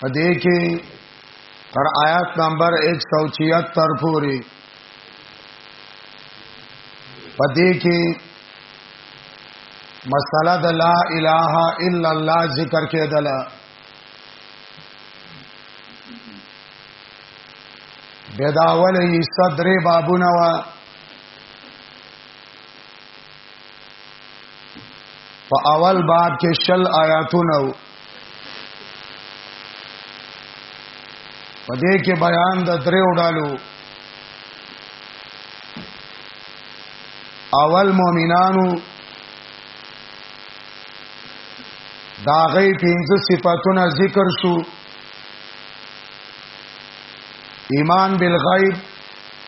په دې کې تر آیات نمبر 176 پورې په دې کې مسله د لا اله الا الله ذکر کېدل بداول یې صدرې بابونه وا په اول باب کې شل آیاتونه وو په دې کې بیان د درې وډالو اول مؤمنانو دا غي پنځه صفاتونه ذکر شو ایمان بالغیب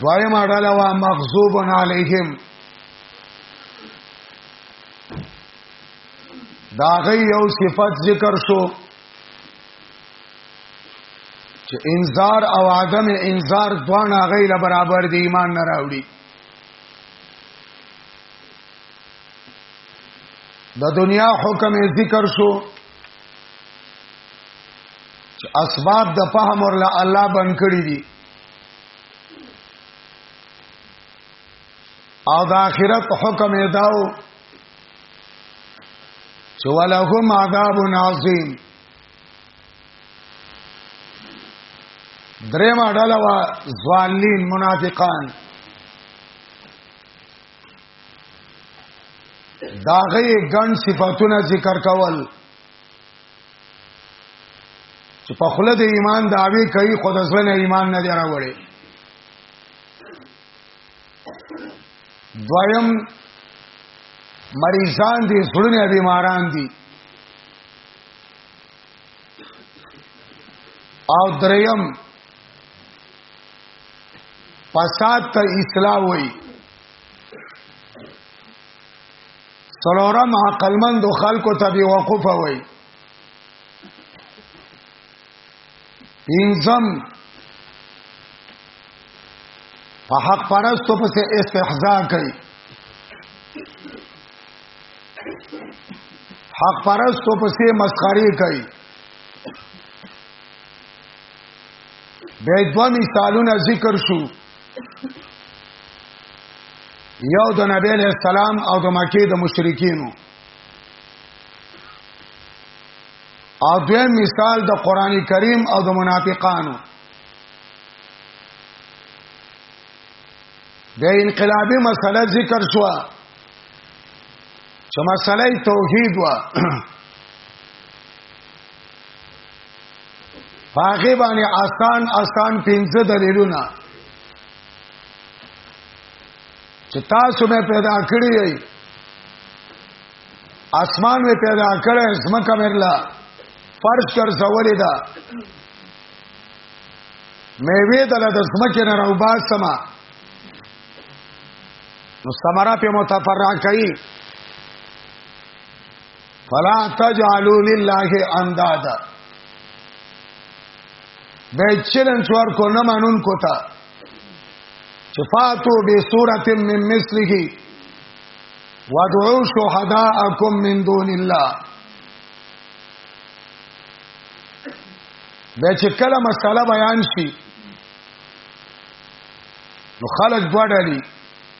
دویم اړه وا مغضوب علیهم دا غي یو صفت ذکر شو چې انذار او عدم انذار دوان غي له برابر دی ایمان نه راوړي د دنیا حکم ذکر شو چې اسباب د فهم ورله الله بن کړی دي او د آخرت حکم یې داو چې ولهم عذاب عظیم درېما ډله وا ظالمین منافقان داغه ګڼ صفاتونه ذکر کول چې په خله د ایمان داوی کوي خود ځل نه ایمان نه دی راوړي دویم مریضان دي زړونه بیماران دي او دریم فساد ته اصلاح وای سلورم عقلمند خلکو ته بي وقوف وای پینځم په حق پرستو پسې استحزاء کوي حق پرستو پسې مسخري کوي به دوه مثالونه ذکر شو یو د نبی علیہ السلام او د مکه د مشرکینو او دویم مثال د قران کریم او د منافقانو د انقلابی مسله ذکر شو چې مسله توحید و پاغه باندې آسان آسان پنځه دلیلونه چې تاسو مې پیدا کړی یې اسمان مې پیدا کړی زمکه مې لا فرش کر زولې دا مې وې دله د زمکه نه راو با سما نو سمرا په متفرع کوي فلا تجعلوا لله اندادا به چیلنج ورکو نه مانون کوتا چفاتو به صورت من مثله وادعوا شهداءکم من دون الله به چې کله مسله بیان شي نو خلق دوه ډلې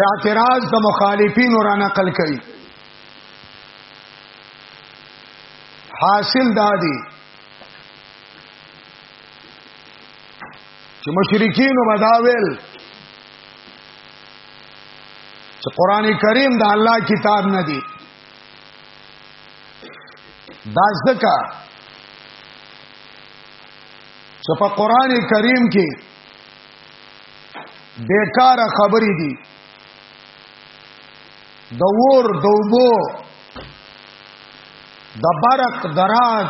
اعتراض د مخالفین را نقل کړي حاصل دا دی چې مشرکین وبداول چې قران کریم د الله کتاب نه دی دا ځکه چې په قران کریم کې بیکاره خبرې دي د ور دوبو د برق دراد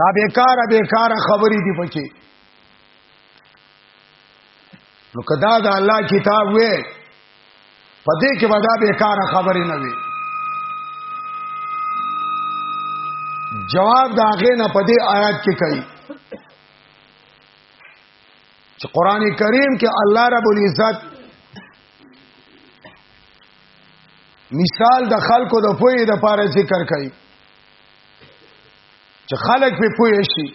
دا بیکاره بیکاره خبرې دي پکې نو کدا دا الله کتاب وې پدې کې ودا بیکاره خبرې نه وي جواب دا غې نه پدې آیات کې کوي چې قران کریم کې الله رب العزت مثال د خلکو د پوی د پاره ذکر کوي چې خلک په پوی شي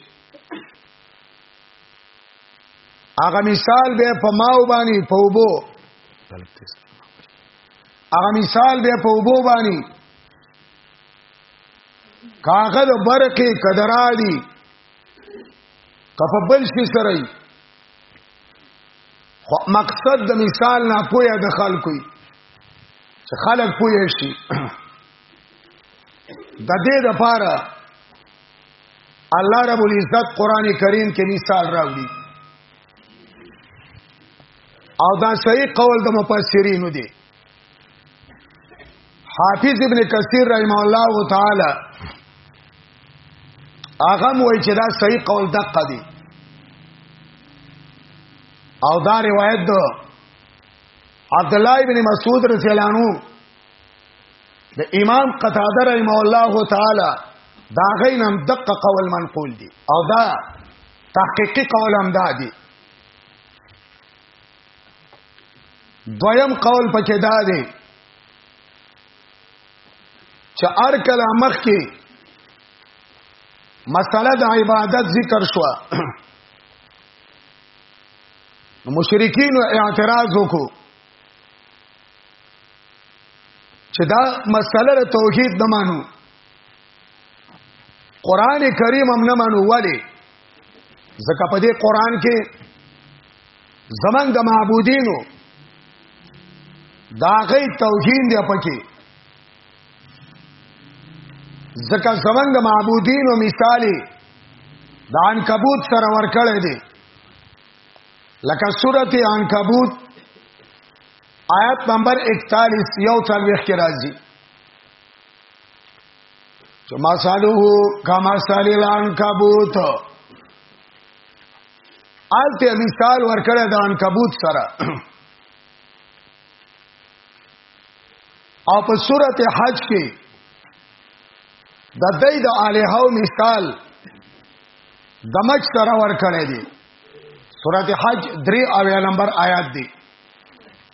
هغه مثال به په ماو باندې په وبو هغه مثال به په وبو باندې کاغذ برقې کدرا دي کفه بل شي سره خو مقصد د مثال نه پوهه د خلکو چې خلک پوهه شي د دې لپاره الله رب العزت قران کریم کې مثال راوړي او دا صحیح قول د مفسرینو دی حافظ ابن کثیر رحم الله تعالی هغه وای چې دا صحیح قول دقه دی او دا روایت دو عبد الله ابن مسعود رضی الله عنه د امام قتاده رحم الله تعالی دا غینم دقه قول منقول دی او دا تحقیقی قول هم دا دی دویم قول پکې دا دی چې ار کله مخ کې مسله د عبادت ذکر شو مشرکین اعتراض وکړو چې دا مسله توحید نه مانو قران کریم هم نه منو ولی ځکه په دې قران کې زمون د معبودینو دا غي توهین دی پکې ځکه زمون د معبودینو مثالی د عنکبوت سره ورکړې دي لکه سورته عنکبوت آیت نمبر 41 یو څلويخ کې راځي کما سالو کما سالیلان کبوت آلته مثال ورکړه د ان کبوت سره او په سورته حج کې د دای د الہو مثال دمج سره ورکړه دي سورته حج 3 اویا نمبر آیات دی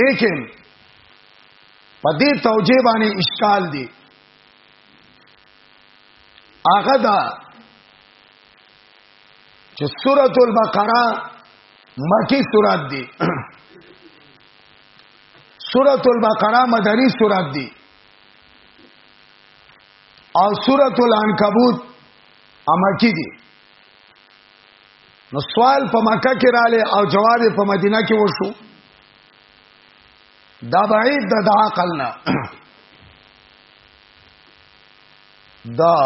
لیکن په دې توجیه باندې اشکال دی هغه دا چې سورۃ البقره مکی سورۃ دی سورۃ البقره مدنی سورۃ دی او سورۃ العنکبوت امکی دی نو سوال په مکه کې رااله او جواب په مدینه کې وشو دا بعید د عقل نه دا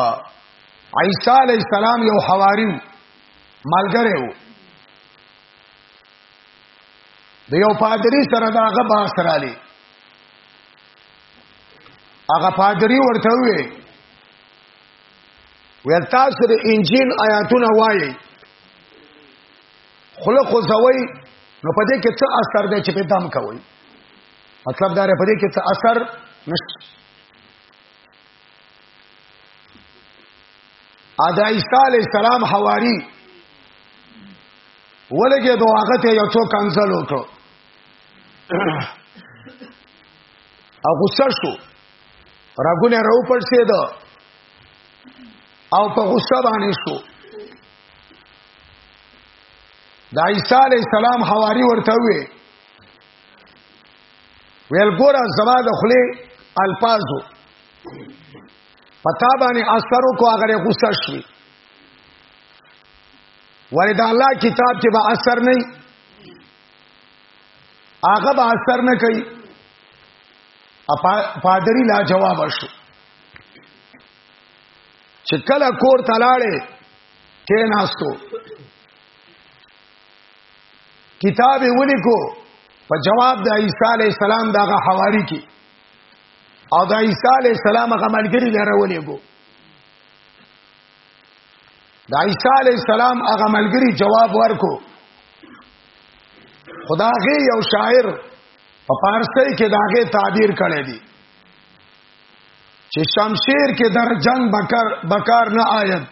عیسی علی السلام یو حواری ملګری وو د یو پادری سره دا هغه باس را لې هغه پادری ورته وې ویل تاسو د انجیل آیاتونه وایي خلق زوي نو په دې کې څه اثر دی چې په دم کوي مطلب دا رې په دې کې څه اثر نشته ادا عیسی علی السلام حواری ولګي دواغه ته یو څو کنسل وکړو او غصه شو راګونه راو پړسید او په غصه باندې شو د عیسی علی السلام حواری ورته وی ویل ګوره زما د خلی الفاظو پتا باندې اثر کو هغه غصه شوی ولې دا الله کتاب کې به اثر نه هغه به اثر نه کوي پادری لا جواب شو چې کله کور تلاړې کې ناستو کتاب ولیکو په جواب د عیسی علی السلام دغه حواری کې او د عیسی علی السلام هغه ملګری لره ولېګو د عیسی علی السلام هغه ملګری جواب ورکو خداغه یو شاعر په پارسي کې داغه تعبیر کړی دی چې شمشیر کې در جنگ بکر بکار نه آید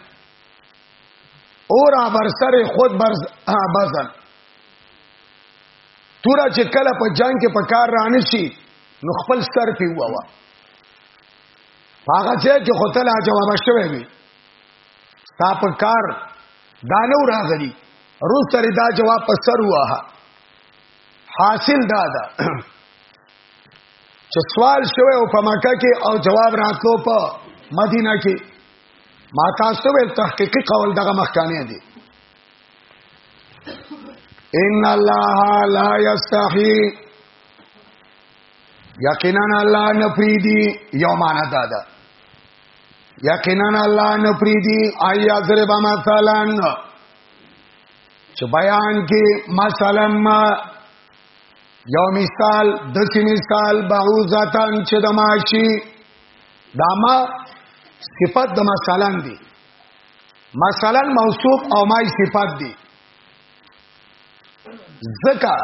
اور بر سر خود بر بزن تورا چې کله په جنگ کې په کار رانه شي نو خپل سر پیووا هغه ځای کې خو ته لا جواب شوی وي تا په کار دا نو راغلی روز تر دا جواب په سر واه حاصل دا ده چې سوال شوی او په مکه کې او جواب راتلو په مدینه کې ما تاسو ول تحقیقي قول دغه مخکانه دي ان الله لا یستحی یقینا الله نفریدی یو معنا دا ده یقینا الله نفریدی آیا ضرب مثلا چې بیان کې مثلا ما یو مثال د سی مثال بعوزتان چې د ماشي دا ما صفات د مثلا دي مثلا موصوف او ما صفات دي زکا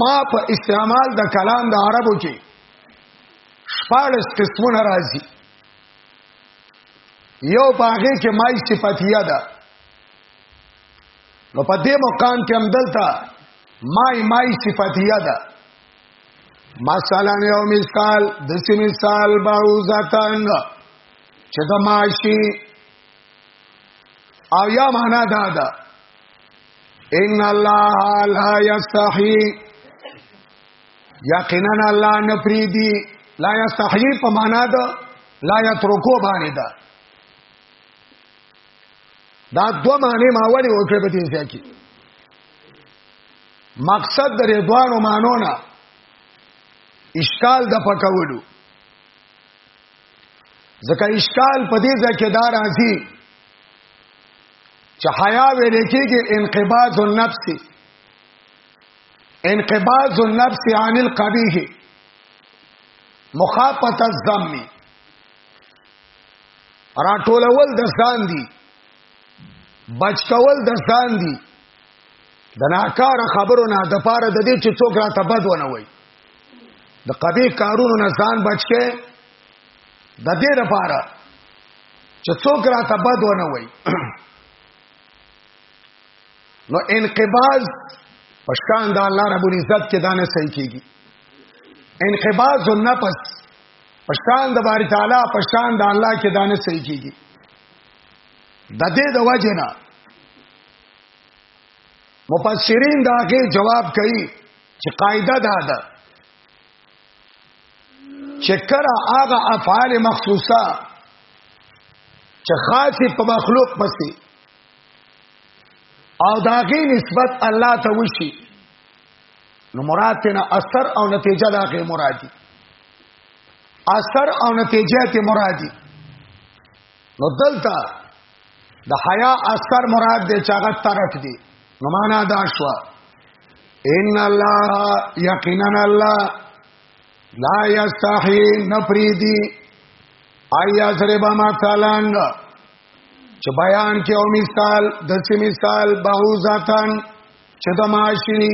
ما په استعمال د کلام د عربو کې شپارس قسمونه راځي یو باغې کې مای صفاتیه ده نو په دې مقام کې هم دلته مای مای صفاتیه ده مثلا یو مثال د سیمثال باوزتان چې د ماشي او یا معنا دا ده ان الله لا یستحی یقینا الله نه پریدي لا یستحی په معنا ده لا یترکو باندې ده دا دو معنی ما وړي وکړه په دې ځای کې مقصد د رضوان او مانونا اشکال د پکولو ځکه اشکال په دې ځای کې دار راځي چې حیا ویل کېږي انقباض النفس انقباض النفس عن القبیح مخافت الذم راټولول د ځان دي بچ کول د ځان دي د ناکار خبرو نه د پاره د دې چې څوک را تبد ونه وي د قبی کارونو نه ځان بچ کې د دې لپاره چې څوک را ته بد ونه وي نو انقباز پشکان د الله رب العزت کې دانه صحیح کیږي انقباز النفس پشکان د باری تعالی پشکان د الله کې دانه صحیح کیږي د دې د وجه نه مفسرین دا کې جواب کوي چې قاعده دا ده چې کرا هغه افعال مخصوصه چې خاصه په مخلوق پسې او داغي نسبت الله ته وشي نو مراد تینا اثر او نتیجه داغي مرادي اثر او نتیجه ته مرادي نو دلته د حیا اثر مراد دی چې هغه طرف دی نو معنا دا شو ان الله یقینا الله لا یستحی نفریدی آیا سره با مثلا چې بیان کې او مثال د څه مثال بهو ذاتن چې د معاشري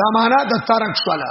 د معنا د ترک شولا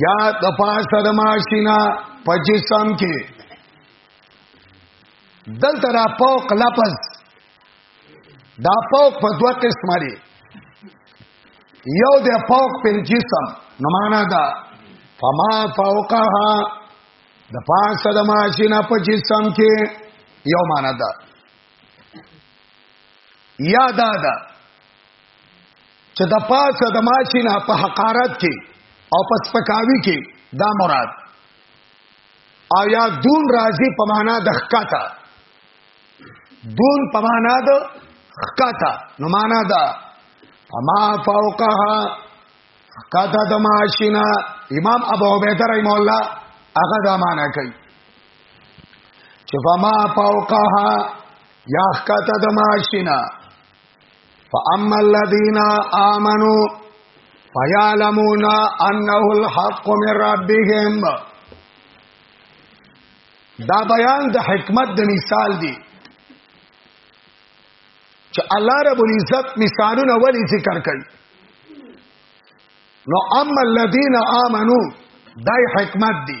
یا د پاسه د ماشینا په جسم کې دلته را فوق لفظ دا فوق په دوه قسم لري یو د فوق په جسم نو معنا دا فما فوقها د پاسه د ماشینا په جسم کې یو معنا دا یا دا دا چې د پاسه د ماشینه په حقارت کې او په سپکاوي کې دا مراد او یا دون راضی په معنا د خکاتا دون په معنا د خکاتا نو معنا دا فما فوقها خکاتا د ماشینا امام ابو عبیده رحم الله هغه دا معنا کوي چې فما فوقها یا خکاتا د ماشینا فاما الذين امنوا فيعلمون انه الحق من ربهم دا بیان د حکمت د مثال دی چې الله رب العزت مثالونه ولې ذکر کوي نو اما الذين امنوا دای حکمت دی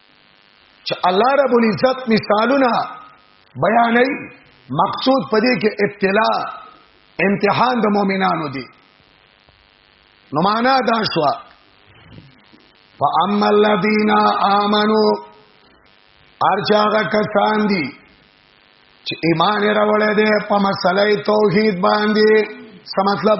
چې الله رب العزت مثالونه بیانې مقصود پدې کې ابتلا امتحان د مؤمنانو دی نو معنا دا شو فاما الذين امنوا ارجاغه کسان دي چې ایمان راوړل دي په مسلې توحید باندې څه مطلب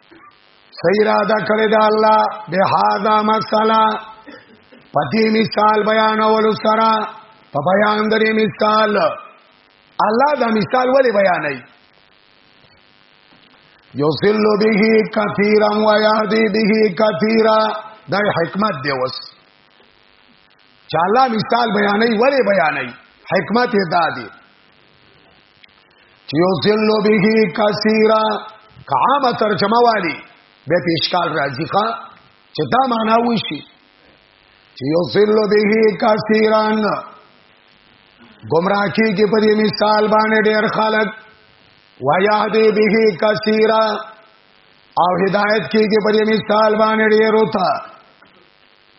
سیرا دا کړی دا الله به هاذا مساله پتی مثال بیان اول سرا په بیان درې مثال الله دا مثال ولې بیانای یوسل به کثیرا و یهدی به کثیرا دا حکمت دی وس چاله مثال بیانای ولې بیانای حکمت یې دا دی یوزلو به کثیرا کعامه ترجمه والی به پیشکال راځي ښا چې دا معنا وشي چې یوزلو به کثیران گمراه کیږي په دې مثال باندې ډېر خلک ویا دې به کثیرا او هدایت کیږي په دې مثال باندې ډېر وتا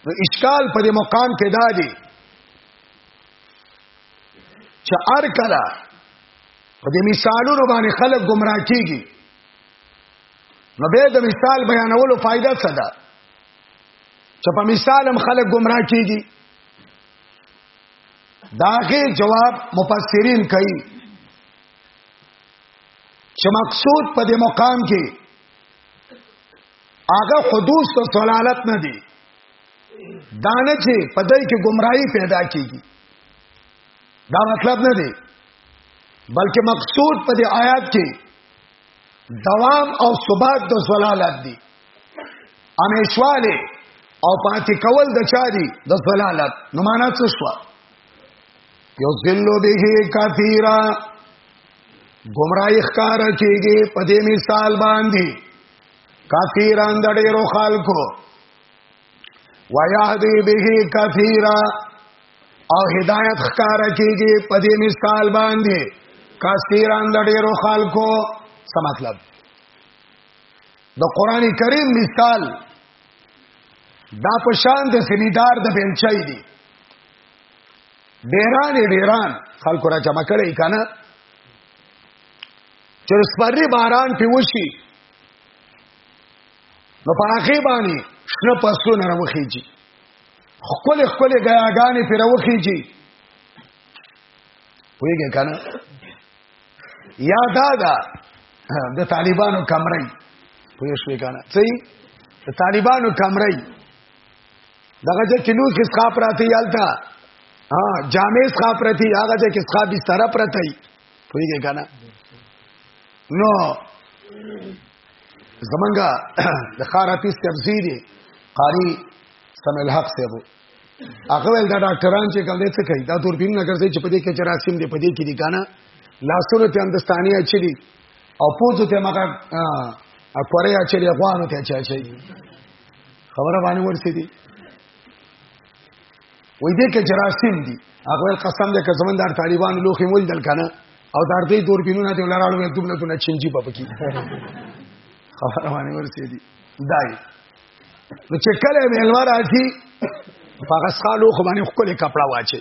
نو اشکال په دې مقام کې دادی چې ار کله په دې مثالونو باندې خلک گمراه کیږي نو به د مثال بیانولو فائدہ څه ده چې په مثال هم خلک گمراه کیږي داغه جواب مفسرین کوي چې مقصود په دې مقام کې هغه حدوث او ضلالت نه دي دانه چې په دای کې گمراهي پیدا کیږي دا مطلب نه دی بلکې مقصود په دې آیات کې دوام او ثبات د زلالت دی امیشواله او پاتې کول د چا دی د زلالت نو معنا څه شو یو ذلو به کثیرا گمراهی ښکار کیږي په دې مثال باندې کثیران د ډیرو خلکو ويهدي به كثيرا او هدایت ښکار کیږي په دې مثال باندې کثیران د ډیرو خلکو څه مطلب د قران کریم مثال دا په شان د سنیدار د بنچای دی ډیران ډیران خلکو را جمع کړي کنه چې سپری باران په وشي نو په هغه باندې شنه پسونه راوخیږي خپل خپل غیاګانې پر راوخیږي ویګه کنه یا دا دا د طالبانو کمرې پوه شوې کنه چې د طالبانو کمرې دغه چې کینو کې ښاپ راته یالتا ها جامې ښاپ راته هغه چې کې ښاپ بستر پرته ویګه کنه نو زمنګا د خار اپیس تفسیر دی قاری سم الحق سیبو هغه ول دا ډاکټران چې کوم دې څه کوي دا دوربین نګر سي چې په دې کې جراثیم دې په دې کې دي کنه لاسونو ته اندستاني اچي دي او پوزو ته مګه اکورې اچي دي غوانو ته اچي اچي خبره باندې ورسې دي وای دې کې جراثیم دي هغه قسم دې که زموږ د طالبانو لوخي مول دل کنه او دار دې دور بینونه ته لړاړو یو دبل ته چنجي په پکی خبره باندې ورسې دي دای نو چې کله مې الوار راځي پاکس خالو خو باندې خپل کپڑا واچي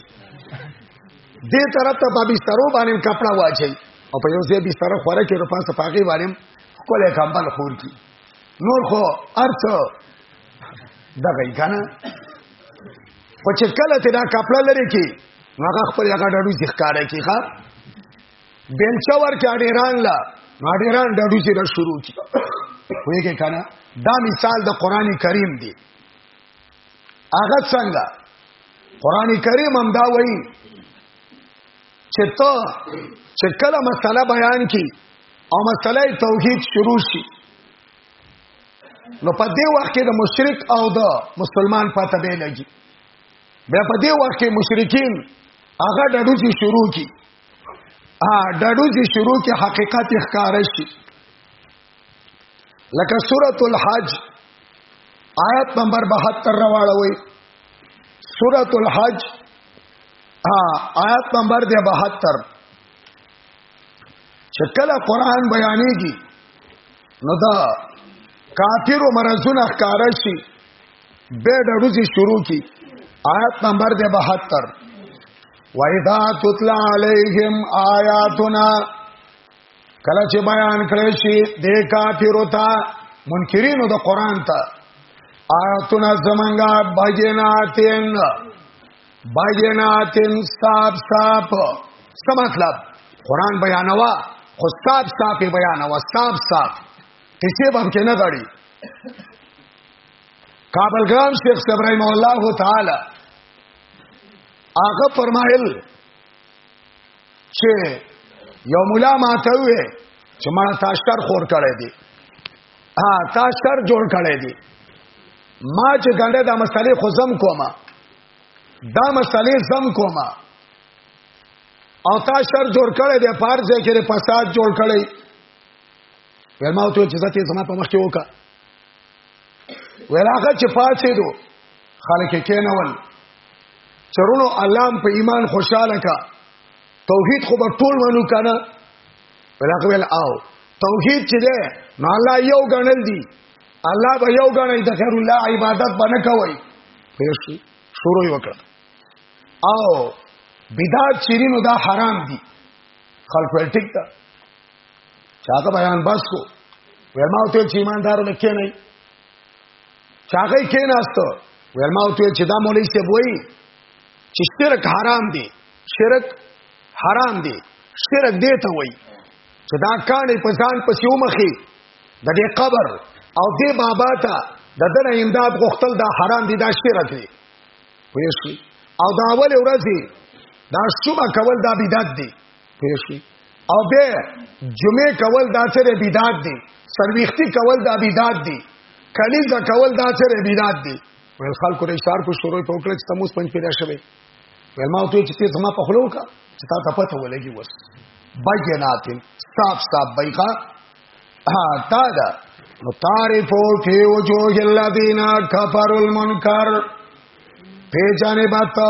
دې طرف ته په بسترو باندې کپڑا واچي او په یو ځای بستر خوره کې رپاسه پاګې باندې خپل کمبل خور کی نور خو ارڅ دغه کنه خو چې کله ته دا کپړه لري کې هغه خپل هغه ډډو ځخکاره کې ښا بنچا ورکه ډیران لا ډیران ډډو چې را شروع کی وېګه کنه دا مثال د قران کریم دی هغه څنګه قران کریم هم دا وایي چې ته چې کله مسله بیان کی او مسله توحید شروع شي نو په دې وخت کې د مشرک او د مسلمان پته به لګي بیا په دې وخت کې مشرکین هغه ډډو چې شروع کی ا ډډو چې شروع کی حقیقت ښکار شي لکه سورۃ الحج آیت نمبر 72 راوړوي سورۃ الحج آیت نمبر 72 چې کله قران بیانېږي نو دا کافر مرزونه ښکار شي به د روزي شروع کی آیت نمبر 72 وَإِذَا تُتْلَى عَلَيْهِمْ آيَاتُنَا کله چې بیان کړی شي د کافرو ته منکرینو د قران ته آیاتنا زمنګا بجناتین بجناتین صاحب صاحب څه مطلب قران بیانوا خو صاحب صاحب بیانوا صاحب صاحب کسی به کې نه غړي کابل ګرام شیخ ابراهیم الله تعالی هغه فرمایل چې یو مولا ماته وې چې ما تاشکر خور کړی دی ها تاشکر جوړ کړی دی ما چې ګنده دا مسلې خو زم کومه دا مسلې زم کومه او تاشکر جوړ کړی دی پار ځای کې فساد جوړ کړی ولما ته چې ذاتي زما په مخ کې وکړه ویلاغه چې پاتې دو خلک کېنول چرونو علام په ایمان خوشاله کا توحید خو به ټول منو کنه ویلاغه ویل آو توحید چې ده نو الله یو غنل دی الله به یو غنل د خیر الله عبادت باندې کوي پیش شروع وکړه او بدعت چیرینو دا حرام دي خلق ول ټیک ده چاغه بیان بس کو ویل ما ته چې ایماندار نه کې نه چاغه کې نه است ویل ما ته چې دا مولوی سی وای چې شرک حرام دی شرک حرام دی شرک دی ته وای چې دا کانې په ځان پسې ومخي د دې قبر او دې بابا ته د دنه امداد غختل دا حرام دي دا شرک دي ویشي او دا اول ورځي دا شوبه کول دا بدعت دي پېښې او به جمعه کول دا چې بدعت دي سرويختي کول دا بدعت دي کلی دا کول دا چې بدعت دي ول خلکو رې شار کو شروع په وکړه چې تموس پنځ پیدا شوه ول ما ته چې زما په خلو کا چې تا ته پته ولګي وس بینات صاف صاف بیقا ها تا دا نو تعرفو فی وجوه الذین کفروا المنکر پیجانه باتا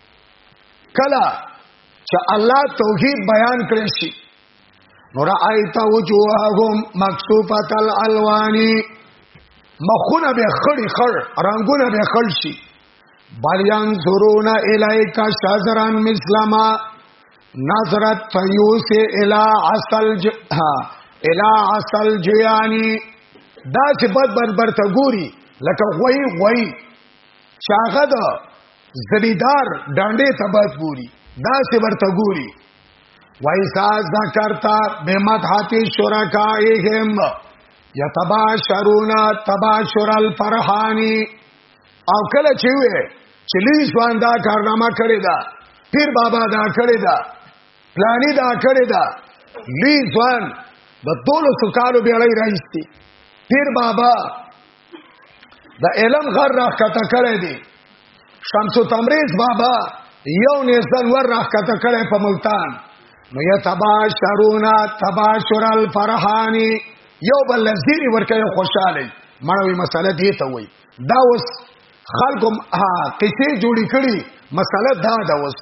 کلا چې الله توحید بیان کړی شي نور آیت وجوههم مکسوفه الالوانی مخونه به خړی خړ رنگونه به خړ شي بلیان زرون الیک شازران مسلما نظرت فیوس الی اصل جها الی اصل جیانی دا چې بد بد برته ګوري لکه غوي غوي شاغه ده زمیدار ډانډې ته بس ګوري دا څه ورته ګوري وایسا ذکرتا بمدحات شرکائهم یتباشرون تباشر الفرحانی او کله چې وې چې لوی ځوان دا کارنامه کړې ده پیر بابا دا کړې ده پلانی دا کړې ده لوی ځوان د ټولو سکارو بیړۍ راځي پیر بابا د علم غر راخته کړی دی شمس تمریز بابا یو نسل ور راخته کړی په ملتان نو یتباشرون تباشر الفرحانی یو بل لذیری ورکه یو خوشاله مړوي مسله دی ته وای دا اوس خلکو ها قصې جوړی کړي مسله دا دا اوس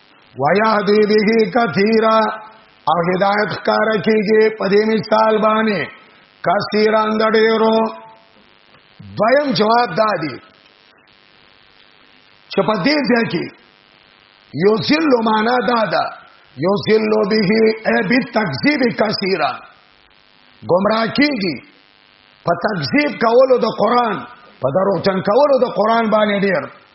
ویا دی به کثیرا او هدایت کار کیږي په دې مثال باندې کثیران دډیرو دویم جواب دادی چې په دې ځای کې یو ذل معنا دادا یو ذل به ای به تکذیب کثیرا گمراه کیږي په تکذیب کولو د قران په درو چن کولو د قران باندې ډیر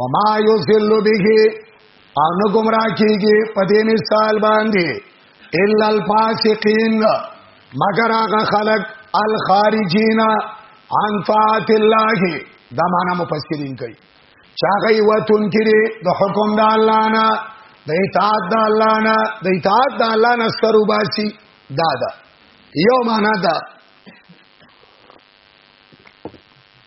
وما یذل به او نه گمراه کیږي په دې مثال باندې الا الفاسقین مگر هغه خلق الخارجین عن طاعت الله دا معنا مفسرین کوي چاغه وتون کړي د حکم د الله نه د اطاعت د الله نه د اطاعت د الله نه سترو باسي دا دا یو معنا دا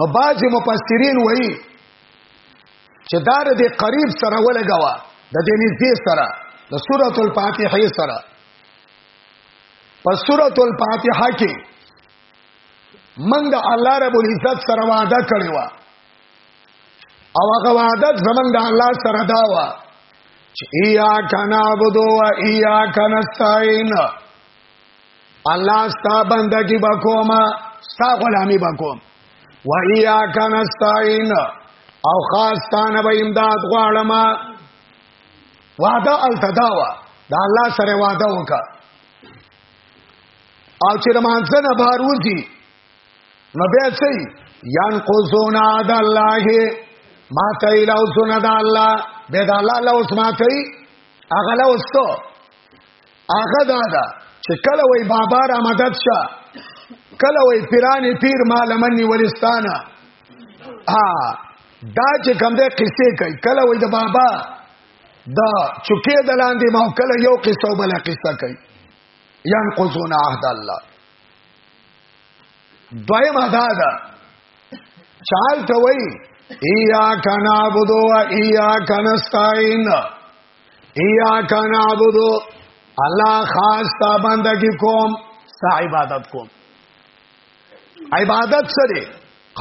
نو باج مفسرین وایي چې دا د قریب سره ولګوا د دې نږدې سره د سورۃ الفاتحه سره په سورۃ الفاتحه کې موږ د الله رب العزت سره وعده کړی و او هغه وعده زمونږ د الله سره دا و چې ایا کنا عبدو و ایا کنا استعین الله ستا بندگی وکوم ستا غلامی وکوم و ایاک نستعين او خاص تانه به امداد غواړم وعده التداوا دا الله سره وعده وکا او چې رمانځه نه بهر وځي نو بیا سي یان قوزون عد الله ما تای لو سن د الله به د الله لو سما تای اغه لو استو هغه دا ده چې کله وای بابا را مدد شه کله وای پیرانی پیر مالمنی ولستانه ها دا چې کوم دې قصې کوي کله وای د بابا دا چکه د لاندې ما کله یو قصه بل قصه کوي ينقضون عهد الله دویم ادا ده چال ته وای ایا کنا عبدو ایا کنستاین ایا کان عبدو الله خاص تا بندگی کوم ستا عبادت کوم عبادت سره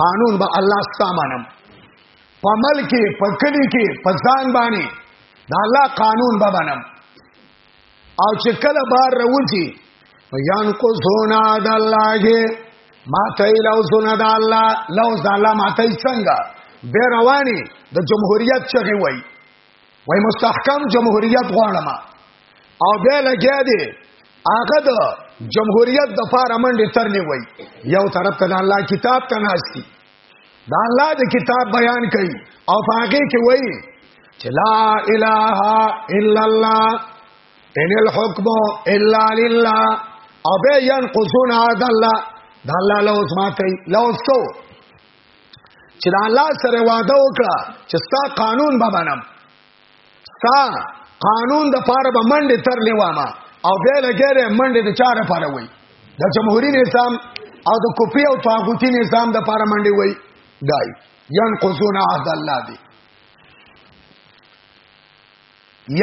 قانون به الله ستا منم په مل کې په کلی کې په ځان باندې دا الله قانون به منم او چې کله بار روځي بیان کو سونا د الله ما ته لو سونا د الله لو د الله ما ته څنګه به رواني د جمهوریت چغي وای وای مستحکم جمهوریت غواړم او بیا لګیا دی هغه د جمهوریت د پاره منډه ترنی وای یو طرف ته الله کتاب ته ناشتي دا الله د کتاب بیان کوي او هغه کې وای چې لا اله الا الله ان الحكم الا لله او به ينقصون عاد الله دا الله له اوس ماته له اوس کو چې د الله سره وعده وکړه چې ستا قانون به منم ستا قانون د پاره به منډه تر لیوامه او بیا لګره منډه د چاره پاره وای د جمهوریت نظام او د کوپی او طاغوتی نظام د پاره منډه وای دای ينقضون عهد الله دی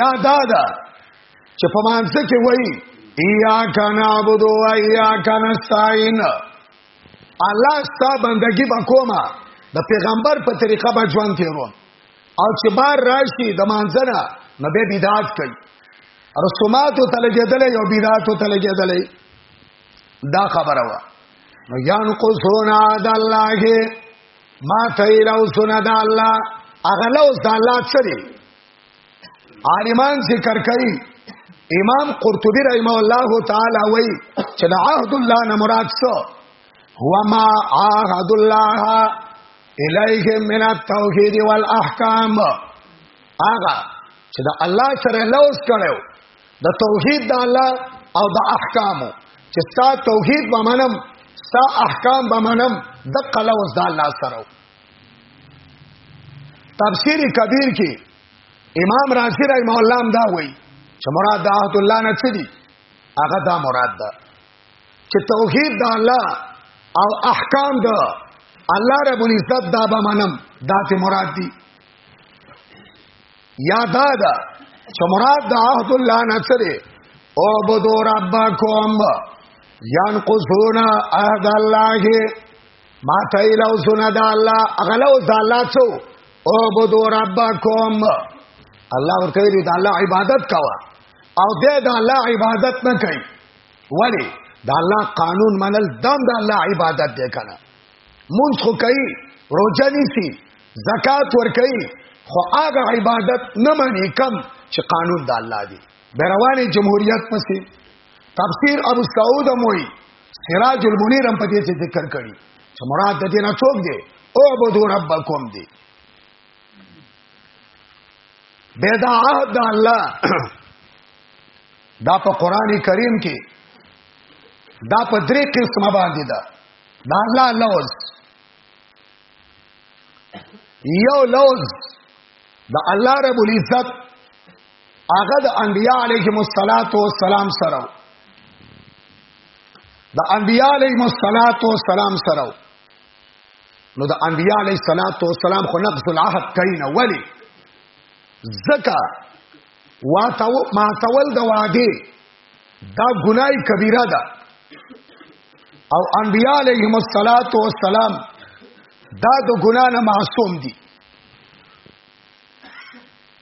یا دادا چې په مانځ کې وای ایا کنا عبدو ایا کنا استعين الله ستا بندگی به کومه د پیغمبر په طریقه به ژوند تیروم او چې بار راشي د مانځنه نه به بدعت کوي رسومات ته لګیدل یو بدعت ته لګیدل دا خبره وا نو یان کو سونا د الله ما تیرو سنا د الله اغلو د الله سره عالمان ذکر کوي امام قرطبي رحمه الله تعالی وای چې د عهد الله نه مراد څه هو ما عهد الله الیه من التوحید والاحکام هغه چې د الله سره لوز کړو د توحید د الله او د احکامو چې ستا توحید به منم ستا احکام به منم د قلوز د الله سره تفسیر کبیر کې امام رازی رحم الله هم دا وایي چې مراد د عهد الله نه څه دي هغه دا مراد ده چې توحید د الله او احکام د الله رب العزت دا به منم دا ته مراد دي یا دا دا چې مراد د عهد الله نه څه دي او بدو ربکم یان قصونا عهد الله ما ته ایلو سنا دا الله اغلو دا الله څو او بدو ربکم الله ورته ویل دا الله عبادت کوا او دې دا الله عبادت نه کوي ولی دا الله قانون منل دم دا الله عبادت دی کنه مونږ خو کوي روزه نیسی زکات ور کوي خو هغه عبادت نه مانی کم چې قانون دا الله دی برواني جمهوریت پسې تفسیر ابو سعود موي سراج المنیر هم په دې څه ذکر کړي چې مراد د دې نه څوک دی او عبدو ربکم دی بيد عهد الله دا په قران کریم کې دا په درې قسمه باندې ده دا الله لوز یو لوز دا الله رب العزت هغه د انبیاء علیهم الصلاۃ والسلام سره د انبیاء علیهم الصلاۃ والسلام سره نو د انبیاء علیهم الصلاۃ والسلام خو نقض العهد کوي نه ولی زکا واتو ما تول د وعده دا ګناي کبیره ده او انبیاء علیهم الصلاۃ والسلام دا د ګنا نه معصوم دي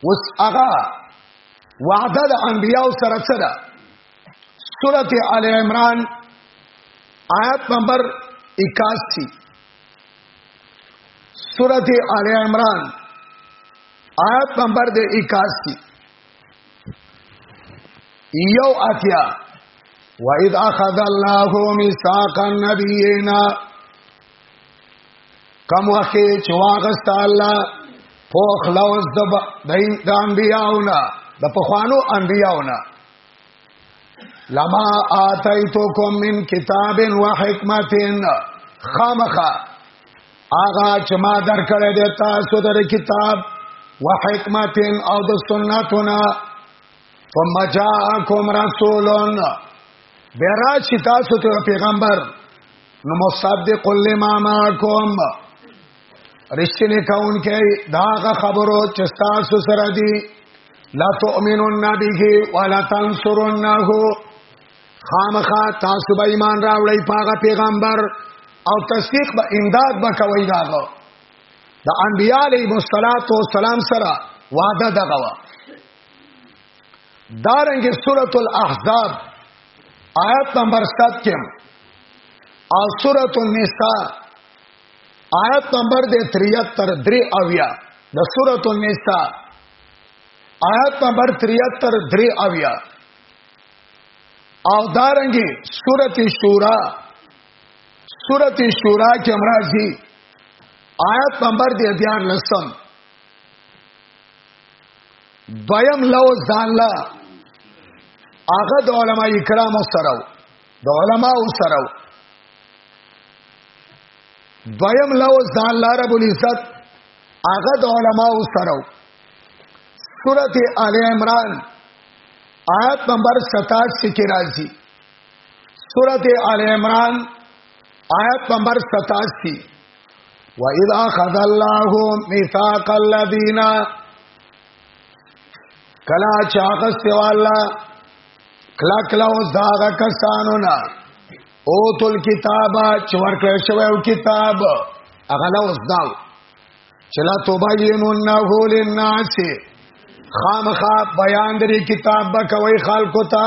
اوس هغه وعده د انبیاء سره څه ده سورته ال عمران آیت نمبر 81 سورته ال عمران آیت نمبر د 81 یو اتیا وَإِذْ أَخَذَ اللَّهُ مِيثَاقَ النَّبِيِّينَ کم وخت چې واغست الله په خلاص د د انبیاونه د پخوانو انبیاونه لما آتیتکم من کتاب و حکمت خامخا آغا چې ما درکړې د تاسو د کتاب و حکمت او د سنتونه ثم جاءکم رسولون بیرا چې تاسو ته پیغمبر نو مصدق لما معكم رشتنی کون کې داغه خبرو چې تاسو سره دي لا تؤمنون به ولا تنصرونه خامخا تاسو به ایمان راوړی پاغه پیغمبر او تصدیق به امداد به کوي داغه د انبیاء علیهم الصلاۃ والسلام سره وعده دغه دارنګ سورۃ الاحزاب آیت نمبر 7 کې او سورۃ النساء آیت نمبر دې 73 درې اویا د سورۃ النساء آیت نمبر 73 درې اویا او دارنګ سورۃ شورا سورۃ شورا کې امراضی آیت نمبر دې 14 دویم لوز د الله هغه د علما کرام سره د علما سره دویم لوز د الله رب العزت هغه د علما سره سورت آل عمران آیت نمبر 87 کې راځي سورت آل عمران آیت نمبر 87 وَإِذَا خَذَ اللَّهُ مِيثَاقَ الَّذِينَ کلا چاغست والا کلا کلا اوس دا کسانو نه او تل کتاب چور کړ شوو کتاب هغه لا اوس دا چلا توبینونه للناس خامخا بیان درې کتاب به کوي خلکو ته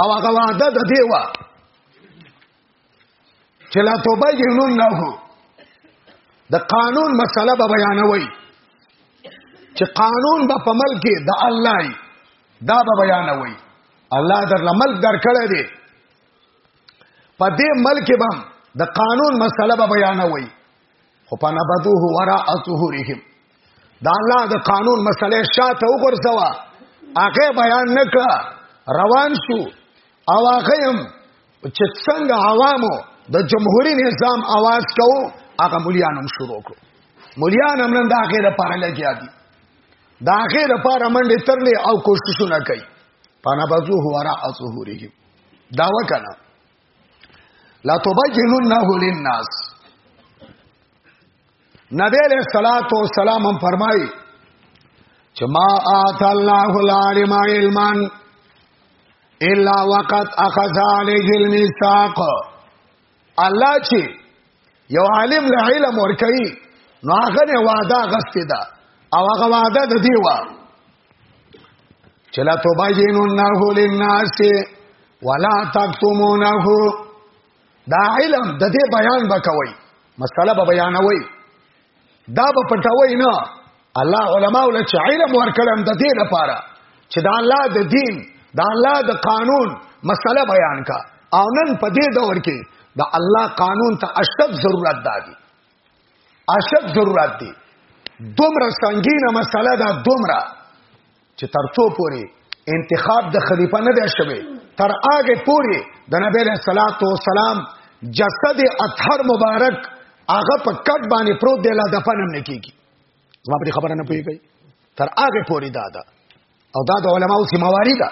او هغه وعده د دیوا چې لا توبه جنون نه هو د قانون مسله به بیانوي چې قانون به په ملک د الله دا به بیانوي الله در ملک درکړی دی په دې ملک به د قانون مسله به بیانوي خو پنبذوه وراء ظهورهم دا الله د قانون مسله شاته وګرځوا هغه بیان نکړه روان شو او هغه هم چې څنګه عوامو د جمهوریت نظام आवाज کوو هغه مليانم شروع کړو مليان هم نن د هغه لپاره لګیا دي د هغه لپاره منډه ترلې او کوششونه کوي پانا بازو هو را ازهورهم دا وکړه لا تبجننه للناس نبی علیہ الصلات والسلام هم فرمایي چې ما آت الله العالم علما الا وقد اخذ عليه الميثاق الله چې یو عالم له علم ور کوي نو هغه نه وعده غستې ده او هغه وعده د دی وا چلا توبه جنونه للناس ولا تکتمونه دا علم د دې بیان وکوي مسله به بیانوي دا به پټوي نه الله علما ول چې علم ورکړم د دې لپاره چې دا الله د دین دا الله د قانون مسله بیان کا او نن په دې دور کې دا الله قانون ته اشد ضرورت دادي اشد ضرورت دي دومره سنگینه مسله ده دومره چې ترڅو پوري انتخاب د خلیفہ نه دی شوی تر هغه پوري د نبی له صلوات و سلام جسد اطهر مبارک هغه په کټ باندې پروت دی لا دفنم نه کیږي زما په خبره نه پويږي تر هغه پوري دا ده او دا د علماو سیمواري ده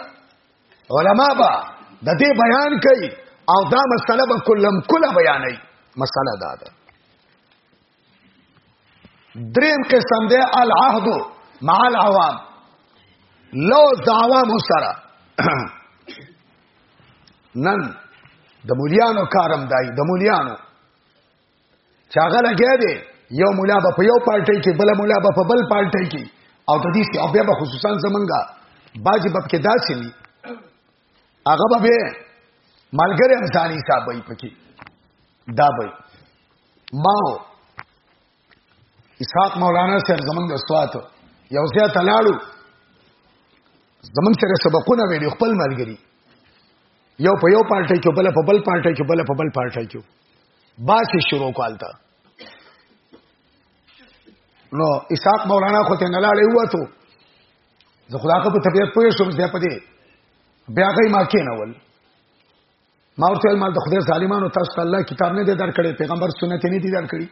علما با د دې بیان کوي او دا مسله به کلم کله بیانوي مسله دا ده دریم قسم دی العهد مع العوام لو دعوام سره نن د مولیانو کارم دای د مولیانو چاغه لګیا دی یو مولا په یو پارټي کې بل مولا په بل پارټي کې او د دې او بیا به خصوصا زمونږه باجی باب کې داسې وي هغه به ملګری هم ځاني صاحبای پکې دا به ما اسحاق مولانا سر زمنګ استاد یو ځای تلاړو زمنګ سره سبقونه ویل خپل ملګری یو په یو پارټي کې بل په بل پارټي کې بل په بل پارټي کې باسي شروع کالتا نو اسحاق مولانا خو ته نه لاړې وته زه خدا که په طبيعت پوه شوم بیا پدې بیا غي ما کې نه ول ما ورته مال د خدای ظالمانو تاسو ته الله کتاب نه دی درکړي پیغمبر سنت نه دی درکړي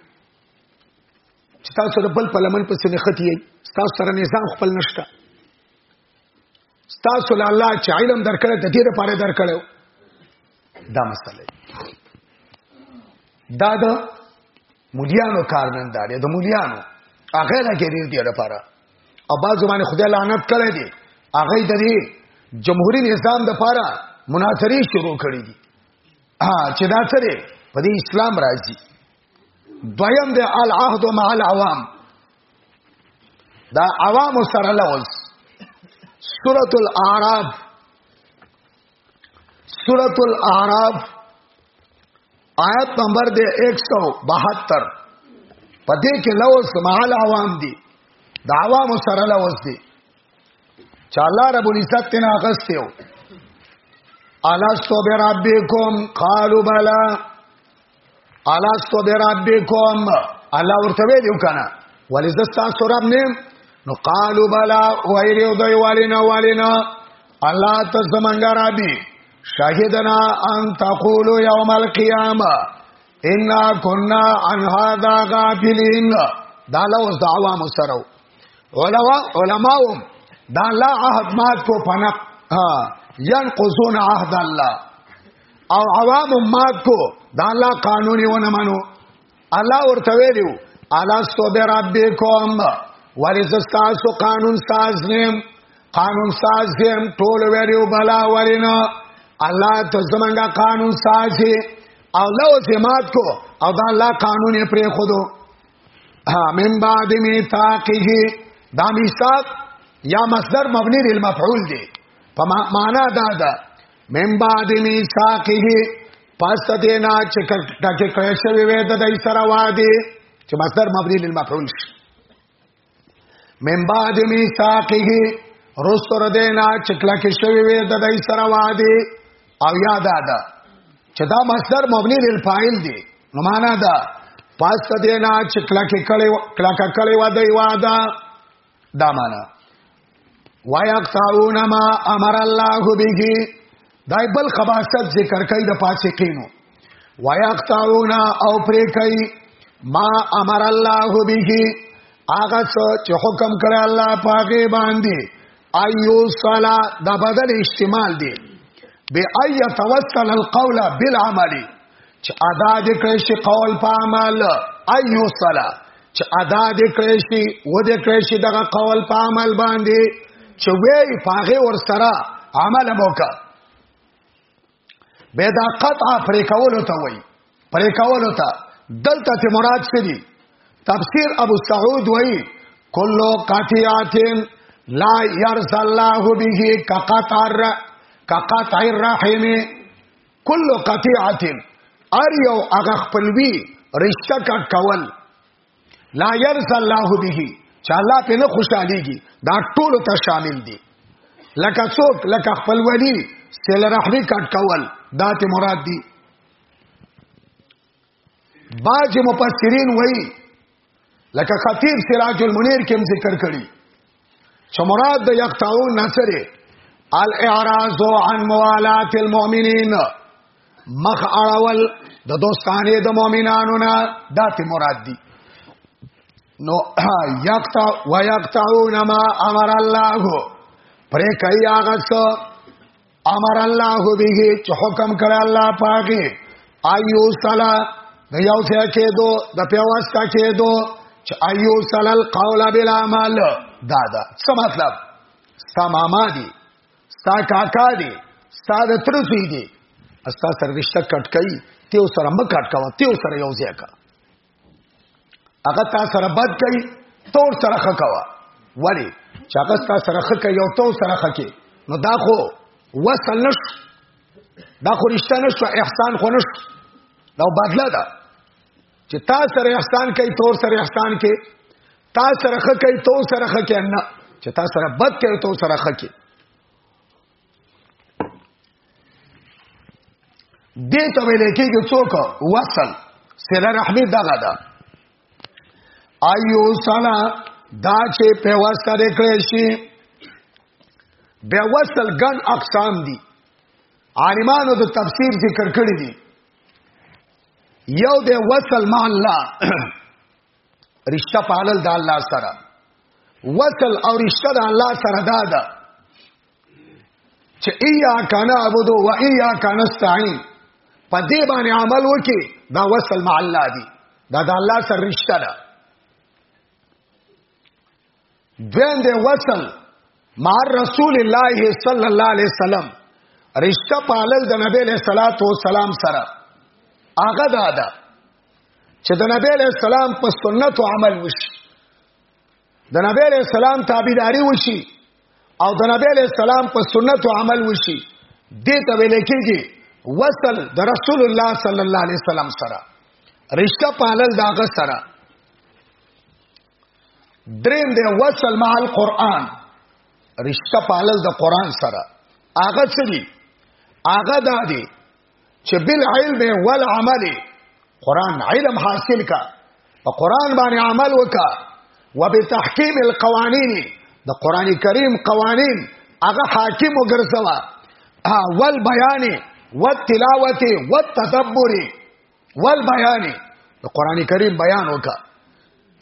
چې تاسو د بل پلمن په سینې ختی یې تاسو سره نظام خپل نشته تاسو له الله چې علم درکړي د دې لپاره درکړي دا مسله دا د مليانو کار نه دی د مليانو هغه نه کې دې لپاره او باز باندې خدای لعنت کړی دی هغه د دې جمهوریت نظام د پاره مناظری شروع کړې دي ها چې دا څه دی په دې اسلام راځي دویم د العهد مع العوام دا عوام سره لوز سورۃ الاعراف سورۃ الاعراف آیت نمبر دی 172 پدې کې لوز مال عوام دي د عوام سره لوز دي چې الله رب العزت نه اغستیو الستو بربکم قالوا بلا الستو بربکم الله ورته ویلو کنه ولې زستا سوراب نیم نو قالوا بلا وایریو دوی والینا والینا الله ته زمنګ رابي شهدنا ان تقولوا يوم القيامه انا كنا عن هذا غافلين دا لوز د عوام سره علماء علماء دا لا عهد مات کو پنا ينقضون عهد الله او عوام مات کو دا لا قانوني ونه منو الله ورته ویلو الا صبر ربکم ولی زستاسو قانون ساز نیم قانون ساز نیم ټول ویلو بلا ولینا الله ته زمونږه قانون ساز او لو سمات کو او دا الله قانون یې پرې خودو من بعد میثاقه دا میثاق یا مصدر مبنی للمفعول دی په معنا دا ده من بعد میثاقه پس دینا چې ټکه کړی شوی وې د دې سره وادي چې مصدر مبني للمفعول شي من بعد میثاقه رستر دینا چې کلکه شوی وې د دې سره وادي او یاد ادا چې دا مصدر مبني للفاعل دی نو معنا دا پس دینا چې کلکه کړی کلکه کړی وادي وادا دا معنا ويقطعون ما امر الله به دای بل خباست ذکر کوي د فاسقینو ويقطعون او پرې کوي ما امر الله به هغه چې حکم کړی الله پاګه باندې ايو صلا د بدل استعمال دی به اي توسل القول بالعمل چې ادا دې کړې شي قول په عمل ايو صلا چې ادا دې کړې شي و دې کړې شي دغه قول په عمل باندې چې وې پاغه ور سره عمل موکا به دا قطع پرې کول ته وای پرې کول ته دلته ته مراد څه دي تفسیر ابو سعود وای کلو قطعاتن لا يرضى الله به كقطع كقطع الرحم کل قطیعت ار یو هغه خپلوي رشتہ کا کول لا يرضى الله به چې الله په نه خوشاليږي دا ټول ته شامل دي لکه څوک لکه خپل ولی سل رحمی کټ کول دا ته مراد دي باج مفسرین وایي لکه خطیب سراج المنیر کې ذکر کړی چې مراد د یقطعو نصر الاعراض عن موالات المؤمنین مخ اړول د دوستانه د مؤمنانو نه داتې مراد دي نو یقطع ويقطعون ما امر الله پرې کوي هغه څه امر الله به چې حکم کړه الله پاکه ایو صلا د یو څه کېدو د پیوستا کېدو چې ایو صلا القول بلا مال دا دا څه مطلب ستا ماما دی ستا کاکا دی ستا د تر سوی دی ستا سره رشتہ کټ کای ته سره مکټ کاوه ته سره یو ځای کا هغه تا سره بد کوي تور سره خکوا ولی چې هغه تا سره خکه یو تو سره خکه نو دا خو وصل نش دا خو رشتہ نش احسان خو نش دا بدلا ده چې تا سره احسان کوي تور سره احسان کوي تا سره خکه تو سره خکه نه چې تا سره بد کوي تو سره خکه دې ته ویل کېږي څوک وصل سره رحمي دغه ده ايو سنا دا چې په واسطه کړی شي به وصل ګن اقسام دي عالمانو د تفسیر ذکر کړی دي یو د وصل مع الله رشتہ پالل د الله سره وصل او رشتہ د الله سره دا ده چې ایا کان عبد و ایا کان استعين په دې باندې عمل وکي دا وصل مع الله دی دا د الله سره رشتہ ده دویم دی وصل مع رسول الله صلی الله علیه وسلم رشتہ پالل د نبی له صلوات و سلام سره هغه دا ده چې د نبی له سلام په سنت عمل وشي د نبی علیہ السلام تابعداري وشي او د نبی علیہ السلام په سنت او عمل وشي دې ته ویل کېږي وصل د رسول الله صلی الله علیه وسلم سره رشتہ پالل داغه سره دریم دی وصل مع القرآن رشتہ پالل د قرآن سره هغه څه دي هغه دا دي چې بل علم ول عمل قران علم حاصل کا په قران باندې عمل وکا وبتحکیم القوانین د قران کریم قوانین هغه حاکم وګرځوا ول بیان والتلاوت والتدبر والبيان د قران کریم بیان وکا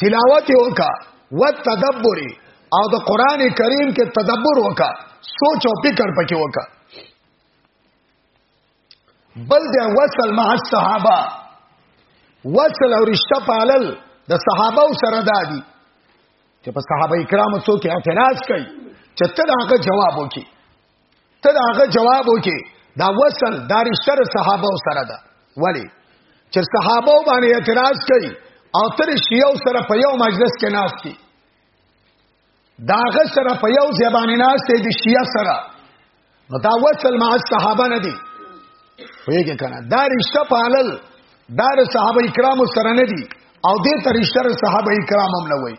تلاوت وکا والتدبر او د قران کریم کې تدبر وکا سوچ او فکر پکې وکا بل دی وصل مع الصحابه وصل او رشتہ پالل د صحابه سره دادی چې په صحابه کرامو څوک اعتراض کوي چې ته هغه جواب وکي ته هغه جواب وکي دا وصل دا رشتہ صحابه سره ده ولی چې صحابه باندې اعتراض کوي او تر شیعو سره په یو مجلس کې ناست دي داغه سره په یو زبانه ناس ته د شیعه سره نو دا وصل مع صحابه نه دي ویګه کنه دا رشتہ پالل دا صحابه کرام سره نه دي او دې ته رشتہ صحابه کرام هم نه وای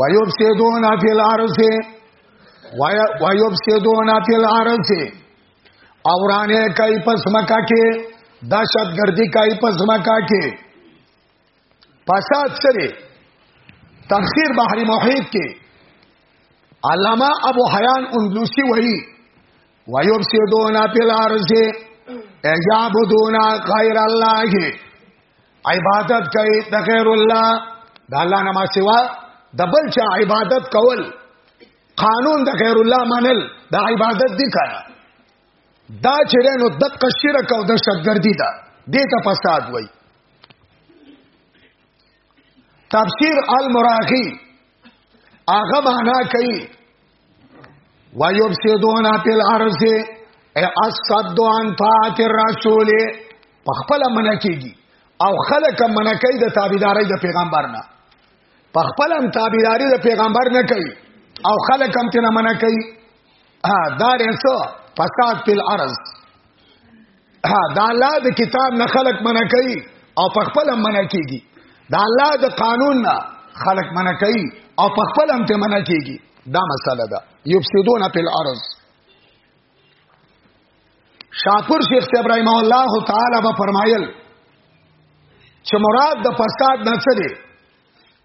وایوب سیدون فی الارض وایوب سیدون فی الارض اورانه کای پس مکا کې داشت گردی کای پس مکا کې فساد سره تفسیر بحری محیط کې علامه ابو حیان اندلوسی وایي ويفسدون في الارض يعبدون غير الله عبادت کوي د غیر الله د الله نه ما سوا د بل چا عبادت کول قانون د غیر الله منل د عبادت دي کړه دا چې نو دقه شرک او د شګردی دا دې ته فساد وای تفسیر المراغی هغه معنا کوي ويفسدون في الارض اي اصد عن طاعت الرسول په خپل منع کیږي او خلک منع کوي د تابعداري د پیغمبر نه په خپل هم تابعداري د پیغمبر نه کوي او خلک هم تنه منع کوي ها دا رسو فساد په الارض ها دا الله د کتاب نه خلق منع کوي او په خپل منع کیږي دا الله د قانون نه خلق منع کوي او په خپل هم ته منع کیږي دا مسله ده یفسدون په الارض شاپور شیخ ابراهیم الله تعالی به فرمایل چې مراد د فساد نه څه دی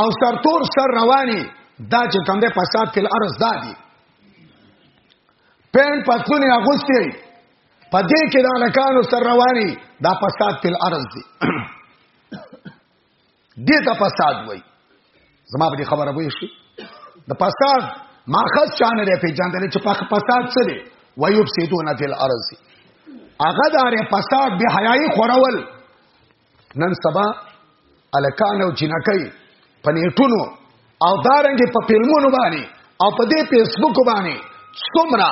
او سرتور سر رواني دا چې کوم ده فساد فل ارض دادي پین پتلونی اغوستی په دې کې دا لکانو سر رواني دا فساد فل ارض دي دې ته فساد وای زما په خبره وای شي د فساد ماخذ چانه لري په جان دې چې په فساد څه دي ويفسدون فی الارض هغه دار فساد به حیاي خورول نن سبا الکان او جنکای په نیټونو او دارنګ په فلمونو باندې او په دې فیسبوک باندې څومره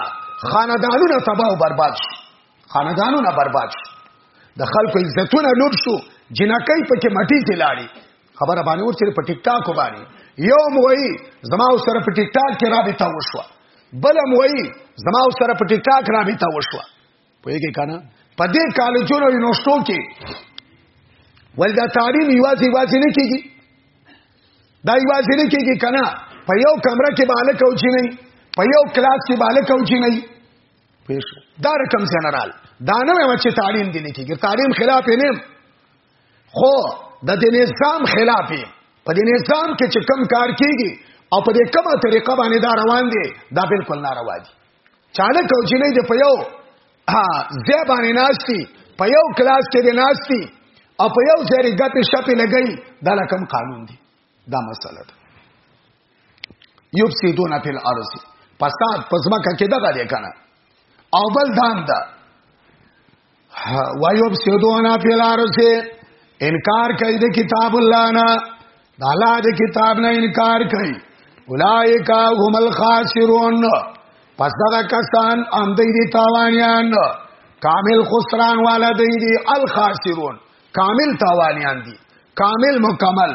خاندانونه تباہ او برباد شو خاندانونه برباد شو د خلکو عزتونه لوټ شو جنکای په کې مټی کې لاړی خبره باندې ورته په ټیک ټاک باندې یو موي زما سره په ټیک ټاک کې رابطه وشوه بل موي زما سره په ټیک ټاک رابطه وشوه پوهیږي کنه په دې کالجونو یونیورسيټو کې ول دا تعلیم یوازې یوازې نه کیږي دا یوازې نه کیږي کنه په یو کمره کې بالک او چی نه په یو کلاس کې بالک او چی نه پېښ دا رقم جنرال دا نه مې چې تعلیم دی نه کیږي تعلیم خلاف نه خو د دې نظام خلاف په دې نظام کې چې کم کار کیږي او په دې کومه طریقه باندې دا روان دي دا بالکل ناروا دي چاله کوچنی دی په یو ها ځای باندې ناشتي په یو کلاس کې دی ناشتي او په یو ځای غپې شپې لګی دا لکم قانون دی دا مسله ده یفسدون فی الارض فساد پزما کا کې دغه دی کنه او بل دام ده دا ويفسدون في الارض انکار کوي د کتاب الله نه د الله د کتاب نه انکار کوي اولائک هم الخاسرون پس دا کسان ام دی دی تاوانیان کامل خسران والا دی دی الخاسرون کامل تاوانیان دی کامل مکمل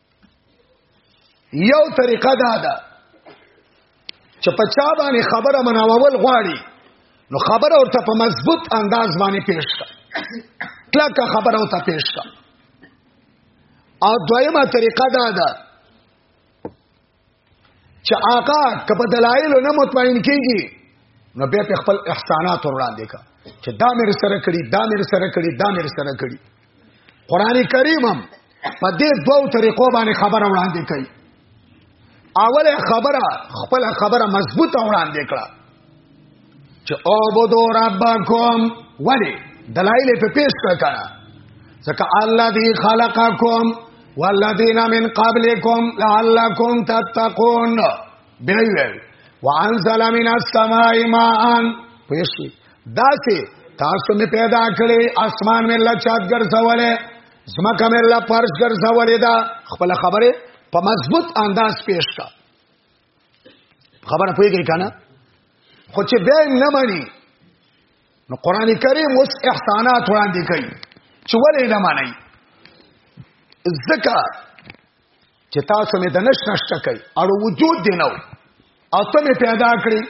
یو طریقه دا ده چې په چا باندې خبره مناوول غواړي نو خبره ورته په مضبوط انداز باندې پیش کړه کلکه خبره ورته پیش کړه او دویمه طریقه دا ده چې آقا کپ دلایل نه مطمئن کیږي نو بیا په خپل احسانات وړاندې کا چې دا مې سره کړی دا مې سره کړی دا مې سره کړی قران کریم هم په دې دوو طریقو باندې خبر وړاندې کوي اوله خبره خپل خبره مضبوطه وړاندې کړه چې او بدو ربکم ولی دلایل په پیش کړه ځکه الله دی خلقکم والذین من قبلکم لعلکم تتقون بیویل وانزل من السماء ماء پیشی داسې تاسو می پیدا کړی اسمان می الله چات ګرځولې زمکه می الله پرش ګرځولې دا خپل خبره په مضبوط انداز پیش کړه خبره پوهیږي کنه خو چې بیا نه مانی نو قران کریم اوس احسانات وړاندې کوي چې ولې نه مانی زکه چې تاسو مې د نش نشته کوي او وجود دی نو او ته مې پیدا کړی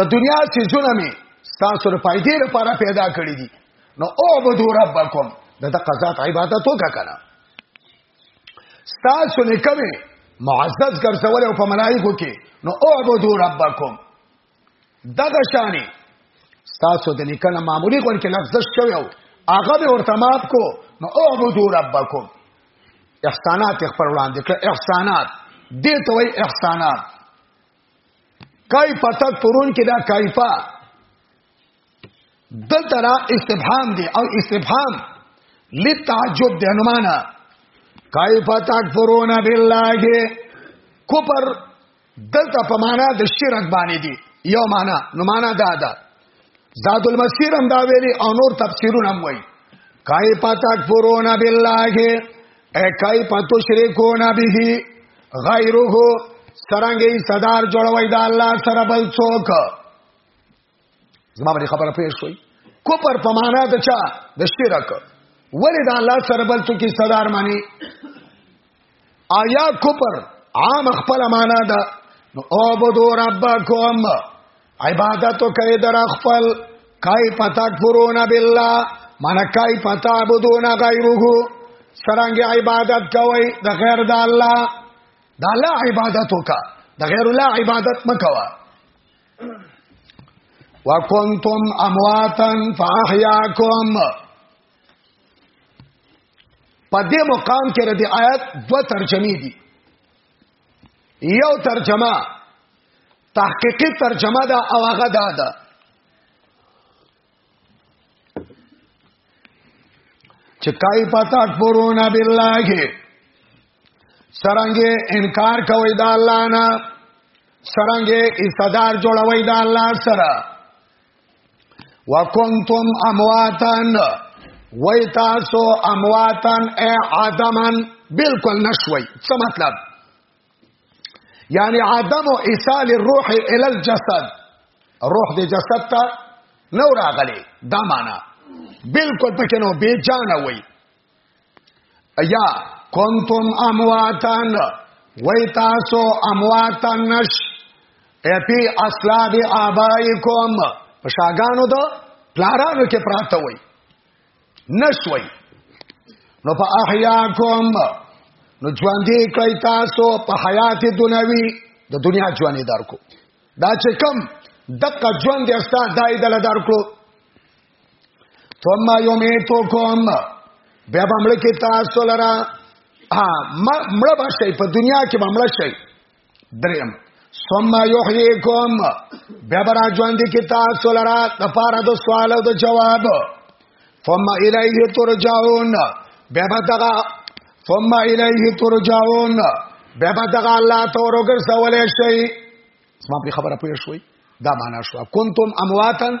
د دنیا چې زونه مې تاسو د فائدې لپاره پیدا کړی دي نو او بدو ربکم د دقه ذات عبادت وکړه ستاسو نه کوي معزز ګرځول او په ملائکو کې نو اعبدوا ربکم دغه شانې ستاسو د نکنه معمولی غون کې لفظ شوی او هغه به ورته مات کو نو اعبدوا ربکم احسانات خپل وړاندې کړ احسانات دې ته وای احسانات کای پتک پرون کې دا کایفا دلته را استفهام دی او استفهام لتعجب دی نو معنا کیف تکفرون بالله کفر دلته په معنا د شرک باندې دی یو معنا نو معنا دا ده زاد المسیر هم دا ویلي او نور تفسیرونه هم وایي کیف تکفرون بالله ای کیف تشرکون به غیره سرنګي صدر جوړوي دا الله سره بل څوک زما باندې خبره پېښ شوې کوپر په معنا د چا د شرک ولې د الله سره بل څه کې صدر معنی آیا کوپر عام خپل معنا ده نو عبدو ربکم عبادت کوي در خپل کای پتا کورون بالله من کای پتا عبدون غیره سرنګ عبادت کوي د غیر د الله د الله عبادت وکا د غیر الله عبادت مکوا وکنتم امواتا فاحیاکم په دې مقام کې د آیات دوه ترجمې دي یو ترجمه تحقیقی ترجمه دا او هغه دا ده چې کای پتا پرونا بالله سرنګ انکار کوي دا الله نه سرنګ استدار جوړوي دا الله سره وکنتم امواتن وای تاسو امواتن ای عدمن بالکل نشوي څه مطلب یعنی عدم و اصال روح الى الجسد روح د جسد ته نو راغلی دا معنا بالکل پکې نو بے جان وای یا کنتم امواتن وای تاسو امواتن نش اپی اصلاب آبائکم پشاگانو دا پلارانو کې پراته وای نشوي نو په احیاکم نو ژوندې کړی تاسو په حیات دنیوي د دنیا ژوندې درکو دا چې کم دقه ژوند استا دای دل درکو ثم یمیتکم بیا بمړ کې تاسو لرا ها مړ بشي په دنیا کې بمړ شي دریم ثم یحییکم بیا برا ژوند کی تاسو لرا د پاره د سوال او د جواب ثم الیه ترجعون بیا دغه ثم الیه ترجعون بیا دغه الله ته ورګرځول شي سم په خبره پوه شوي دا معنا شو کنتم امواتن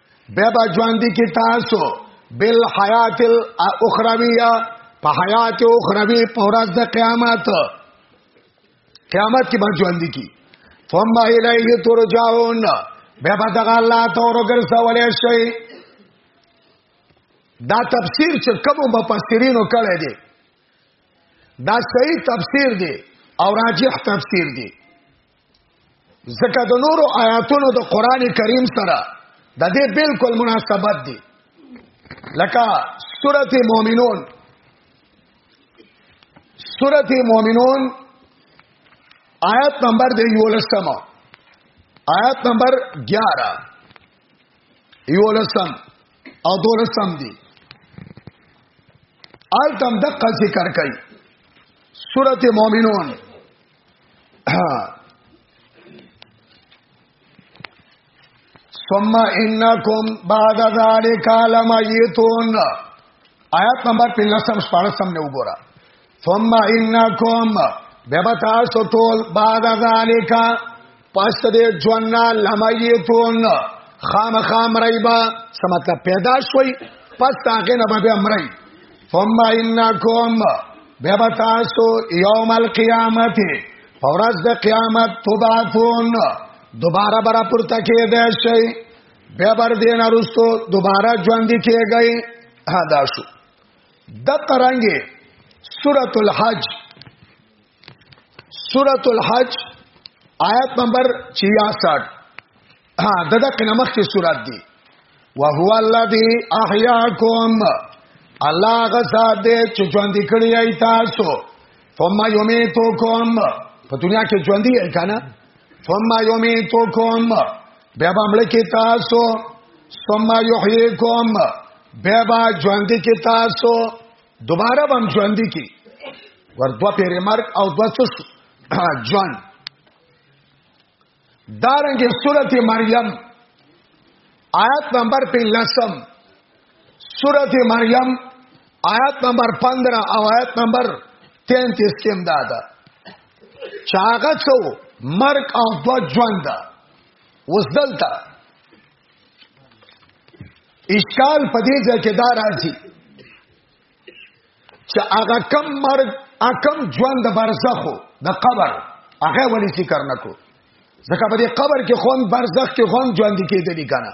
به با ژوند کی تاسو بل حیات الاخرویه په حیات اخروی په ورځ د قیامت قیامت کې باندې ژوند کی ثم الیه ترجعون به په دغه الله ته ورګرځول شي دا تفسیر چې کوم مفسرینو کړی دی دا صحیح تفسیر دی او راجح تفسیر دی ځکه د نورو آیاتونو د قران کریم سره د دې بالکل مناسبت دی لکه سورته مؤمنون سورته مؤمنون آیت نمبر دی یولسم آیت نمبر 11 یولسم او دولسم دی آلتم دقه ذکر کوي سورته مؤمنون ثم انکم بعد ذلک لمیتون آیات نمبر 15 سپارسم نے وګورا ثم انکم بهبتا سوتول بعد ذلک پس دې ژوند لمایتون خامخا مرایبا څه مطلب پیدا شوي پس هغه نه به مرای ثم انکم بیا به تاسو یوم القیامت فورز د قیامت تبعثون دوباره برا پورته کېدای شي بیا بر دین ارستو دوباره ژوند کېږي ادا شو د قرانګي سورۃ الحج سورۃ الحج آیت نمبر 66 ها دغه کلمه کې سورۃ دی وهو الذی احیاکم الله غزا دې چې ژوند کړی ای تاسو ثم یمیتکم په دنیا کې ژوند دی کنه ثم یمیتکم بیا به مړ کې تاسو ثم یحییکم بیا به ژوند کې تاسو دوباره بم ژوند کی ور دو پیر مرگ او دو چس ژوند دارنګه سورته مریم آیات نمبر 15 سورته مریم آیات نمبر 15 او آیات نمبر 33 کې امداد چاغه څو مرګ او دو ژوند اوس دلته اشکال په دې ځای کې دا راځي چې هغه کم مرګ اکم ژوند د برزخو د قبر هغه ولې ذکر نکو ځکه په دې قبر کې خون برزخ کې خون ژوند کېدل کنه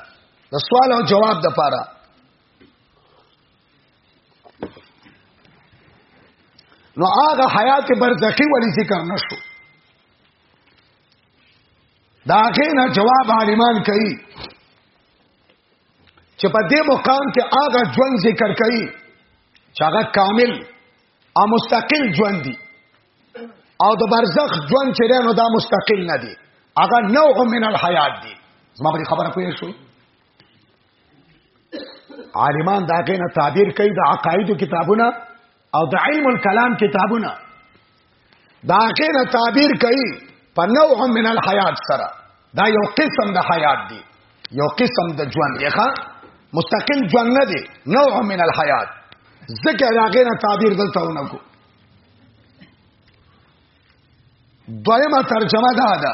د سوال او جواب د پاره نو هغه حیات برزخی ولې ذکر نشو دا غینا جواب عالمان کوي چې په دې مقام کې هغه ژوند ذکر کوي چې هغه کامل او مستقل ژوند دی او د برزخ ژوند چې نو دا مستقل نه دی هغه نوع من الحیات دی زما په خبره پوه شو عالمان دا غینا تعبیر کوي د عقایدو کتابونه او د علم الكلام کتابونه دا غیر تعبیر کوي په نوع من الحیات سره دا یو قسم د حیات دی یو قسم د ژوند دی ښا مستقل ژوند نه دی نوع من الحیات ذکر دا غیر تعبیر دلته ونکو دویمه ترجمه دا ده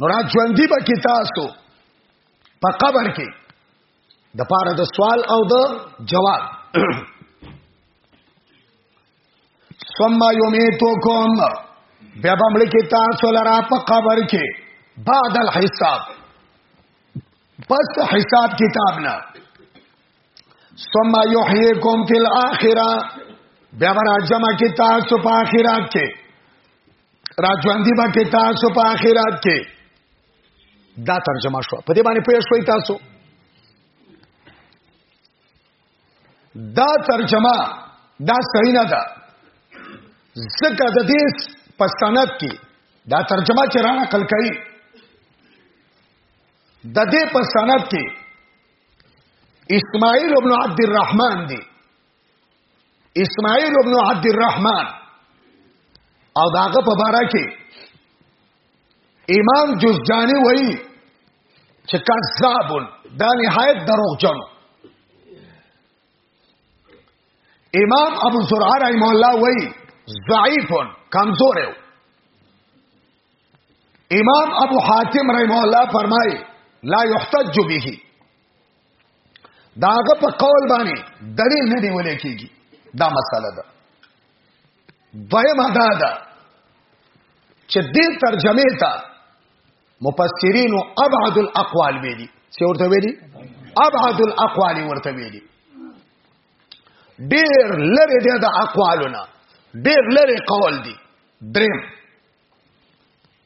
نو را ژوندۍ به کې تاسو په قبر کې د پاره د سوال او د جواب ثم یمیتوکم بیا به مړ کې تاسو لرا په قبر کې بعد الحساب پس حساب کتاب نه ثم یحییکم فی الاخره بیا به راځم کې تاسو په آخرت کې راځوندې به کې تاسو په آخرت کې دا ترجمه شو په دې باندې پوه شوي تاسو دا ترجمه دا صحیح نه ده ځکه د دې په سند کې دا ترجمه چې رانه کل کوي د دې په سند کې اسماعیل ابن عبد الرحمن دی اسماعیل ابن عبد الرحمن او داغه په بارا کې امام جزجانی وایي چې کذاب دا نهایت دروغجن امام ابو زرعه رحم الله وایي ضعیف کمزور یو امام ابو حاتم رحم الله فرمایي لا يحتج به داغه په قول باندې دلیل نه دی ولې کیږي دا مسله ده دویمه دا ده چې دې ترجمه ته مفسرین او ابعد الاقوال ویلي څه ورته ویلي ابعد الاقوال ورته ویلي ډیر لره دې د اقوالونه ډیر لره قول دي دریم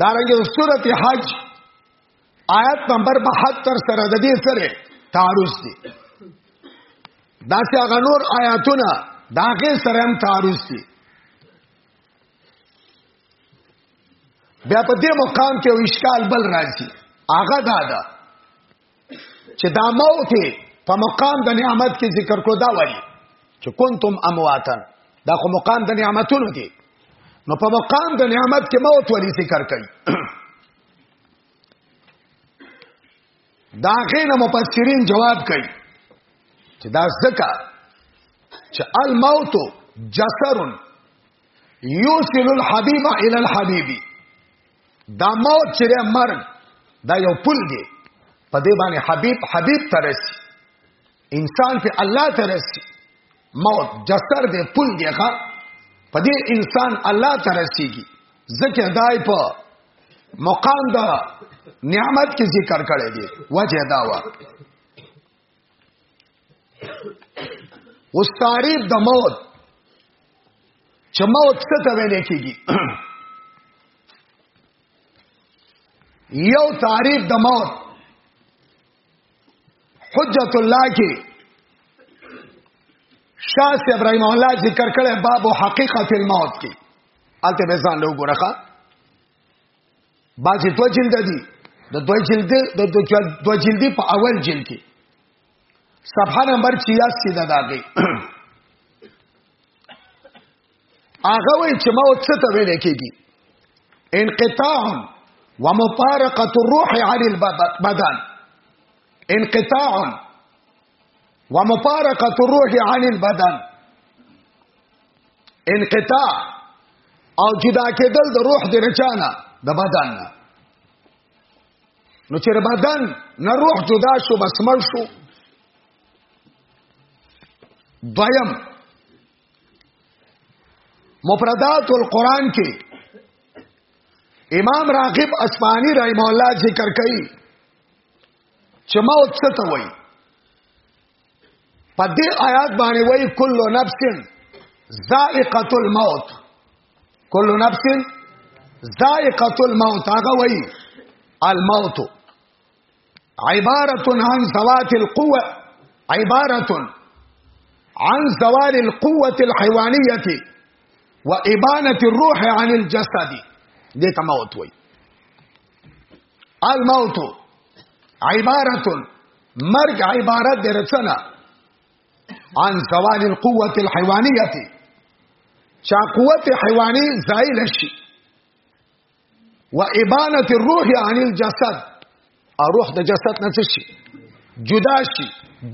دارنګه سورت حج آیت نمبر 72 سره د دې سره تعارض دي دا چې هغه نور آیاتونه داغه سره هم تعارض دي بیا په دې مقام کې وشکال بل راځي هغه دا ده چې دا موت په مقام د نعمت کې ذکر کو دا وایي چې کنتم امواتن دا خو مقام د نعمتونو دی نو په مقام د نعمت کې موت ولی ذکر کوي دا غینه مفسرین جواب کوي چې دا ځکه چې الموت جسر یوصل الحبیب الى الحبیبی دا موت چې د مرګ دا یو پل دی په دې باندې حبیب حبیب ترسي انسان په الله ترسي موت جسر دې پل دی ښا په دې انسان الله ترسيږي ځکه دای په مقام دا نعمت کې ذکر کړی دی وجه دا وا اوس تعریف د موت چې موت څه ته ویل کېږي یو تعریف د موت حجت الله کې شاه سی ابراهيم الله ذکر کړي باب حقیقت الموت کې البته به ځان له ګورخه بعضی دو جلد دي د دو جلد د دو جلد په اول جلد کې صفحه نمبر 86 ده داګه هغه وی چې ما وڅ ته ویل کېږي انقطاع ومفارقه الروح عن البدن انقطاع ومفارقه الروح عن البدن انقطاع او جدا کېدل د روح د رچانه د بدن نه نو چې بدن نه روح جدا شو بس مړ شو دویم مفردات القرآن کې امام راغب اسمانی رحم الله ذکر کوي چې موت څه ته وایي په دې آیات باندې وایي کل نفس ذائقه الموت کل نفس ذائقه الموت هغه وایي الموت عبارت عن ذوات القوه عبارت عن زوال القوه الحيوانيه وابانه الروح عن الجسد دې ته موت وایي الموت عبارت مرگ عبارت دی رسنه عن زوال القوه الحيوانيه چا قوت حیوانی زائل شي و ابانه الروح عن الجسد او روح د جسد نه شي جدا شي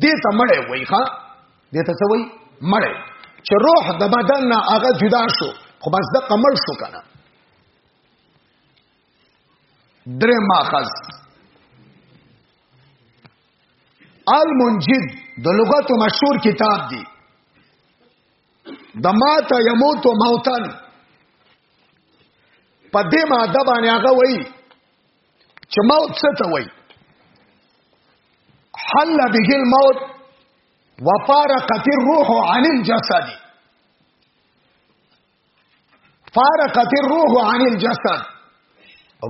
دې ته مړې وای ښا دې ته څه وای مړې چې روح د بدن نه هغه جدا شو خو بس د قمل شو کنه درې ماخذ المنجد د لغت مشهور کتاب دی د مات یموت موتن په دې ماده باندې هغه وایي چې موت څه ته وایي حل به الموت وفارقت الروح عن الجسد فارقت الروح عن الجسد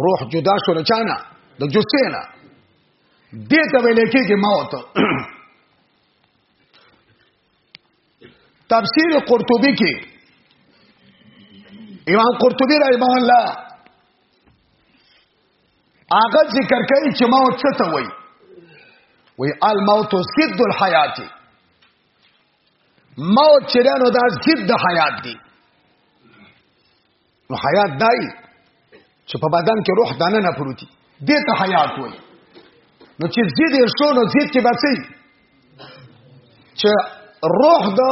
روح جدا شو نه چانه د جسد نه دې ته ویل کېږي موت تفسیر قرطبی کې امام قرطبی رحمه الله هغه ذکر کوي چې موت څه ته وایي وی الموت ضد الحیات موت چې نو دا ضد د حیات دی نو حیات دای چې په بدن کې روح دانه نه پروتي دې ته حیات وای نو چې ضد یې شو نو ضد کې بچي چې روح د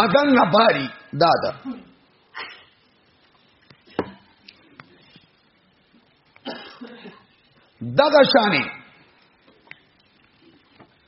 بدن نه باري دا ده دغه شانه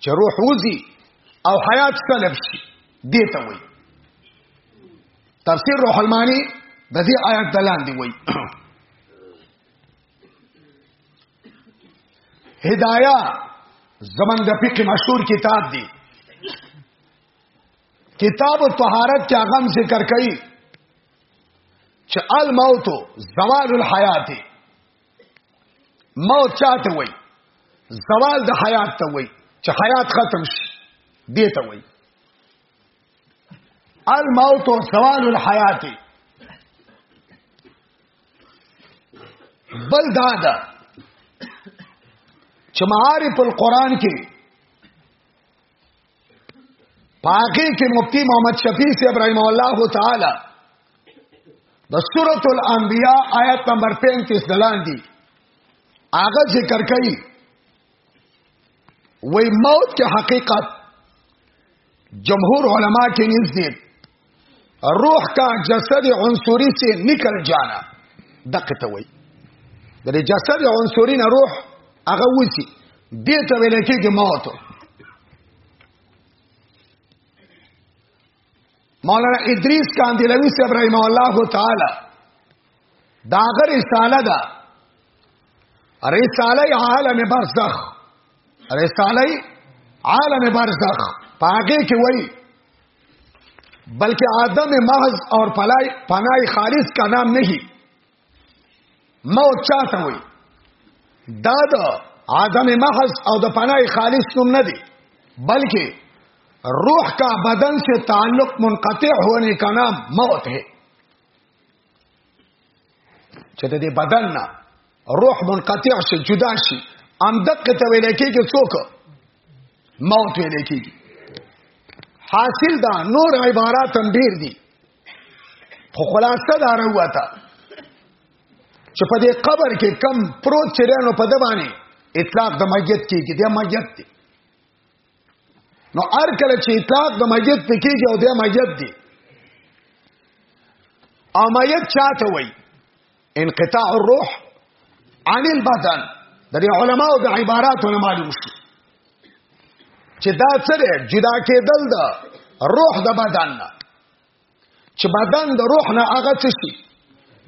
چې روح وزي او حیات سلب شي دې ته وایي تفسیر روح المانی د دې آیات دلان دی وایي هدایا زمن د فقه مشهور کتاب دی کتاب الطهارت کې هغه ذکر کړي چې الموت زوال الحیات موت چاته وای زوال د حیات ته وای چې حیات ختم شي دې ته وای الموت او زوال الحیات بل دا ده چې معارف القرآن کې پاکی کې مفتی محمد شفیع سی ابراهیم الله تعالی د سورۃ الانبیاء آیت نمبر 35 دلان دی هغه ذکر کوي وای موت کې حقیقت جمهور علما کې نږدې روح کا جسد عنصری سے نکل جانا دقه ته وای د جسد عنصری نه روح هغه وسی دې ته ویل کېږي موت مولانا ادریس کاندیلوی صاحب رحمه الله تعالی دا غر رساله ده رساله عالم برزخ رساله عالم برزخ پاګه کې وای بلکې آدم محض اور پلای پنای خالص کا نام نہیں موت چاته وای دا د آدم محض او د پنای خالص نوم نه دی بلکې روح کا بدن سے تعلق منقطع ہونے کا نام موت ہے چې د دې بدن نه روح منقطع شي جدا شي ام دقه ته ویل کېږي څوک موت ویل کېږي حاصل دا نور عبارات هم ډیر دي خو خلاصه دا راوته چې په دې قبر کې کم پروت چرانو په دبانې اطلاق د میت کېږي د میت دی نو ار کله چې اطلاق د میت په کېږي او بیا میت دی او میت چاته وای انقطاع الروح عن البدن د علماء د عباراتو نه معلوم شو چې دا سره جدا کېدل د روح د بدن نه چې بدن د روح نه هغه څه شي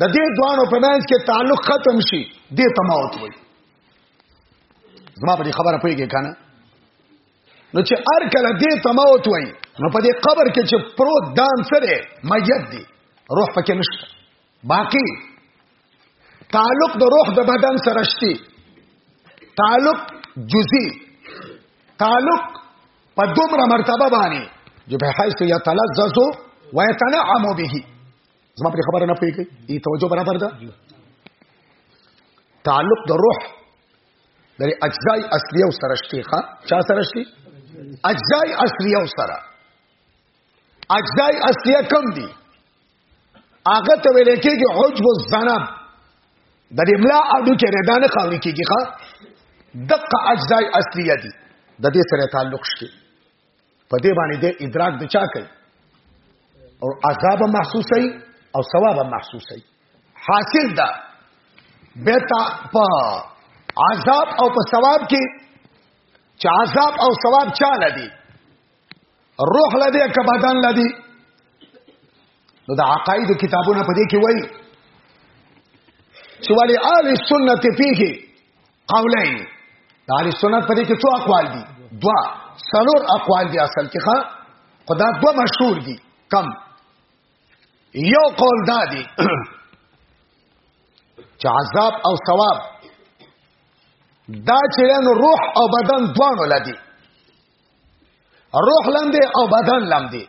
د دې دوانو په منځ کې تعلق ختم شي دې تماوت وي زما په دې خبره پوهیږي کنه نو چې ار کله دې تماوت وي نو په دې قبر کې چې پروت دان سره میت دی روح پکې نشته باقی تعلق د روح د بدن سره شته تعلق جزئی تعلق په دومره مرتبه باندې چې به حیث یتلذذ و یتنعم به زما په خبره نه پیږي ای توجه برابر ده تعلق د روح د اجزاء اصليه او سرشتي ښا چا سرشتي اجزاء اصليه او سره اجزای اصلیه کم دي هغه ته ویل کېږي حجب الذنب د دې ملا اډو کې ردانه خاوري کېږي ښا دقه اجزای اصلیه دي د دې سره تعلق شته په دې باندې د ادراک د چا کوي او عذاب محسوسي او ثواب محسوسي حاصل ده بیتا په عذاب او په ثواب کې چې عذاب او ثواب چا لدی روح لدی که بدن لدی نو د عقاید کتابونه په دې کې وایي چې ولی اهل سنت فيه قولین د اهل سنت په دې کې څو اقوال دي دوا سلور اقوال دي اصل کې ښا خدا دوا مشهور دي کم یو قول دا دی چې عذاب او ثواب دا چې نو روح او بدن دوانو لدی روح لاندې او بدن لاندې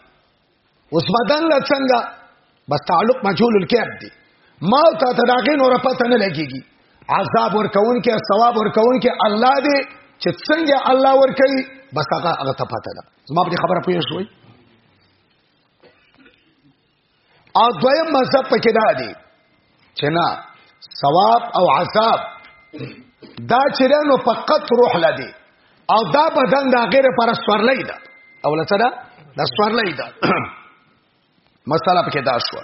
اوس بدن لا څنګه بس تعلق مجهول الکیب دی ما ته ته داګه نور پته نه لګیږي عذاب ورکون کې ثواب ورکون کې الله دې چې څنګه الله ور کوي بس هغه هغه ته پته ده زما په خبره پوه شوي او دویم مذهب پکې دا دی چې نه ثواب او عذاب دا چرانو فقط روح لدی او دا بدن دا غیر پر سورلای دا او لته دا د سورلای دا مساله پکې دا شو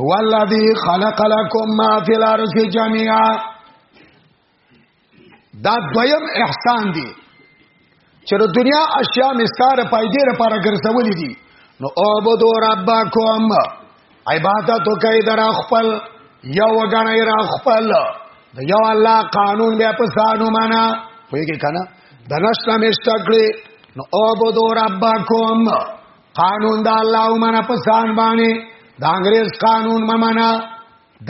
هو الذی خلق لكم ما فی الارض جميعا دا دویم احسان دی چې د دنیا اشیاء مستار پایدې لپاره ګرځولې دي نو عبدو ربکم عبادت کوي در خپل یو غنۍ را خپل د یو الله قانون بیا په ځانو معنا ویږي کنه د نشنا مشتګړي نو عبدو ربکم قانون د الله ومنه په ځان باندې د انګريز قانون ممنه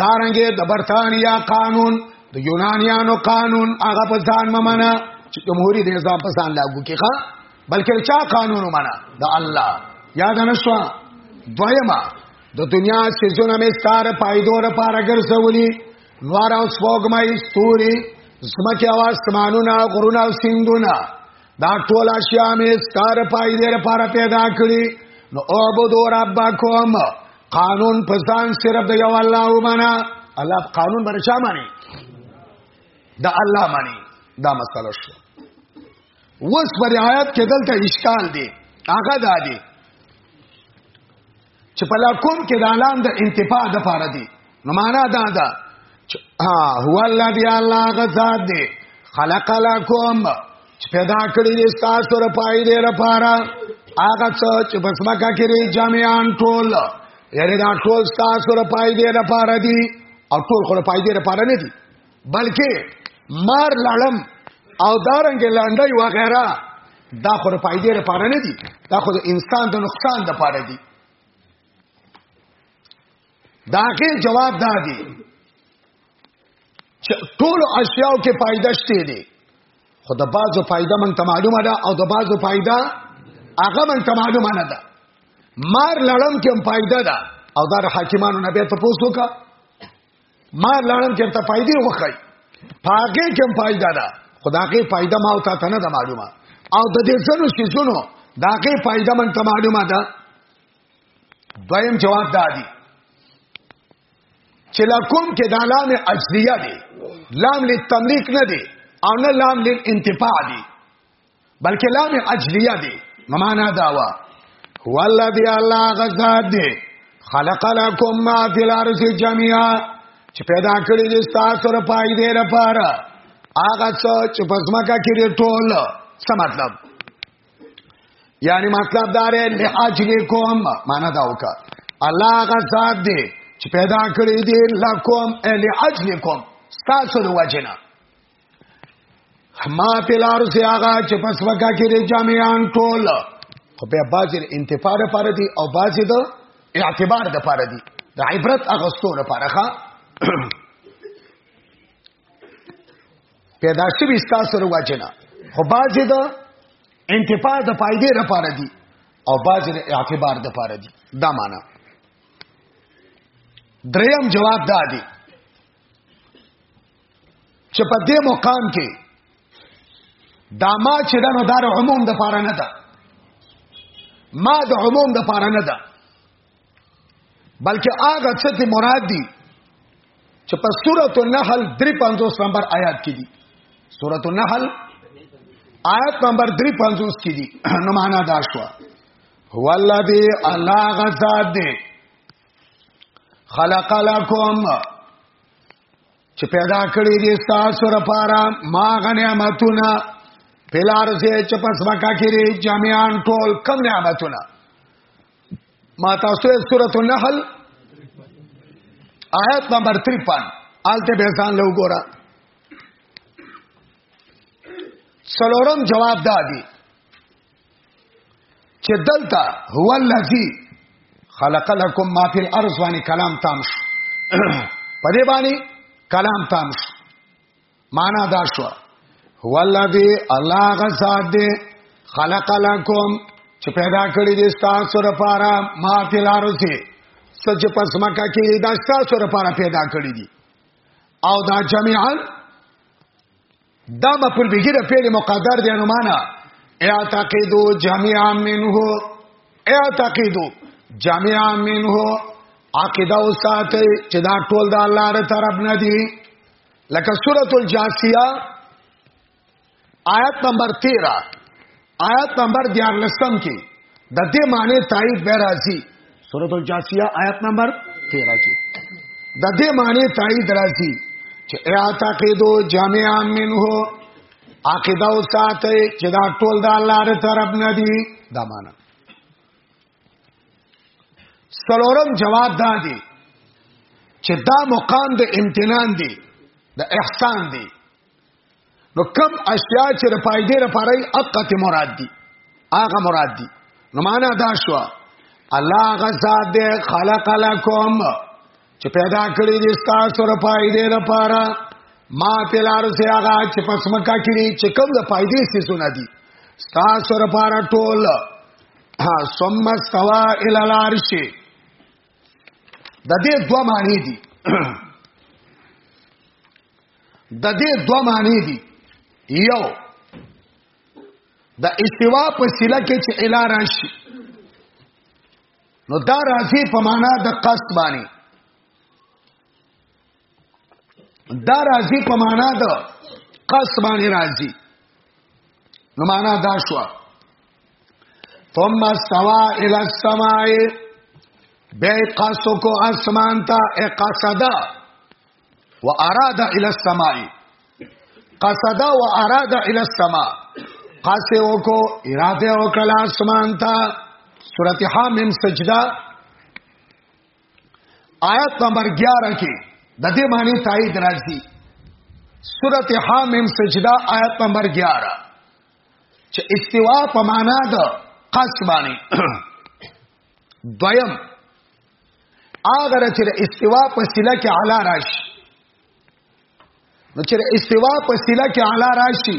دارنګه د برتانیا قانون د یونانیانو قانون هغه په ځان ممنه چې جمهوریت نظام په ځان لاګو کې ښه بلکې چا قانون ومنه د الله یاد نه شو دویما د دنیا سيزونه مې ستار پایدو را پار ګرځولي نوار او سپوږمۍ ستوري زمکه او اسمانونه غرونه او سیندونه دا ټول اشیاء می سکار پای دې لپاره پیدا کړی نو او بدو ربکم قانون پسان صرف د یو الله ومنه الله قانون باندې چا مانی دا الله مانی دا مسله شو وس پر آیات کې دلته اشکال دی هغه دا دی چې په لکم کې د لام د انتفاع د پاره دی نو معنا دا ده ها هو الذی الله غزاد دی خلق لکم چې پیدا کړی دی تاسو را پای دی را پاره هغه څه چې بسمکه کړي جامعان ټول یعنی دا ټول تاسو را پای دی را پاره دی او ټول خو را پای دی را پاره نه دی بلکې مار لړم او دارنګ لاندای و غیره دا خو د فائدې لپاره نه دي دا خو د انسان د نقصان لپاره دي دا کې جواب دا دی چې ټول اشیاء کې فائدہ شته دي خو د بازو فائدہ مونږ ته معلومه ده او د بازو فائدہ هغه مونږ ته معلومه نه ده مار لړم کې هم فائدہ ده او دا حاکمانو نه به تاسو کا ما لاړم چې ته فائدې وخی پاګه کې فائدہ ده خداګه فائدہ ما او ته نه ده معلومه او د دې څنو شي څنو داګه فائدہ من ته معلومه ده دویم جواب دادی چې لکم کې دا لام اجزیه دی لام للتملیک نه دی او نه لام للانتفاع دی بلکې لام اجلیه دی معنا دا وا والذي الله غزاد دی خلق لكم ما في الارض جميعا چې پیدا کړی دي تاسو را پای دې را پار هغه څو چې پزماکا کې ټول څه مطلب یعنی مطلب دا رې له اجلیکم معنا دا وکړه الله غزاد دی چې پیدا کړی دي لکم الی اجلیکم تاسو د وجنه ما پلار سي هغه چې پس وکا کې د جامعان ټول خو په باج انتفاع لپاره دي او باج د اعتبار لپاره دي د عبرت اغستو لپاره ښا پیدا شوی ستاسو رواجنه خو باج د انتفاع د فائدې لپاره دي او باج د اعتبار لپاره دي دا معنی دریم جواب دا دی چې په دې مقام کې دا ما چې دا نو دار عموم د پاره نه ده ما د عموم د پاره نه ده بلکې هغه څه ته مراد دي چې په سورۃ النحل 350 نمبر آیات کې دي سورۃ النحل آیت نمبر 350 کې دي نو معنا دا شو هو الذی الله غزاد خلق لكم چې پیدا کړی دې تاسو لپاره ما غنیمتونه پلار سي چې پس مکه کې جامعان ټول کم نعمتونه ما تاسو سورۃ النحل آیت نمبر 53 آلته به ځان له وګوره څلورم جواب دادی چې دلته هو الذی خلق لكم ما فی الارض باندې کلام تام شو په دې باندې کلام تام شو معنا دا شو هو الذی الله غزاد دې خلق لكم چې پیدا کړی دې تاسو لپاره ما فی الارض سج پس مکه کې دا تاسو لپاره پیدا کړی دي او دا جميعا دا مفعول به د فعل مقدر دی نو معنا اعتقدو جميعا منه اعتقدو جميعا منه عقیده او ساته چې دا ټول د الله تر طرف نه دی لکه سورۃ الجاسیه آیت نمبر 13 آیت نمبر 14 کې د دې معنی تایید به راځي سورۃ الجاسیه آیت نمبر 13 کې د دې معنی تایید راځي چې اعتقدو جامعا منه عقیده او ساته چې دا ټول د الله تر طرف نه دي دا معنی سلورم جواب دا دی چې دا مقام د امتنان دی د احسان دی نو کم اشیاء چې د فائدې لپاره یې اقته مراد دي هغه مراد دي نو معنا دا شو الله غزاد دې خلق لكم چې پیدا کړی دې تاسو د فائدې لپاره ما پلار سي هغه چې پسمکا کړی چې کم د فائدې سي سنا دي تاسو لپاره ټول ها ثم استوى الى العرش د دې دوه معنی دي د دې دوه معنی دي یو د استوا په سله کې چې اله راشي نو دا راځي په معنا د قصد باندې دا راځي په معنا د قص باندې راځي نو معنا دا شو ثم استوى الى السماء بے قصو کو اسمان تا اے قصدا و اراد الى السماء قصدا و اراد الى السماء قصو کو اراده او کلا اسمان تا سورته حامیم سجدہ آیت نمبر 11 کې د دې معنی تایید راځي سورته حامیم سجدا آیت نمبر 11 چې استوا په معنا د قص باندې دویم اگر چې استوا په سله کې اعلی راشي نو چې استوا په سله کې اعلی راشي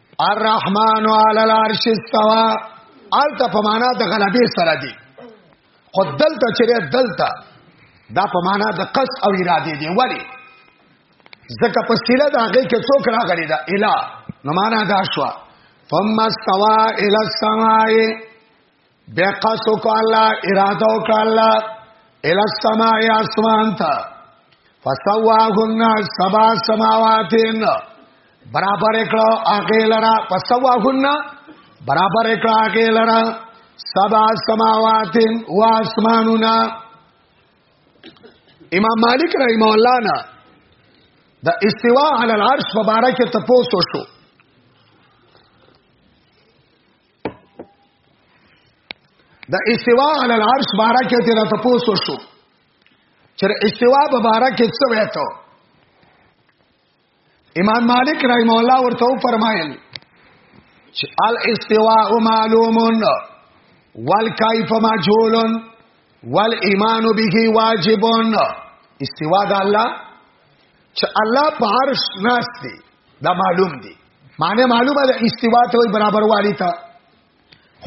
الرحمن علی العرش استوا الته په معنا د غلبې سره دی خو دلته چې دلته دا په معنا د قصد او اراده دی ولی ځکه په سیله د هغه کې څوک راغلی دا اله نو معنا دا شو ثم استوا الى السماء بیا قصو کو الله اراده او کو الله ال السماء اسمان تا فسواهن سبا سماواتین برابر کړه هغه لرا فسواهن برابر کړه هغه لرا سبا سماواتین و اسمانونا امام مالک رحم الله نا د استوا علی العرش مبارک ته پوسو شو د استوا علی العرش بارا کې تیر ته پوسو شو چې استوا په بارا کې څه وایته امام مالک رحم الله ورته فرمایل چې الاستواء معلوم والکیف مجهول والایمان به واجب استوا د الله چې الله په عرش ناست دی دا معلوم دی معنی معلومه ده استوا ته برابر والی ته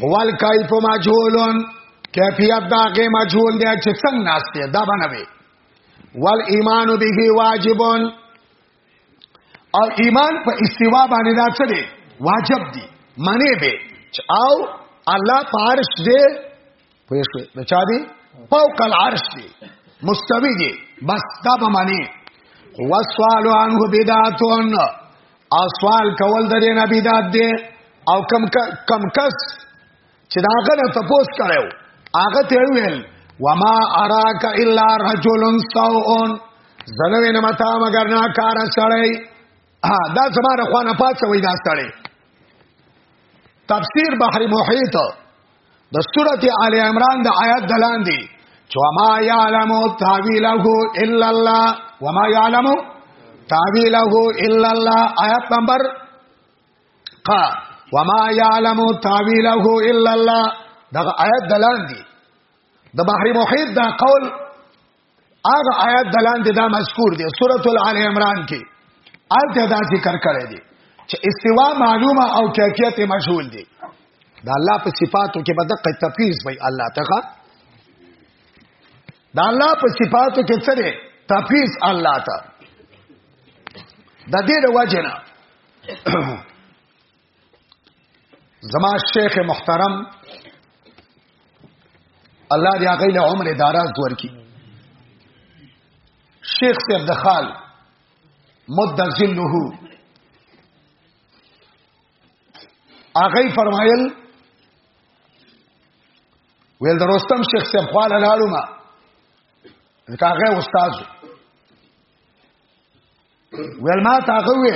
خوال کیف مجهولون کیفیت دا غی مجهول دی چې څنګه ناشته دا باندې وی وال ایمان به واجبون او ایمان په استوا باندې دا څه دی واجب دی معنی به او الله پارش دې پوه شو د چا دی فوق العرش دی مستوی دی بس دا به معنی هو سوال عنه بدعتون او سوال کول د دې نبی داد دی او کم کم کس چې دا غنه تپوس کړو هغه ته ویل وما اراک الا رجل سوء زنه نه متا مگر نه کار سړی ها دا زماره خوانه پاتې وای دا سړی تفسیر بحر محیط د سورته آل عمران د آیات دلان دی چې ما یعلم تعویله الا الله وما یعلم تعویله الا الله آیات نمبر ق وما یعلم تعویله الا الله دا آیات دلان دی د بحر محیط دا قول هغه آیات دلان دي دا مذکور دي سورۃ ال عمران کې آلته دا ذکر کړی دی چې استوا معلومه او کیفیت مشغول دی دا الله په صفاتو کې بدق تفیز وي الله تعالی دا الله په صفاتو کې څه دی تفیز الله ته د دې وجنه زما شیخ محترم الله دې هغه له عمر داراز ورکی شیخ صاحب د خال مد ذله هغه فرمایل ویل دروستم شیخ صاحب خواله لاړو ما ځکه هغه استاد ویل ما تا هغه وی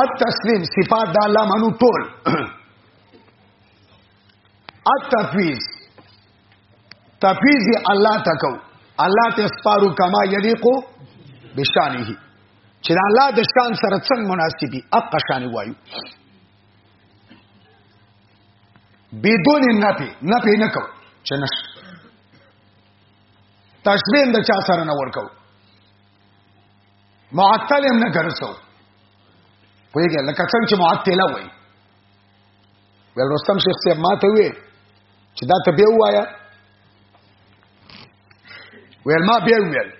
التسلیم صفات د الله منو ټول التفویض تفویض الله تکو الله ته سپارو کما یلیقو بشانه چې د الله د شان سره څنګه مناسب دي اق شان وایو بدون نفي نفي نکو چې نش تشبيه د چا سره نه ورکو معطل هم نه ګرځو پوهیږي لکه څنګه چې معطله وای ول رستم شیخ صاحب ما ته وی چې دا ته به وایا ویل ما به ویل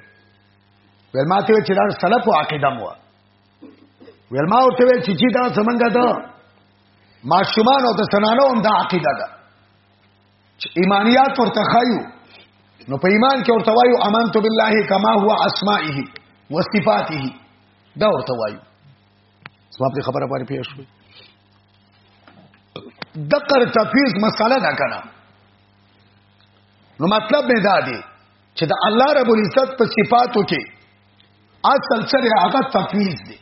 ویل ما ته چې دا سلف او عقیده مو ویل ما ورته ویل چې چې دا څنګه ده ماشومان او د سنانو هم دا عقیده ده چې ایمانیات ورته خایو نو په ایمان کې ورته وایو امنت بالله کما هو اسماءه و صفاته دا ورته وایو سبب دې خبره باندې پیښ شوې دقر تفیز مساله دا کنه نو مطلب مې دا دی چې د الله رب العزت په صفاتو کې اصل سره هغه تفیز دی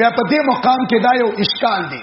بیا په دې مقام کې دا یو اشکال دی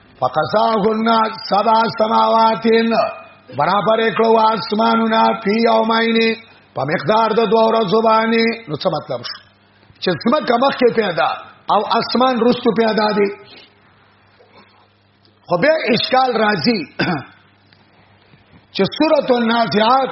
فقصاهن سبع سماوات برابر کړو اسمانونه فی یومین په مقدار د دوه ورځو باندې نو څه مطلب شو چې څمکه مخکې پیدا او اسمان رستو پیدا دي خو به اشکال راځي چې سورۃ النازعات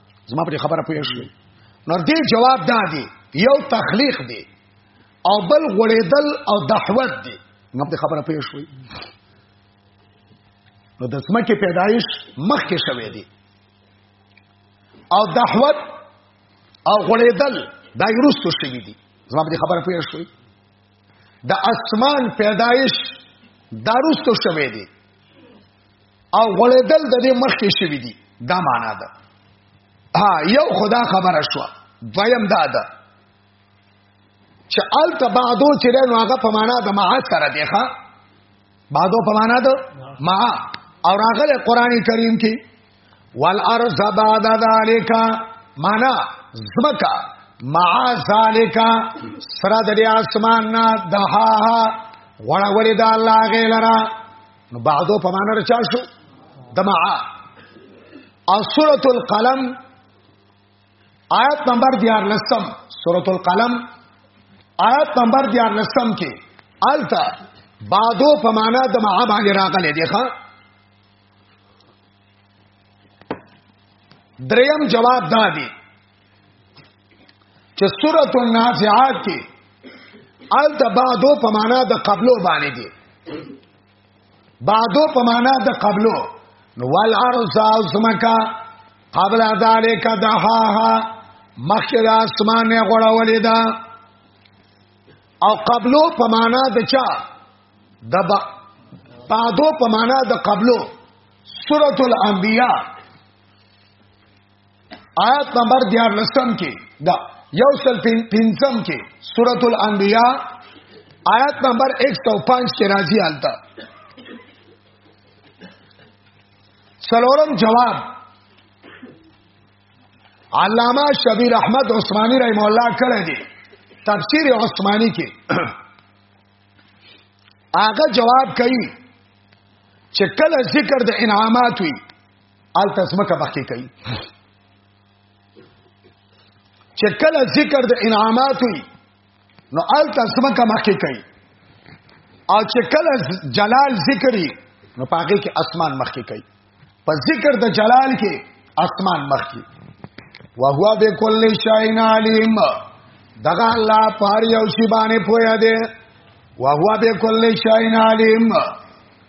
زما په خبره پوه شئ نو دې جواب دا دی یو تخلیق دی او بل غړېدل او دعوت دی نو په خبره پوه شئ نو د سمکه پیدایش مخ کې شوې دي او دعوت او غړېدل دا یرستو شوې دي زما په خبره پوه شئ د اسمان پیدایش داروستو شوې دي او غړېدل د دې مخکې شوی دی دا معنا ده ها یو خدا خبره شو دویم دا ده چې ال تبعدو چې نو هغه په معنا د معا سره دی ښا بعدو په معنا ده ما او راغله قران کریم کې والارض بعد ذالک معنا زمکا مع ذالک سره د اسمان نه دها وړه وړه د الله غیلرا نو بعدو په معنا رچا شو دمع او سورۃ القلم آیت نمبر 14 لسم سورۃ القلم آیت نمبر 14 لسم کې التا بعدو په معنا د مع باندې راغلي دی ښا دریم جواب دا دی چې سورۃ النازعات کې ال د بعدو په معنا د قبلو باندې دي بعدو په معنا د قبلو نو وال ارض اسمکا قبل ذالک دحاها مخکې د اسمان نه غړولې ده او قبلو په معنا د چا د بعدو په معنا د قبلو سورۃ الانبیاء آیت نمبر 14 کې دا یو سل پنځم کې سورۃ الانبیاء آیت نمبر 105 کې راځي حالتا سلورم جواب علامہ شبیر احمد عثماني رحم الله کړه دي تفسیر عثماني کې هغه جواب کوي چې کله ذکر د انعامات وي آل تزمکه بخی کوي چې کله ذکر د انعامات وي نو آل تزمکه مخی کوي او چې کله جلال ذکري نو پاګه کې اسمان مخی کوي په ذکر د جلال کې اسمان مخی وهو بكل شيء عليم دغه الله پاره یو شی باندې پوهه دی وهو بكل شيء عليم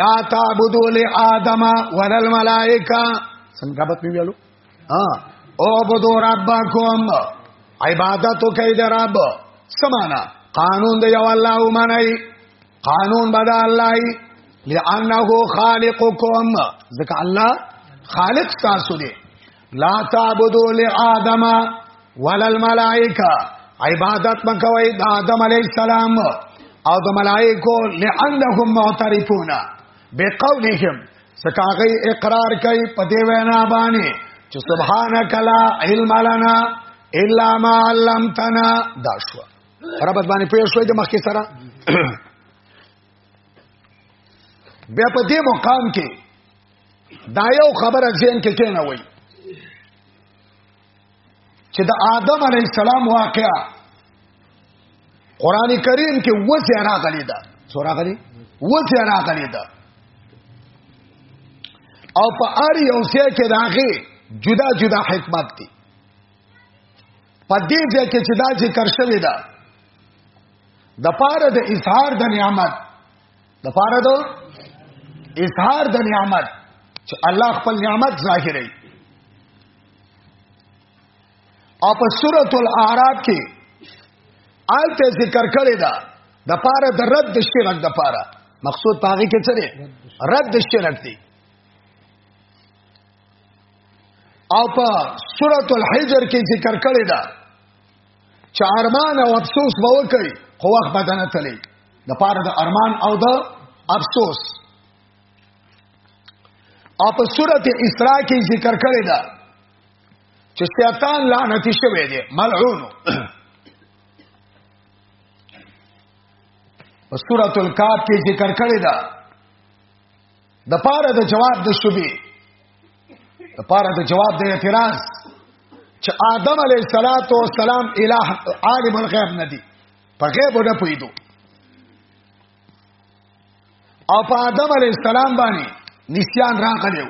لا تعبدوا لآدم ولا الملائکه څنګه به پیلو ها او عبدو ربکم عبادت کوي د رب سمانا قانون دی یو الله ومني قانون بدا الله لانه خالقکم ځکه الله خالق تاسو دی لا تعبدو لآدم ولا الملائکه عبادت مکوئ د آدم علی السلام او د ملائکو لانهم معترفون بقولهم سکاغی اقرار کوي په دی وینا باندې چې سبحانك لا علم لنا الا ما علمتنا دا شو ربط باندې پوه شوې د مخکې سره بیا په دې مقام کې دا یو خبره ځین کې کې نه وای چې د آدم علی السلام واقعا قران کریم کې وځه راغلی دا سورہ غلی وځه راغلی دا او په اړ یو څه کې راغی جدا جدا حکمت دي په دې ځای کې چې دا ذکر شوی دا د پاره د اظهار د نعمت د پاره دو اظهار د نعمت چې الله خپل نعمت ظاهري او په سورۃ الاعراف کې آلته ذکر کړی دا د پاره د رد د شرک د پاره مقصود پاږي کې څه دی رد د شرک دی او په سورۃ الحجر کې ذکر کړی دا چې ارمان او افسوس به وکړي خو وخت به نه تللی د پاره د ارمان او د افسوس او په سورته اسراء کې ذکر کړی دا چې شیطان لعنت شوی دی ملعون په سورته الکاف کې ذکر کړی دا د پاره د جواب د شوبې د پاره د جواب د اعتراض چې آدم علی صلوات و سلام الہ عالم الغیب ندی په غیب نه پویدو او په آدم علی السلام باندې نسیان راغلیو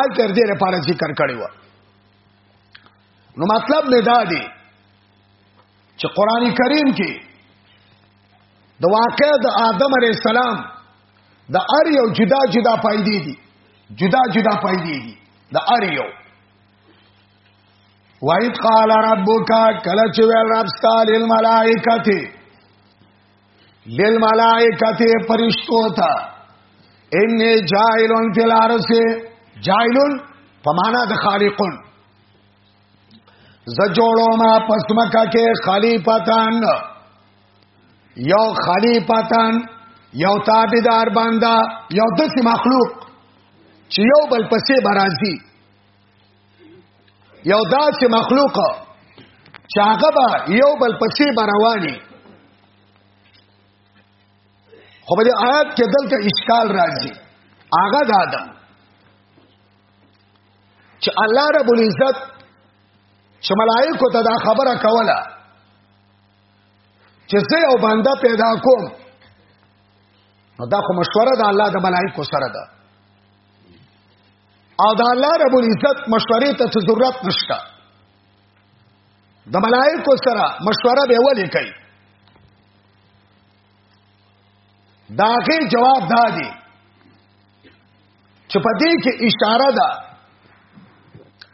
آل تر دې لپاره ذکر کړی و نو مطلب نه دا دی چې قران کریم کې د واقع د آدم علی السلام د ار یو جدا جدا فائدې دي جدا جدا فائدې دي د ار یو وایت قال ربک کله چې ویل رب تعالی الملائکه للملائکه فرشتو ته ان جائلون فی الارض جائلون په معنا د خالقون ز جوړو ما پسمکا کې خلیفتان یو خلیفتان یو تابعدار بندا یو دسی مخلوق چې یو بل پسې برازي یو داسې مخلوق چې هغه به یو بل پسې برواني خو په دې آیات کې دلته اشکال راځي هغه دا ده چې الله رب العزت چې ملائکه ته دا خبره کوله چې زه یو بنده پیدا کوم نو دا خو مشوره ده الله د ملائکه سره ده او دا الله رب العزت مشورې ته ضرورت نشته د ملائکه سره مشوره به ولې کوي داغه جواب دا دی چې په دې کې اشاره ده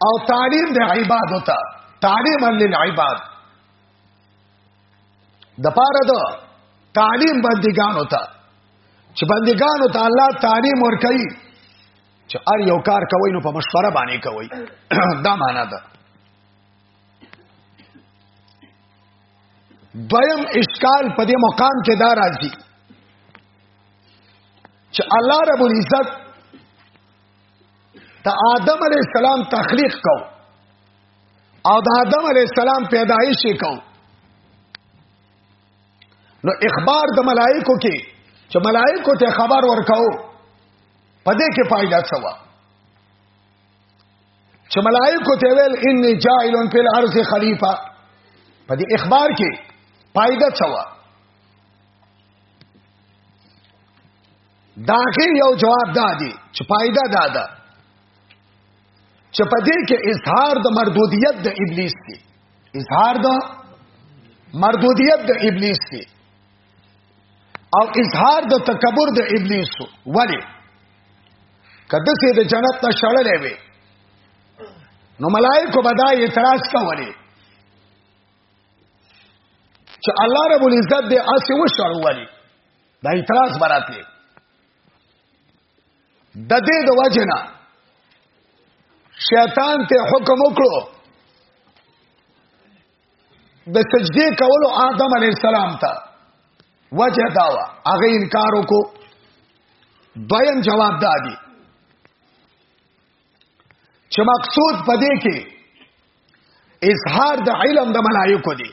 او تعلیم د عباد وتا تعلیم للعباد د پاره ده تعلیم بندگان وتا چې بندگان وتا الله تعلیم ور کوي چې ار یو کار کوي نو په مشوره باندې کوي دا معنا ده دویم اشکال په دې مقام کې دا راځي چې الله رب العزت د آدم علی السلام تخلیق کو او د آدم علی السلام پیدایش کو نو اخبار د ملائکو کې چې ملائکو ته خبر ورکاو پدې کې فائدہ څه چې ملائکه ته ویل انی جاعلون فی الارض خلیفہ په دې اخبار کې پایده څوا داخل یو جواب دادی چې پایده دادا چې په دې کې اظهار د مردودیت د ابلیس دی اظهار د مردودیت د ابلیس دی او اظهار د تکبر د ابلیس ولی کده سه د جنت ته شړلې وي نو ملائکه به دا اعتراض کولی چې الله رب العزت دې اسی و شړو ولی دا اعتراض براتلی د دې د وجنه شیطان ته حکم وکړو د سجدي کولو آدم علی السلام ته وجه داوا هغه انکار وکړو دویم جواب دادی چې مقصود پدې کې اظهار د علم د ملائکو دی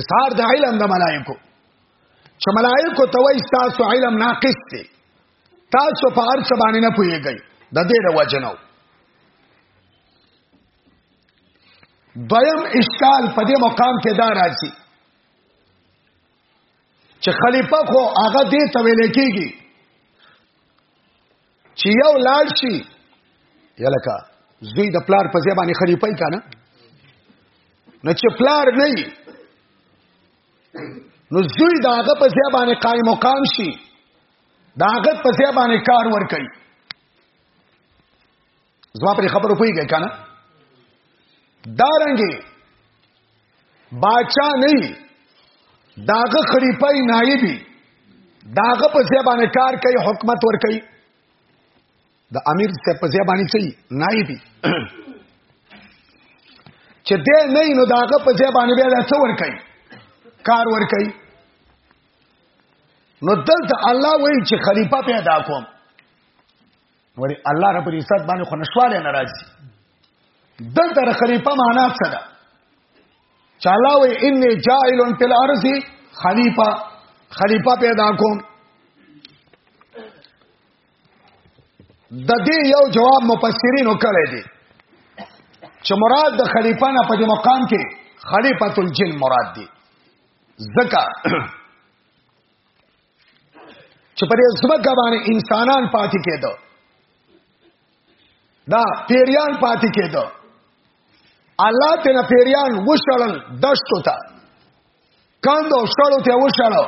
اظهار د علم د ملائکو چې ملائکو ته وایي تاسو علم ناقص دی تاسو په هر څه باندې نه پوهیږئ د دې د وجنو دویم اشکال په دې مقام کې دا راځي چې خلیفہ خو هغه دې ته ویل کېږي چې یو لاړ شي یلکه زوی د پلار په ځای باندې خلیفہ یې کنه نو چې پلار نه وي نو زوی د هغه په ځای باندې قائم مقام شي د هغه په ځای باندې کار ور کوي زما پر خبرو پويږي کنه دارنګي باچا نه داغه خلیفہ نایبی داغه په ځای باندې کار کوي حکومت ور کوي د امیر څخه په ځای باندې چي نایبی چې دې نه نو داغه په ځای باندې بیا څه ور کوي کار ور کوي نو دلته الله وایي چې خلیفہ پیدا کوم ولی الله رب العزت باندې خو نشواله ناراضي دلته خلیفہ معنا څه ده چاله وی انی جائل فی الارض خلیفہ خلیفہ پیدا کوم د دې یو جواب مفسرینو کړی دی چې مراد د خلیفہ نه په مقام کې خلیفۃ الجن مراد دی زکه چې په دې ځمکه باندې انسانان پاتې کېدو دا پیریان پاتې کېدو الله ته نه پیریان وشړل دشتو ته کاندو شړو ته وشړو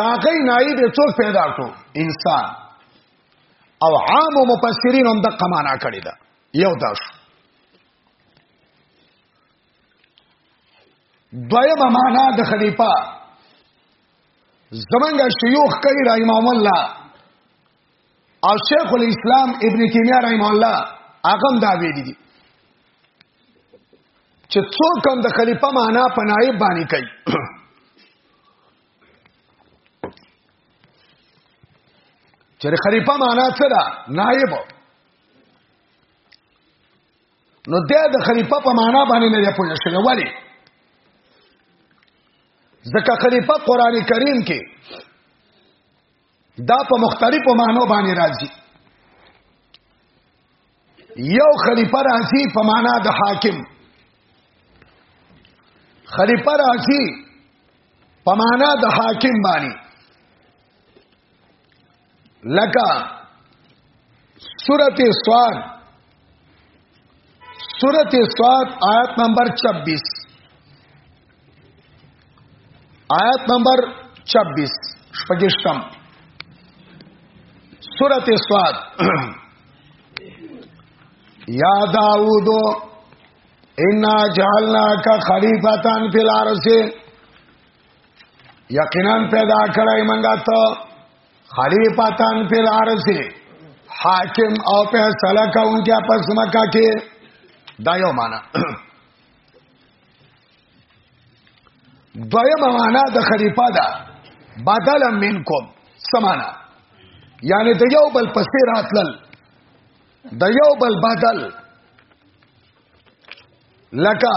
دا غي نای دې څوک پیدا کړو انسان او عام مفسرین هم د قمانا کړی دا یو داش دویمه معنا د خلیفہ زمنګ شيوخ کوي رحمهم الله او شیخ الاسلام ابن تیمیه رحمه الله هغه دا ویل دي چې څوک هم د خلیفہ معنا په نائب باندې کوي چې خلیفہ معنا څه ده نائب نو د د خلیفہ په معنا باندې نه پوه شوی ولی ځکه خلیفہ قران کریم کې دا په مختلفو معنو باندې راځي یو خلیفہ راځي په معنا د حاکم خلیفہ راځي په معنا د حاکم باندې لکه سورت سواد سورت سواد آیت نمبر 26 آیت نمبر 26 شپږشتم سورت سواد یا داوود انا جعلناک خلیفتان فی الارض یقینا پیدا کړای منګه ته خلیفاتان په لارسه حاکم او په سلا کونکي پس مکه کې دا یو معنا دویمه معنا د خلیفہ دا بدل منکم سمانا یعنی د یو بل پسې راتلل د یو بل بدل لکه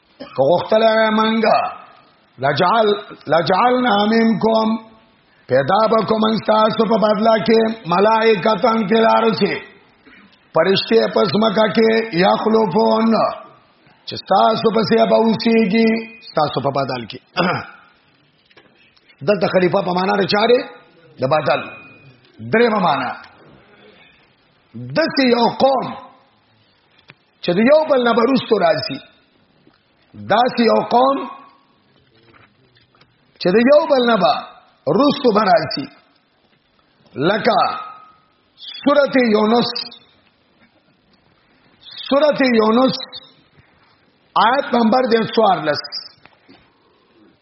که غختل را منګا لجعل لجعلنا منکم پیدا بکم انستاسو په بدلا کې ملائکتن کلار سي پرشته پس مکه کې یا خلوفون چې تاسو په سي ابو سيږي تاسو په بدل کې دلته خلیفہ په معنا د چاره د بدل درې په معنا دته یو قوم چې د یو بل نه بروستو راځي دا سی یو قوم چې د یو بل نه با روستو براسي لکه سورته یونس سورته یونس آیت نمبر 114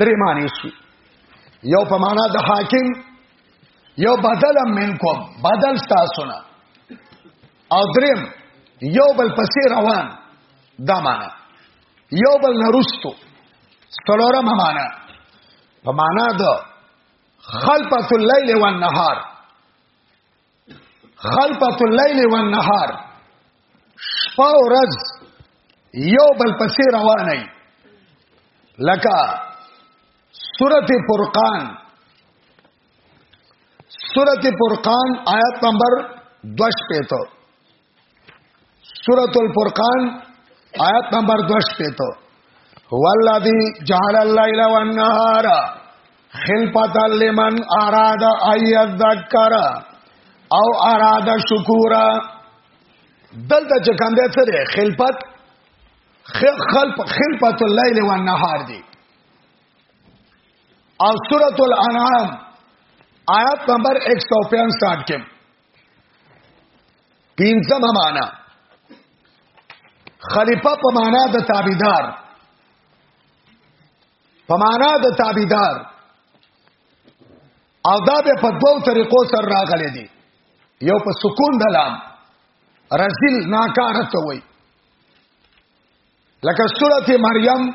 درې معنی شي یو په معنا د حاکم یو بدل منکم بدل تاسو نه او دریم یو بل پسې روان دا معنا یو بل نرستو څلورم معنا په معنا د خلفت الليل والنهار خلفت الليل والنهار شپه او ورځ یو بل پسې روانه لکه سورته فرقان سورته فرقان آیت نمبر 25 سورۃ الفرقان آیت نمبر 2 پېته هو الذی جعل الليل والنهار خلقتا لمن اراد ان يذكر او اراد شکورا دلته چې کوم دې څه دی خلقت خلق خلقت الليل والنهار دی او سورۃ الانعام آیات نمبر 165 کې پینځم معنا خلیفہ په معنا د تابعدار په معنا د تابعدار او دا به په دوو طریقو سره راغلي دي یو په سکون د لام رزل ناکار ته وای لکه سورته مریم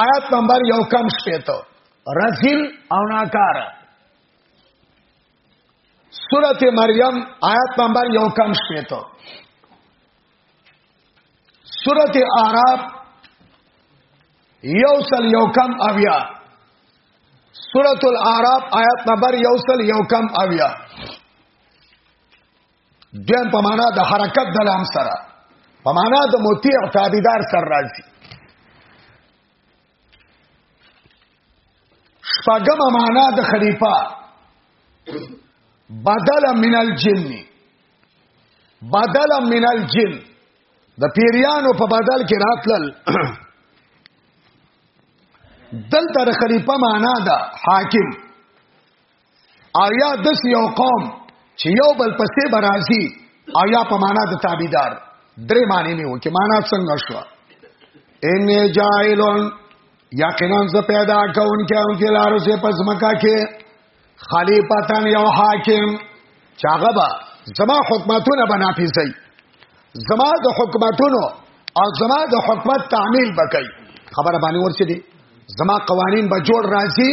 آیات نمبر یو کم شپه ته رزل او ناکار سورت مریم آیت نمبر یو کم شپیتو سورت آراب یو سل یو کم اویا سورت العراب آیت نمبر یو سل یو کم اویا دیم پمانا د حرکت دلام سره پمانا د مطیع تابیدار سر راځي شپږم معنا د خلیفہ بدل من الجن بدل من الجن د پیریانو په بدل کې راتلل دلته د خلیفہ معنا ده حاکم آیا دس یو قوم چې یو بل پسې برازي آیا په معنا د تابعدار درې معنی نه و کې معنا څنګه شو ان جائلون یقینا ز پیدا کون کې ان کې لارو سه پس مکا کې خلیفتان یو حاکم چاغبا زما حکومتونه بنا پیسي زما د حکومتونو او زما د حکومت تعمیل بکای خبره باندې ورسې دي زما قوانین به جوړ راځي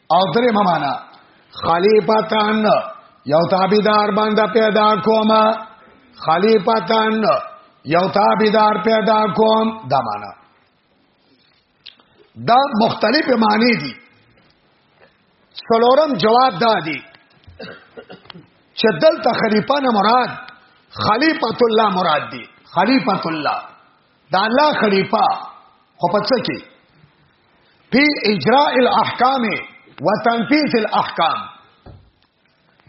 او درې معنا خلیفتان یو تابعدار باندې پیدا کوم خلیفتان یو تابعدار پیدا کوم دا معنا دا مختلف معنی دي سلورم جواب دا دی چې دلته خلیفہ نه مراد خلیفۃ الله مراد دی خلیفۃ الله دا الله خلیفہ خو پڅ کې فی اجراء الاحکام وتنفیذ الاحکام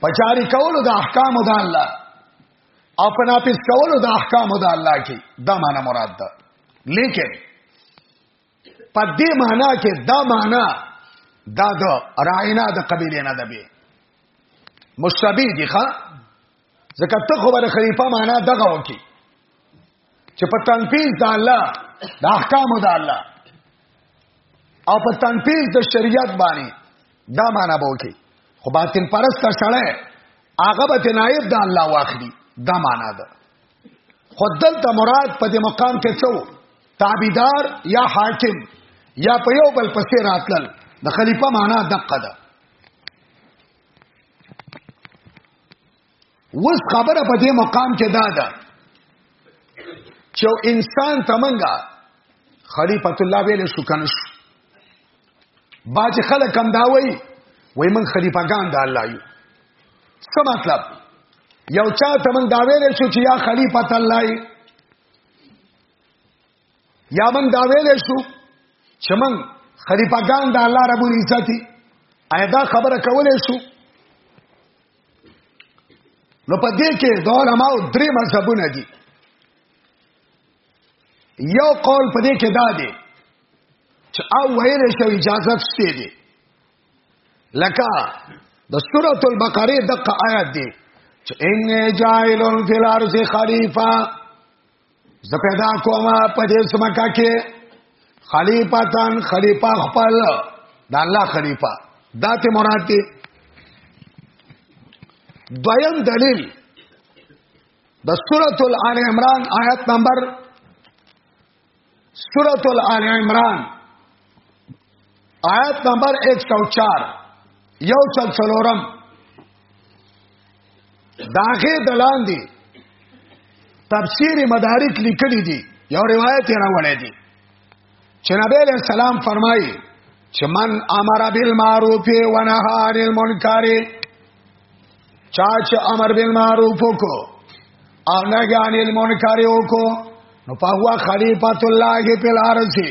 پچاری کولو د احکام د الله او په ناپیس کولو د احکام د الله کې دا معنا مراد ده لیکن په دې معنا کې دا معنا دا د راینا د قبیله نه ده به مشتبه دي ښا ځکه ته خو بر خلیفہ معنا دغه وکی چې په تنفیذ د الله د احکام د الله او په تنفیذ د شریعت باندې دا معنا به وکی خو باطل پرست سره هغه به نائب د الله واخلي دا معنا ده خو دلته مراد په دې مقام کې څو تابعدار یا حاکم یا په یو بل پسې راتلل د خلیفہ معنا دقه ده وس خبره په دې مقام کې دا ده چې انسان تمنګا خلیفۃ الله ویل شو کنه شو باج خلک هم دا وای وای من خلیفګان د الله یو څه مطلب یو چا تمنګ دا ویل شو چې یا خلیفۃ الله یا من دا ویلې شو چې من خلیفګان د الله رب العزت ایا دا خبره کولې شو نو په دې کې د علماء درې مذهبونه دي یو قول په دې کې دا دی چې او ویل شو اجازه شته دي لکه د سورۃ البقره دغه آیات دی چې ان جائل فی الارض خلیفہ زه پیدا کوم په دې سمکا کې خلیفاتان خلیفہ خپل د الله خلیفہ داته مراد دی دویم دلیل د سورۃ الان عمران آیت نمبر سورۃ الان عمران آیت نمبر 104 یو چل سلورم داغه دلان دی تفسیر مدارک لیکلی دی یو روایت راوړی دی چې نبی له سلام فرمایي چې من امر بالمعروف و نهى عن المنکر چا چې امر بالمعروف وکړو او نهي عن المنکر وکړو نو په هوا خلیفۃ الله کې په لار شي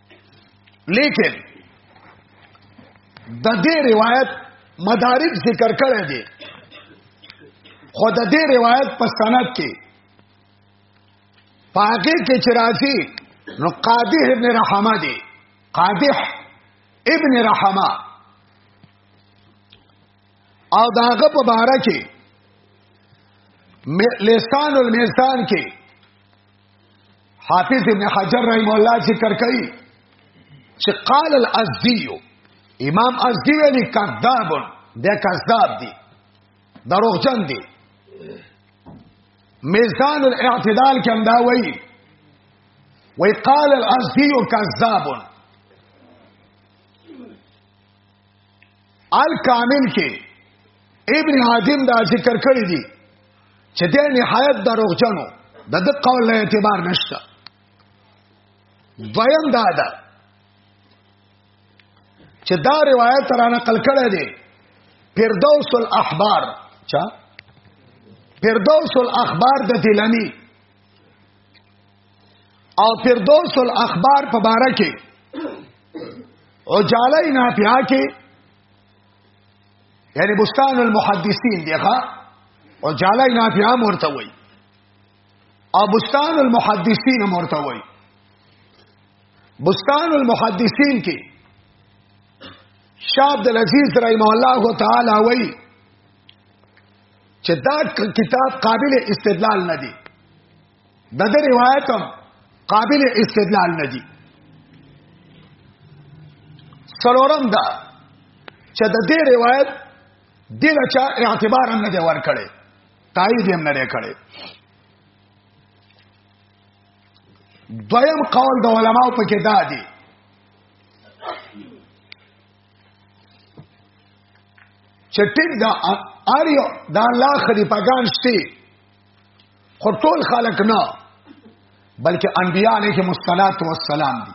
لیکن د دې روایت مدارک ذکر کړی دی خو د دې روایت په سند کې پاګه کې چرافي نو قاضي ابن رحمه دی قاضي ابن رحمه او داغه په باره کې لسان المیزان کې حافظ ابن حجر رحم الله ذکر کوي چې قال الازدی امام ازدی ویلي کذاب ده کذاب دي دروغجن دي میزان الاعتدال کې هم دا وایي وی قال الازدی کذاب الکامل کې ابن حاتم دا ذکر کړی دی چې د نهایت دروغجنو د د قول له اعتبار نشته دویم دا ده چې دا روایت را نقل کړی دی فردوس الاحبار چا فردوس الاخبار د دلانی او فردوس الاخبار په باره کې او جالی نافعه کې یعنی بستان المحدثین دیخوا او جالی نافعه مرته وای او بستان المحدثین مرته وای بستان المحدثین کې شاه عبد العزيز رحمه الله تعالی وای چې دا کتاب قابل استدلال نه دی د دې روایت قابل استدلال نه دي سلورم دا چې د دې روایت دغه چا اعتبار نه دی ور کړی تایید هم نه لري کړی دویم قول د علماو په کې دا دی چې ټیک دا اریو دا لا خلیفګان شته خو ټول خلق نه بلکې انبیاء علیهم الصلاۃ والسلام دي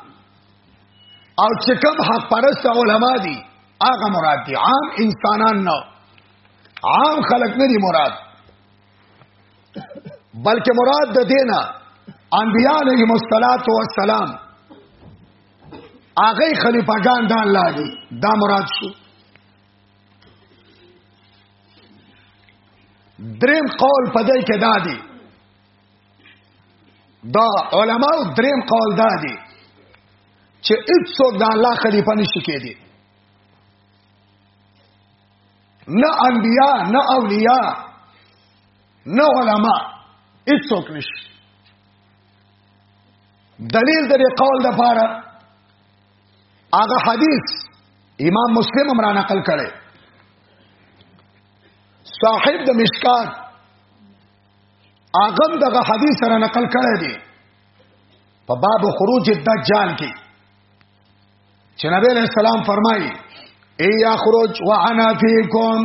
او چې کوم حق پرست علما دي هغه مراد دي عام انسانان نه عام خلق نه دي مراد بلکې مراد د دینه انبیاء علیهم الصلاۃ والسلام هغه خلیفګان د الله دي دا مراد شو دریم قول پدې کې دادی دا علماء دریم قول دادی چې هیڅوک د الله خلیفہ نشي کېدی نه انبیا نه اولیاء نه علما هیڅوک نشي دلیل درې قول د پاره هغه حدیث امام مسلم هم را نقل کړي صاحب د مشکات اغم دغه حدیث را نقل کړي دي په باب خروج الدجال کې چې نبی له سلام فرمایي ای یا خروج وانا فیکم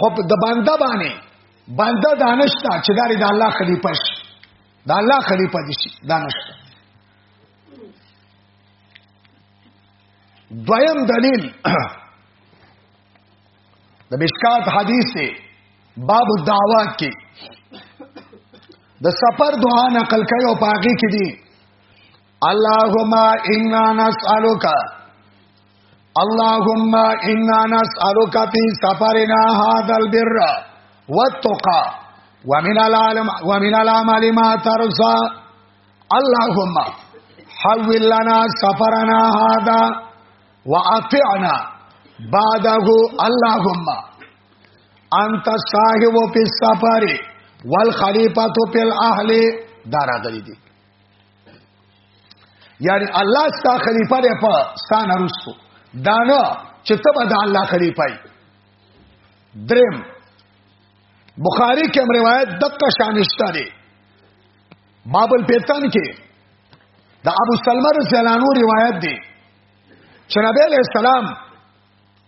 خو د بنده باندې بنده دانشتا چې داري د الله خلیفہ شي د الله خلیفہ دي شي دانشتا دویم دلیل د مشکات حدیث سے باب الدعوه کې د سفر دعا نقل کوي او پاګه کې دي اللهم انا نسالک اللهم انا نسالک فی سفرنا هذا البر والتقى ومن العالم ومن العمل ما ترضى اللهم حول لنا سفرنا هذا وأطعنا بعده اللهم انت صاحب في السفر والخليفه في الاهل دارغلی دي یعنی الله ستا خلیفہ دی په ستان ارستو دانا چې ته به د الله خلیفہ یې درم بخاری کې هم روایت دقه شانشته دی بابل پیتن کې د ابو سلمہ رضی الله عنه روایت دی چې نبی علیہ السلام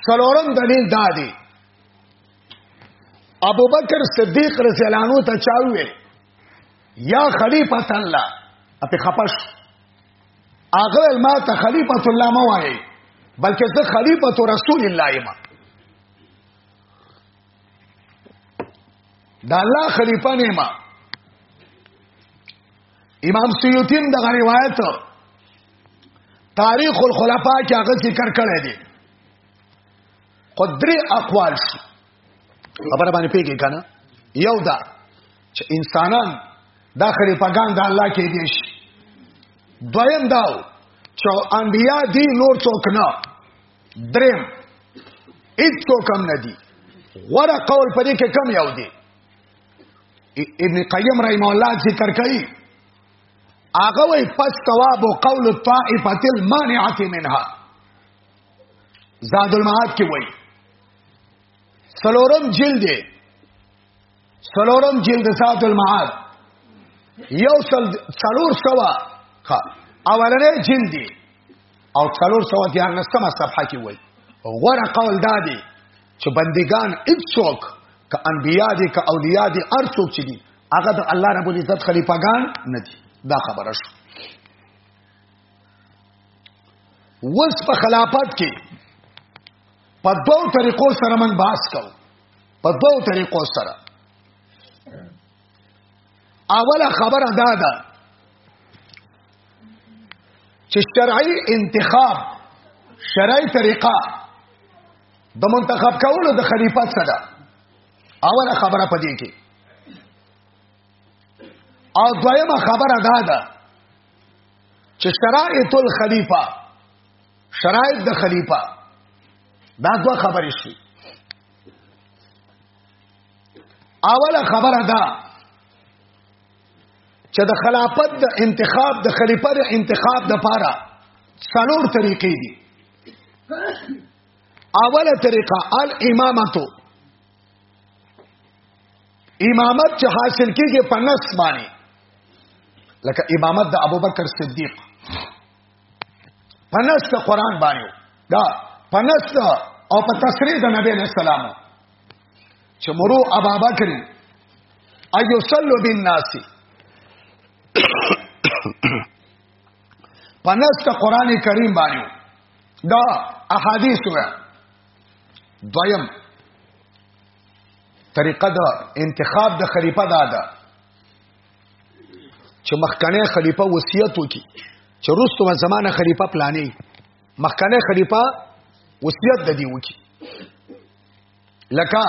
سلورم دلیل دا دی ابو بکر صدیق رضی الله عنه ته چاوي یا خلیفۃ الله اپی خپش اغه ما ته خلیفۃ الله ما وایي بلکې زه خلیفۃ رسول الله یم دا الله خلیفہ نه ما امام سیوطی هم دغه روایت تاریخ الخلفاء کې هغه ذکر کړی دی قدرې اقوال شي خبره باندې پیږي کنه یو دا چې انسانان داخلي پاګان د الله کې دي شي دویم دا چې انبیا دي نور څوک نه دریم هیڅ څوک هم نه دي غره قول پرې کې کم یو دي ابن قیم رحم الله ذکر کوي هغه وی پس ثواب قول الطائفه المانعه منها زاد المعاد کې وی سلورم جلد سلورم جلد زاد المعاد یو سل سلور سوا اولنې جلد او سلور سوا دیار نستمه صفحه کې وی غره قول دادی چې بندگان هیڅوک که انبیا دي که اولیاء دي هر څوک چې دي هغه د الله رب العزت خلیفګان نه دي دا خبره شو وس په خلافت کې په دوو طریقو سره من باس کو په دوو طریقو سره اوله خبره دا ده چې شرعي انتخاب شرعي طریقه د منتخب کولو د خلیفہ څه ده اوله خبره پدې کې او دویمه خبره دا ده چې شرایط الخلیفہ شرایط د خلیفہ دا دوه خبرې شي اوله خبره دا چې د خلافت د انتخاب د خلیفہ د انتخاب د پاره څلور طریقې دي اوله طریقه الامامتو امامت چې حاصل کیږي په نس باندې لکه امامت د ابوبکر صدیق په نس د قران باندې دا په نس او په تصریح د نبی علیہ السلام چې مرو ابابکر ايو صلو بالناس پنځ ته قران کریم باندې دا احادیث و دویم طریقه دا انتخاب د خلیفہ دا ده چې مخکنه خلیفہ وصیت وکي چې رستو زمانه خلیفہ پلانې مخکنه خلیفہ وصیت د دی وکي لکه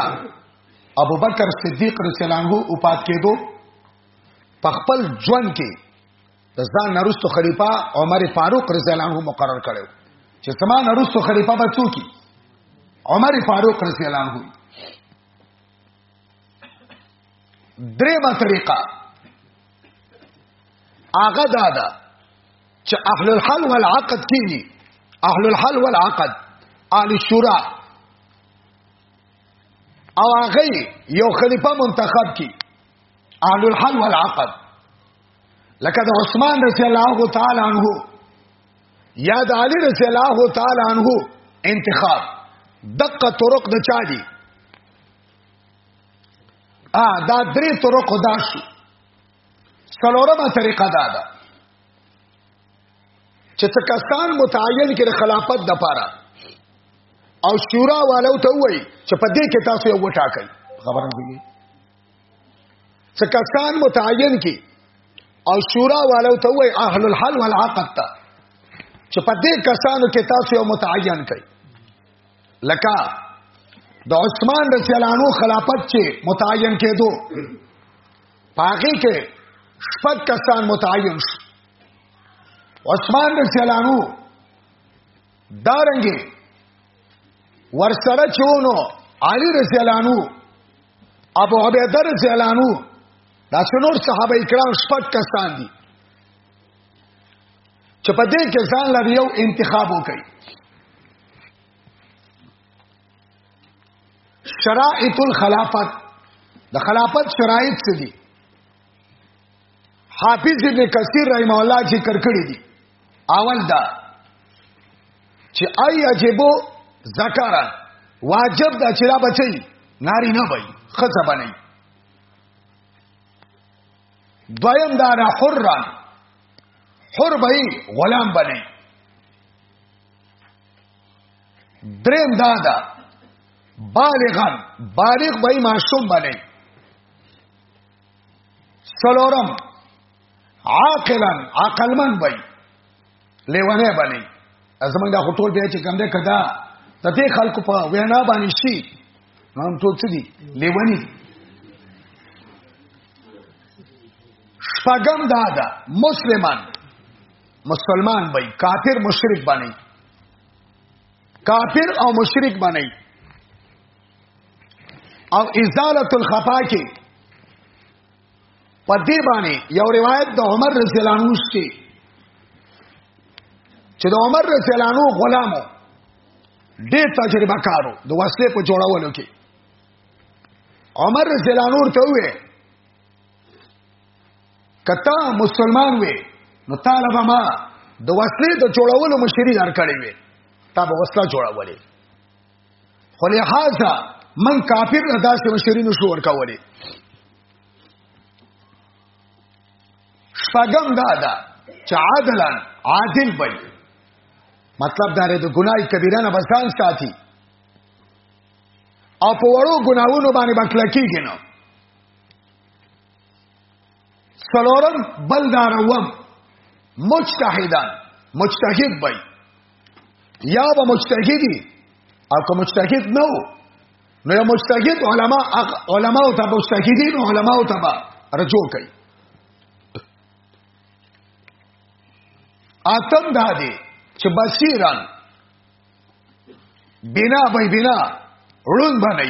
ابو بکر صدیق رضی الله عنه او پات کېدو په خپل ژوند کې د ځان نرستو خلیفہ عمر فاروق رضی الله عنه مقرر کړو چې سما نرستو خلیفہ به څوک عمر فاروق رضی الله عنه درېمه طریقه هغه دا ده چې اهل الحل والعقد کینی اهل الحل والعقد آل شورا او هغه یو خلیفہ منتخب کی اهل الحل والعقد لکه د عثمان رضی الله تعالی عنہ یا د علی رضی الله تعالی عنہ انتخاب دقه طرق د چا دي ا دا درې طرق دا شو څلورمه طریقه دا ده چې څه کسان متعین کړي خلافت د پاره او شورا والو ته وایي چې په دې کې تاسو یو وټاکئ خبره نه څه کسان متعین کی او شورا والو ته وای اهل الحل والعقد ته چې په دې کسانو کې تاسو یو متعین کړئ لکه د عثمان رضی الله عنه خلافت چې متعین کېدو پاګه کې شپږ کسان متعین شو عثمان رضی الله عنه دارنګي ورسره چونو علي رضی الله عنه ابو عبیده رضی الله عنه دا څنور صحابه کرام شپږ کسان دي چې په دې کې ځان لري یو انتخاب وکړي شرائط الخلافت د خلافت شرایط څه دي حافظ ابن کثیر رحم الله چې کرکړی دي اول دا چې ای عجبو ذکر واجب دا چې را بچي ناری نه وای خزه بنئ دویم دا را حران حر بئی غلام بنئ دریم دا دا بالغان بالغ بئی معصوم بنئ سلورم عاقلا عقلمن وای لیونه باندې زمونږ د خطول بیا چې کوم ده کدا د دې خلکو په وینا باندې شي نو هم ټول څه دي لیونی شپږم دا ده مسلمان مسلمان وای کافر مشرک باندې کافر او مشرک بنئ او ازاله الخفا کې په دې باندې یو روایت د عمر رضی الله عنه شته چې د عمر رضی الله عنه غلامو ډېر تجربه کارو د وسلې په جوړولو کې عمر رضی الله عنه ته وې کته مسلمان وې نو طالب ما د وسلې د جوړولو مشری درکړې وې تا به وسله جوړولې خو لهدا من کافر نه داسې مشری نو شو ورکولې شپږم دا ده چې عادلان عادل وي مطلب دا دی د ګناي کبیره نه بسان ساتي او په وړو ګناوونو باندې بکلا کیږي نو سلورم بل داروم مجتهدان مجتهد بای یا به مجتهدی او که مجتهد نو نو یا مجتهد علما علما او تبع مجتهدین علما او تبع رجوع کوي اتم دا دی چې بصیران بنا بای بنا ړون بنئ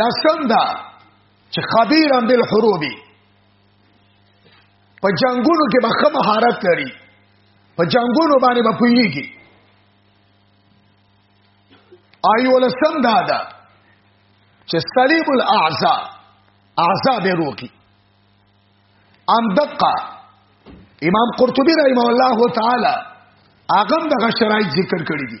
لسم دا چې خبير هم بل حروبي په جنگونو کې به خه مهارت لري په جنگونو باندې به پويږي آیو لسم دا دا چې سلیم الاعضاء اعضاء به روکي ان دقه امام قرطبي رحمه الله تعالی اغم دغه شرایط ذکر کړی دي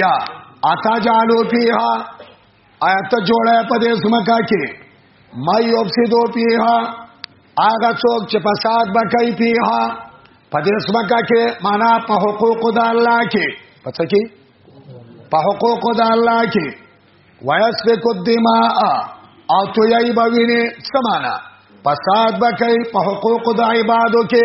یا اتا جالو فیها آیت جوړه په دې سمکا کې ما یوفسدو فیها هغه څوک چې فساد وکړي فیها په دې سمکا کې معنا په حقوق د الله کې پڅ کې په حقوق د الله کې ويسفك الدماء او تو یی بوینه سمانا فساد وکړي په حقوق د عبادو کې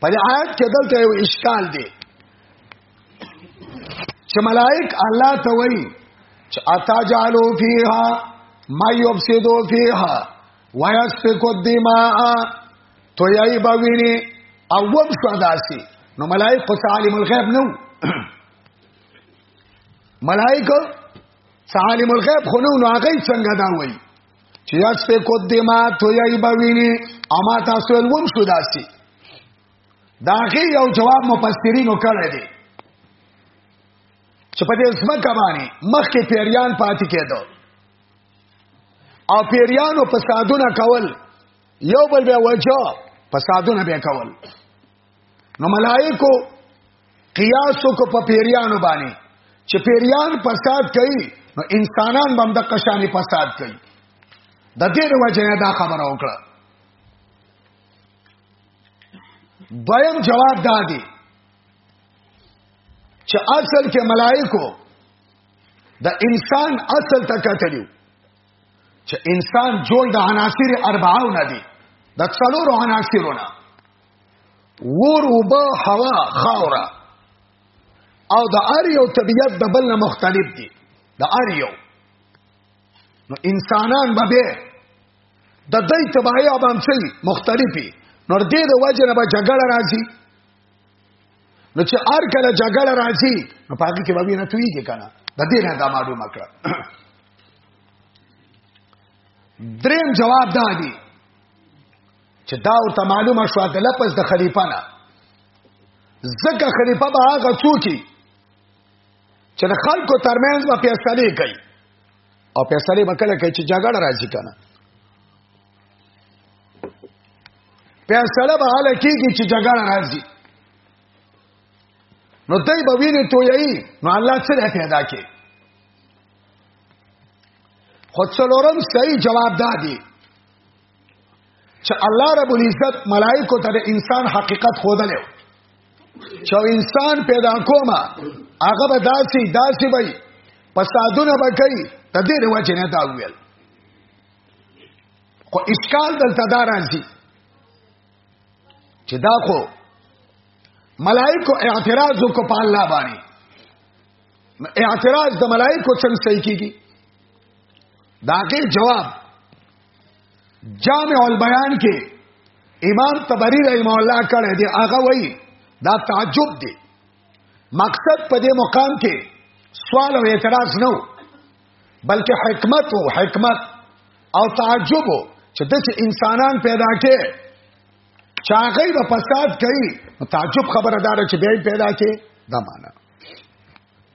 په دې آیت کې دلته یو اشکال دی چې ملائک الله ته وایي چې اتا جالو فیها ما یفسدو فیها ویسفکو الدماء تو یای بوینی او وب شو داسی نو ملائک خو عالم الغیب نو ملائک عالم الغیب خو نو نو هغه څنګه دا وایي چې یاس په کو دما تو یی بوینی اما تاسو ولوم شو داسي داغه یو جواب مفسرینو کړی دی چې په دې اسمه کمانی مخکې پیریان پاتې کېدو او پیریانو په سادونه کول یو بل به وجو په سادونه به کول نو ملائکو قیاسو کو په پیریانو باندې چې پیریان فساد کوي نو انسانان هم د قشانی فساد کوي د دې وجه نه دا خبره وکړه دویم جواب دا دی چې اصل کې ملائکو د انسان اصل ته کتلیو چې انسان جوړ د عناصر اربعو نه دی د څلورو عناصرو نه ور وبا هوا خاورا او د ار یو طبیعت د بل نه مختلف دي د ار یو نو انسانان به به د دې تبعی عوام سي مختلفي نو د دې د وجه نه به جګړه راځي نو چې ار کله جګړه راځي نو پاګه کې به نه توي کې کنه د دې نه دا معلومه کړه دریم جواب دا دی چې دا ورته معلومه شو د لپس د خلیفہ نه ځکه خلیفہ به هغه څوکي چې د خلکو ترمنځ به فیصله کوي او فیصله به کله کوي چې جګړه راځي کنه فیصله به حاله کیږي چې جګړه راځي نو دای به ویني تو یی نو الله سره پیدا کې خود څلورم صحیح جواب دادی چې الله رب العزت ملائکه ته د انسان حقیقت خودل چې انسان پیدا کومه هغه به داسي داسي وي فسادونه به کوي د دې وجه نه دا ویل خو اشکال دلته دا راځي چې دا خو ملائکه اعتراض وکړ په الله باندې اعتراض د ملائکه څنګه صحیح کیږي دا کې جواب جامع البیان کې امام تبری رحم الله کړه دی هغه وای دا تعجب دی مقصد په دې مقام کې سوال او اعتراض نه بلکې حکمت او حکمت او تعجب چې د انسانان پیدا کې چاغې د فساد کوي تعجب خبره دار چې به پیدا کې دا معنا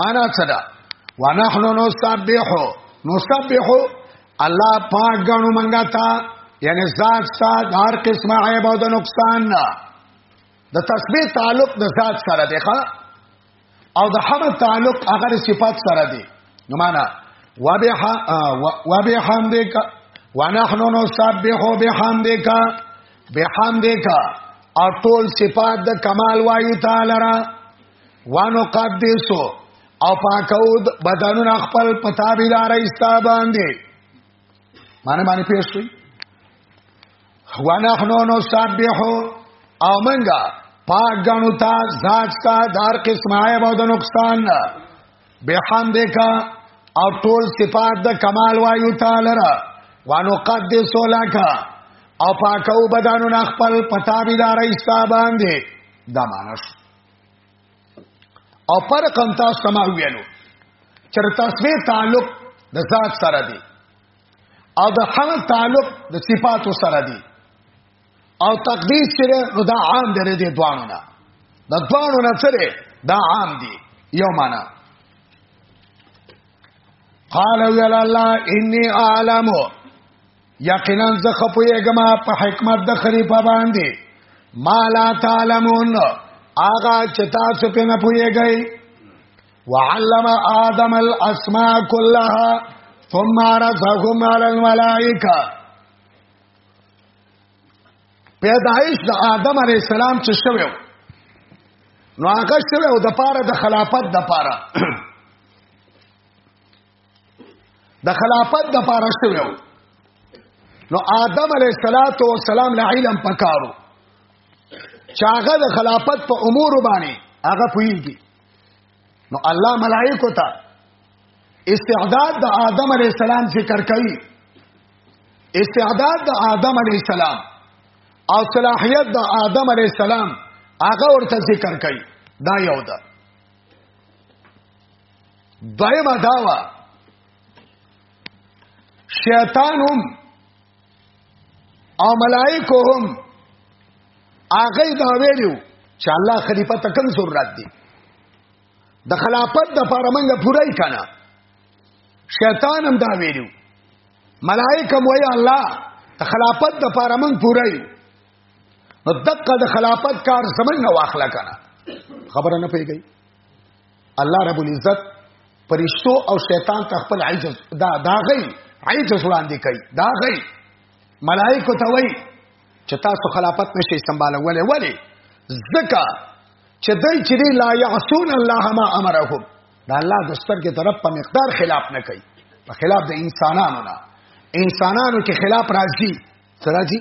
معنا څه ده ونحن نسبح نسبح الله پاک غنو منګه تا یعنی ذات ذات هر قسمه عیب او د نقصان نه د تسبیح تعلق د ذات سره دی ښا او د حمد تعلق هغه صفات سره دی نو معنا وبح وبحمدک ونحن نسبح بحمدک بحمدک او ټول صفات د کمال وایو تعالی را وانو قدسو او پاکو بدنون خپل پتا بیدار ایستا باندې معنی معنی پیش شوی ونحنو نو سبحو او منګه پاک غنو تا ذات تا دار قسمه او د نقصان بحمد کا او ټول صفات د کمال وایو تعالی را وانو قدس لک او پاکو بدنون خپل پتا بیدار ایستا باندې دا معنی شو او فرق هم تاسو ما ویلو چر تسوی تعلق د ذات سره دی او د حمل تعلق د صفاتو سره دی او تقدیس سره نو دا عام دی د دوانو نه د دوانو نه سره دا عام دی یو معنا قال ویل الله انی اعلم یقینا زه خپویګم په حکمت د خلیفہ باندې ما لا تعلمون آغا چې تاسو په نه پویګی وعلم آدم الاسماء كلها ثم رزقهم على الملائکه پیدایش د آدم علی السلام چې شوو نو هغه شوو د پاره د خلافت د پاره د خلافت د پاره شوو نو آدم علیه الصلاۃ والسلام له علم پکارو چاغه د خلافت په امور باندې هغه پویږي نو الله ملائکه ته استعداد د آدم علیه السلام ذکر کوي استعداد د آدم علیه السلام او صلاحیت د آدم علیه السلام هغه ورته ذکر کوي دا یو ده دویمه داوا شیطان هم او ملائکه هم هغه دا ویلو چې الله خلیفہ ته کوم ضرورت دی د خلافت د لپاره موږ پوره کنا شیطان هم دا ویلو ملائکه مو یا الله د خلافت د لپاره موږ پوره یو نو دقه د خلافت کار زمنګ واخلا کنا خبره نه پیږي الله رب العزت پرشتو او شیطان ته خپل عجز دا دا غي عجز وړاندې کوي دا غي ملائکه ته وایي چې تاسو خلافت نشي سمبالولې ولی زکه چې دای چې لا یعصون الله ما امرهم دا الله د سترګې طرف په مقدار خلاف نه کوي په خلاف د انسانانو نه انسانانو کې خلاف راځي سراجی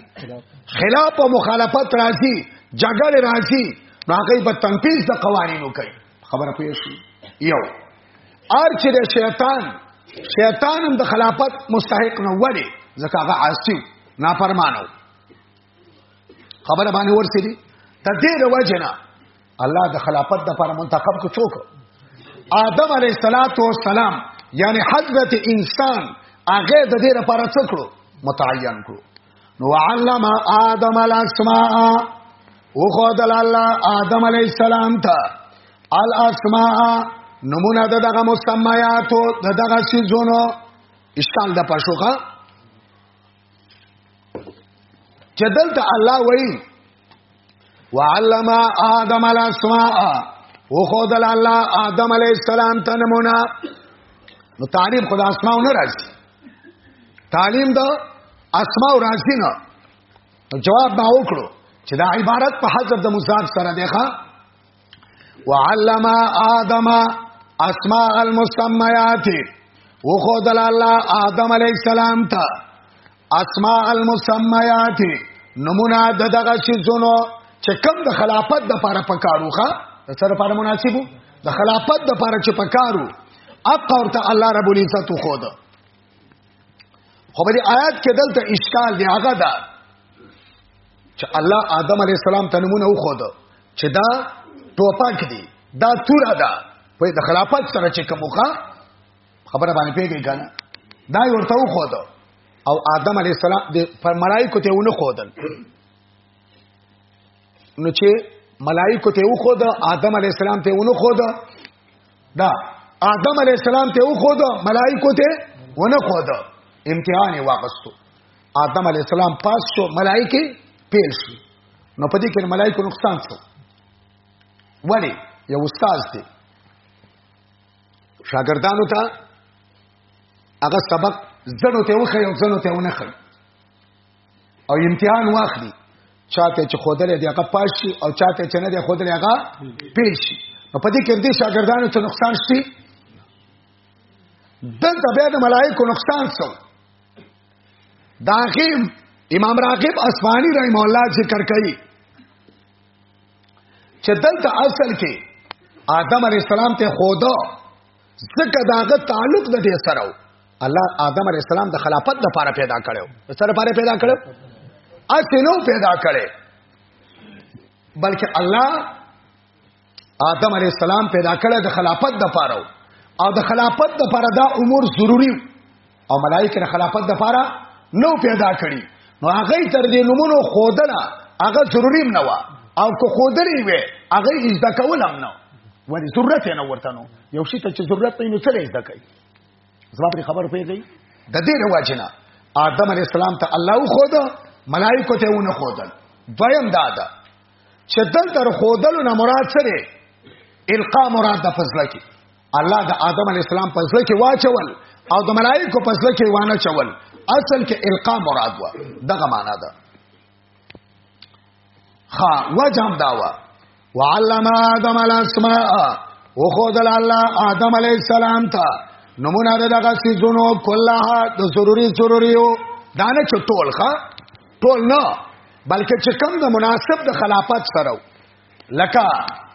خلاف او مخالفت راځي جګړه راځي نو هغه په تنفيذ د قوانینو کوي خبره پوه شي یو ار چې د شیطان شیطان هم د خلافت مستحق نه وړي ځکه هغه عاصی نافرمانو خبره باندې ورسېدي د دې د وجنه الله د خلافت د پر منتخب کو څوک آدم علیه السلام یعنی حضرت انسان هغه د دې لپاره څه کړو متعین کړو نو علم آدم الاسماء او خود الله آدم علیه السلام ته الاسماء نمونه د دغه مسمیات او د دغه سيزونو اشکال د پښوخه چې دلته الله وایي وعلم آدم الاسماء او خود الله آدم علی السلام ته نمونه نو تعلیم خدا اسماء نه راځي تعلیم دا اسماء راځي نه جواب ما وکړو چې دا عبارت په حذف د مضاف سره دی ښا وعلم آدم اسماء المسميات وخدل الله آدم علیہ السلام ته اسماء المسميات نمونه د دغه شیزونو چې کم د خلافت د لپاره پکاروخه د سره لپاره مناسبو د خلافت د لپاره چې پکارو اقا ورته الله رب العزت خو ده خو په دې آیات کې دلته اشکال دی هغه دا چې الله آدم علی السلام ته نمونه وخود چې دا ټوپک دی دا توره ده په د خلافت سره چې کومه خبره باندې پیږی کنه دا ورته وخود او آدم علی السلام د پر ملائکه ته ونه خودل نو چې ملائکه ته وخود آدم علی السلام ته ونه خود دا آدم علی السلام ته و خود ملائکه ته ونه خود امتحان واغستو آدم علی السلام پاس شو ملائکه پیل شي نو په دې کې ملائکه نقصان شو ولی یو استاد دی شاګردانو ته هغه سبق زړه ته وخه یو زړه ته ونه خل او امتحان واخلي چاته چې خودلې دی هغه پاس شي او چاته چې نه دی خودلې هغه پیل شي نو په دې کې دې شاګردانو ته نقصان شي دلته بیا د ملائکو نقصان څو داخل امام راغب اسفانی رحم الله ذکر کوي چې دلته اصل کې آدم علی السلام ته خدا ځکه داغه تعلق د دې سره الله آدم علی السلام د خلافت لپاره پیدا کړو سره لپاره پیدا کړو اصلو پیدا کړي بلکې الله آدم علی السلام پیدا کړی د خلافت لپاره او د خلافت لپاره دا امور ضروری او ملائکه خلافت د پاره نو پیدا کړي نو هغه تر دې نمونو خودنه هغه ضروری نه و او کو خودري وي هغه زده کول هم نه ولی ضرورت نه ورته نو یو شي ته چې ضرورت نه نو سره زده کوي زما په خبر پیږي د دې رواجنه آدم علی السلام ته الله خو دا ملائکه ته ونه خودل دویم دا ده چې دل تر خودلو نه مراد سره القا مراد د فضل کې الله د آدم علی السلام په ځل کې واچول او د ملائکه په ځل کې وانه چول اصل کې القا مراد و دغه معنا ده ها وجهم داوا وعلم آدم الاسماء وخدل الله آدم علی السلام ته نمونه دغه سيزونو کلها د ضروري ضروريو دانه چټول ښا ټول نه بلکې چې کم د مناسب د خلافت سره لکه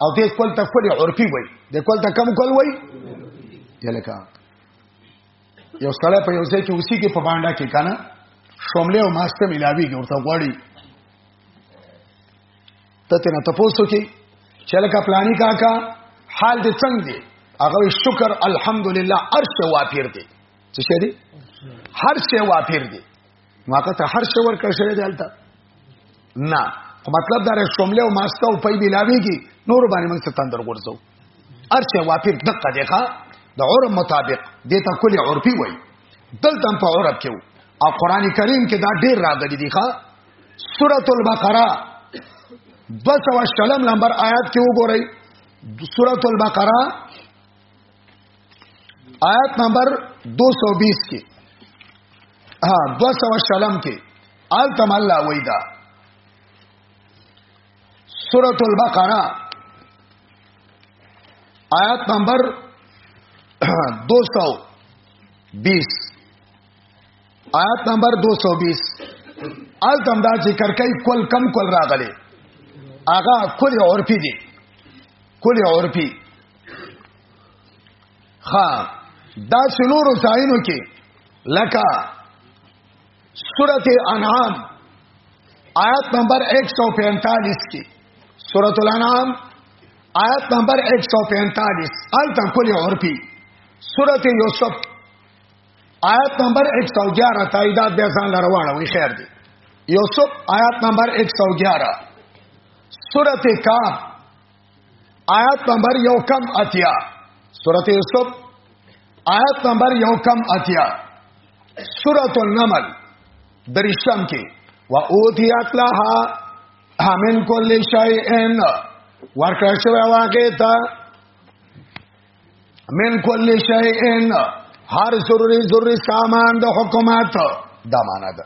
او دې کول ته کول عرفي وای دې کول ته کم کول وای یا لکه یو سړی په یو ځای کې اوسې کې په باندې کې کنه شوملې او ماسته ملاوي کې ورته غواړي ته ته نه تاسو کې چې لکه پلاني کاکا حال دې څنګه دی هغه شکر الحمدلله ارشه وافیر دی څه شي دی هر څه وافیر دی ماقه ته هر څه ورکړ شوی دی البته نه خو مطلب دا رې شومله او ماسته او پي بلاويږي نور باندې موږ څه تندر ورځو ارچه وافر دقه دی ښا د عرب مطابق دته کلی عربي وای دلته په عرب کې او قران کریم کې دا ډیر راغلي دي ښا سوره البقره 200 شلم نمبر آیات کې وګورئ سوره البقره آیت نمبر 220 کې ها 200 شلم کې آل تم الله ویدا سورۃ البقرہ آیت نمبر 220 آیت نمبر 220 آل تم دا ذکر کوي کول کم کول راغلي آغا کلی عرفی دی کلی عرفی ها دا سنور ساینو کې لکا سورت انعام آیت نمبر 145 کې سورت الانعام آیت نمبر 145 آلتم کلی عرفی سورت یوسف آیت نمبر 111 تاییدات بیا ځان لرواړه وی خیر دی یوسف آیت نمبر 111 سورت کاف آیات نمبر یو کم اتیا سورت یوسف آیات نمبر یو کم اتیا سورت النمل درشم کې و اوتیات لها همن کل شیئن ورکړ شوی واقع تا من کل شیئن هر ضروري ضروري سامان د حکومت دا معنا ده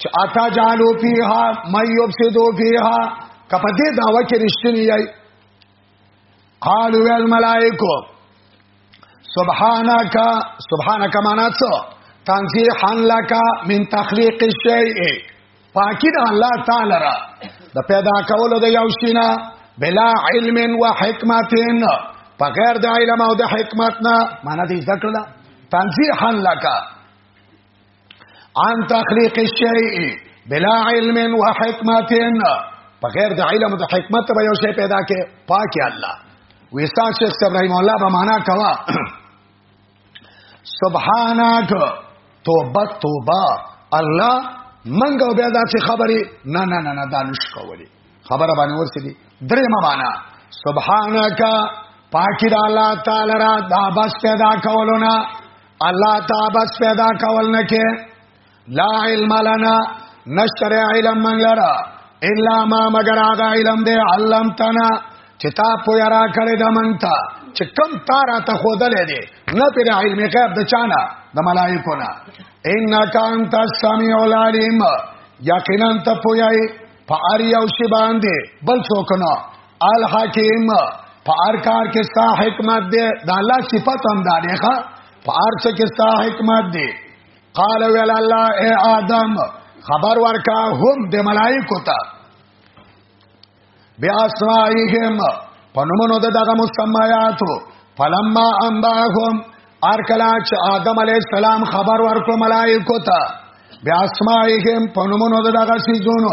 چې اتا جالو فیها مې یفسدو فیها کپه دې داوا کې رښتینی یای قالو الملائکه سبحانك سبحانك معنا څه تنزيحا لك من تخليق الشيء پاکی د الله تعالی را د پیدا کولو د یو شینا بلا علم و حکمت بغیر د علم او د حکمت نه معنا دې ذکر ده تنزيحا لك عن تخلیق الشیء بلا علم و حکمت په غیر د علم او د حکمت به یو شی پیدا کې پاکي الله ویسا شیخ ابراهیم الله به معنا کوا سبحانك توبه توبه الله منګو بیا دا چې خبرې نه نه نه نه دانش کولې خبره باندې ورسېدي درې ما معنا سبحانك پاکي د الله تعالی را دا بس پیدا کولونه الله تا بس پیدا کول نه کې لا علم لنا نشر علم من لرا الا ما مگر هغه علم دی علم تنا چې تا پویا را کړی د منتا چې کم تارا ته خودلې دی نه پر علم غیب د چانا د ملائکو نه انک انت السمیع العلیم یقینا ته پویای په اړ یو شی باندې بل څوک نه الحکیم په هر کار کې ستا حکمت دی دا الله صفات هم دا دی ښا په هر څه کې ستا حکمت دی قال ویل الله اے آدم خبر ورکا هم د ملائکو ته بیا اسمائهم پنومونو د دغه مسمایاتو فلما انباهم ارکلا چې آدم علی السلام خبر ورکو ملائکو ته بیا اسمائهم پنومونو د دغه سيزونو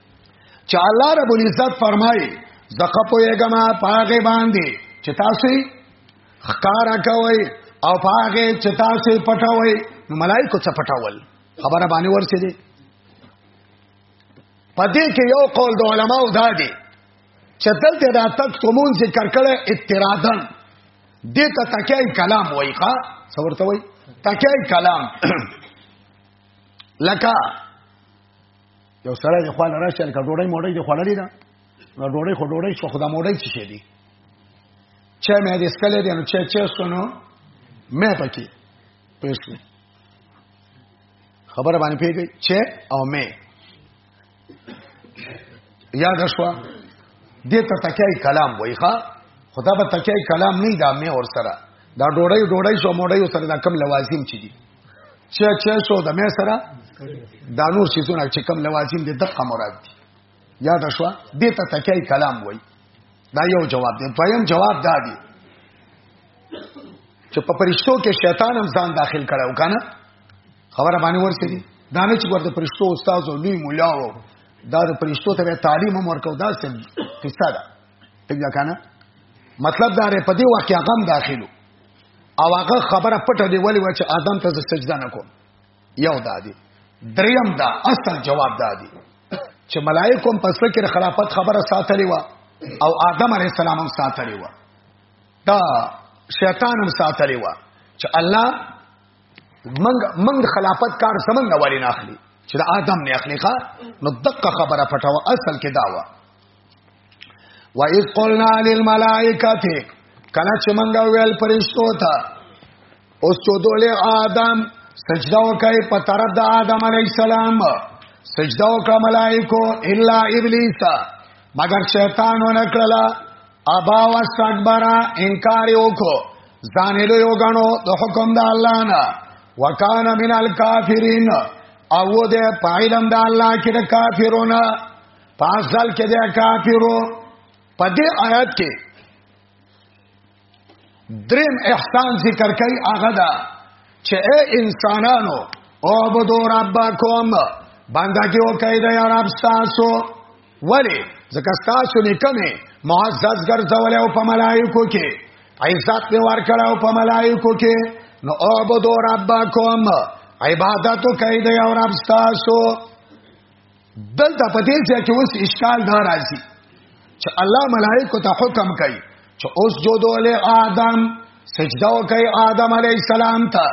چې الله رب العزت فرمایي زکه په یګما پاګه باندې چې تاسو خکارا کوي او پاګه چې تاسو پټوي نو ملائکه څه پټول خبره باندې ورسې دي پدې کې یو قول د علماو دا دی چې دلته دا تک کومون ذکر کړي اترادن دې ته تکای کلام وایي ښا څورته وایي تکای کلام لکه یو سره د خپل راشه لکه ډوړې موړې د خړلې ده نو ډوړې خو ډوړې شو خدا موړې څه شي دي چې مې د سکلې دي نو چې چې سونو مې پکې پېښې خبره باندې پیږي چې او مې یاد شو دې ته تکای کلام وای ښا خدا به تکای کلام نه دا مې اور سره دا ډوړې ډوړې شو موړې سره دا کم لوازم چي دي چې 600 د مې سره دا نور سيزونه چې کم لوازم دي دقه مراد دي یاد شو دې ته تکای کلام وای دا یو جواب دی دویم جواب دا دی چې په پرشتو کې شیطان هم ځان داخل کړو کنه خبره باندې ورسې دي دا نه چې ورته پرشتو استاد او لوی مولا وو دا د پرشتو ته تعلیم هم ورکو دا څه قصه ده څنګه کنه مطلب دا رې په دې واقعیا غم داخلو او هغه خبره پټه دی ولی و چې آدم ته سجده نکوم یو دادی دریم دا اصل جواب دادی چې ملائکه په فکر خلافت خبره ساتلی و او آدم علی السلام هم ساتلی و دا شیطان هم ساتلی و چې الله منګ منګ خلافت کار سمنګ والی نه اخلي چې د آدم نه اخلي ښا نو دقه خبره پټه و اصل کې دا و و اذ قلنا للملائکه کله چې مونږ ویل پرشتو ته او سودو له آدم سجده وکړي په طرف د آدم علی السلام سجده وکړه ملائکو الا ابلیس مگر شیطان ونکړه ابا واستكبر انکار وکړو ځان له یو غنو د حکم د الله نه وکانه من الکافرین او ده پایلم د الله کې د کافرونو پاسل کې د کافرو په دې آیات کې دریم احسان ذکر کوي هغه دا چې اے انسانانو او بدو ربکم بندګي وکړئ د رب تاسو ولی ځکه تاسو نه کمه معزز ګرځول او په ملائکو کې عزت په ور کړه او په ملائکو کې نو او بدو ربکم عبادت کوي د رب تاسو دلته په دې ځای کې اوس اشکال نه راځي چې الله ملائکه ته حکم کوي چې اوس جو دوله آدم سجده وکي آدم علی السلام ته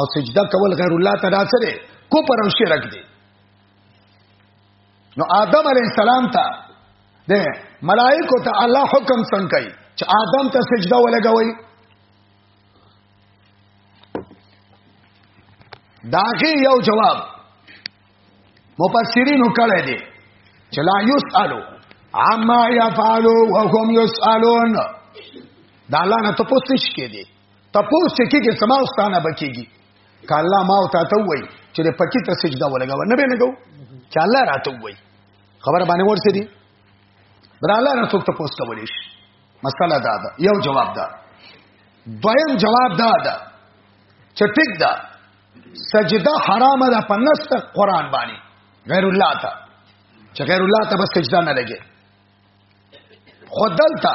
او سجده کول غیر الله ته راځره کو پر او شرک دي نو آدم علی السلام ته د ملائکه ته الله حکم څنګه کوي چې آدم ته سجده ولګوي داغه یو جواب مفسرینو کړه دي چې لا یسالو عما یفعلوا وهم یسالون دا الله نه تاسو څه کې دي تاسو څه کې کې سما واستانه بکیږي کله ما او تاسو وای چې د پکی ته سجده ولګو نه به لګو چې الله راته وای خبر باندې ورسې دي بر الله نه څوک تاسو کولې شي مسله دا ده یو جواب ده دویم جواب دا ده چې ټیک ده سجده حرام ده په نست قران باندې غیر الله ته چې غیر الله ته بس سجده نه لګي خدلتا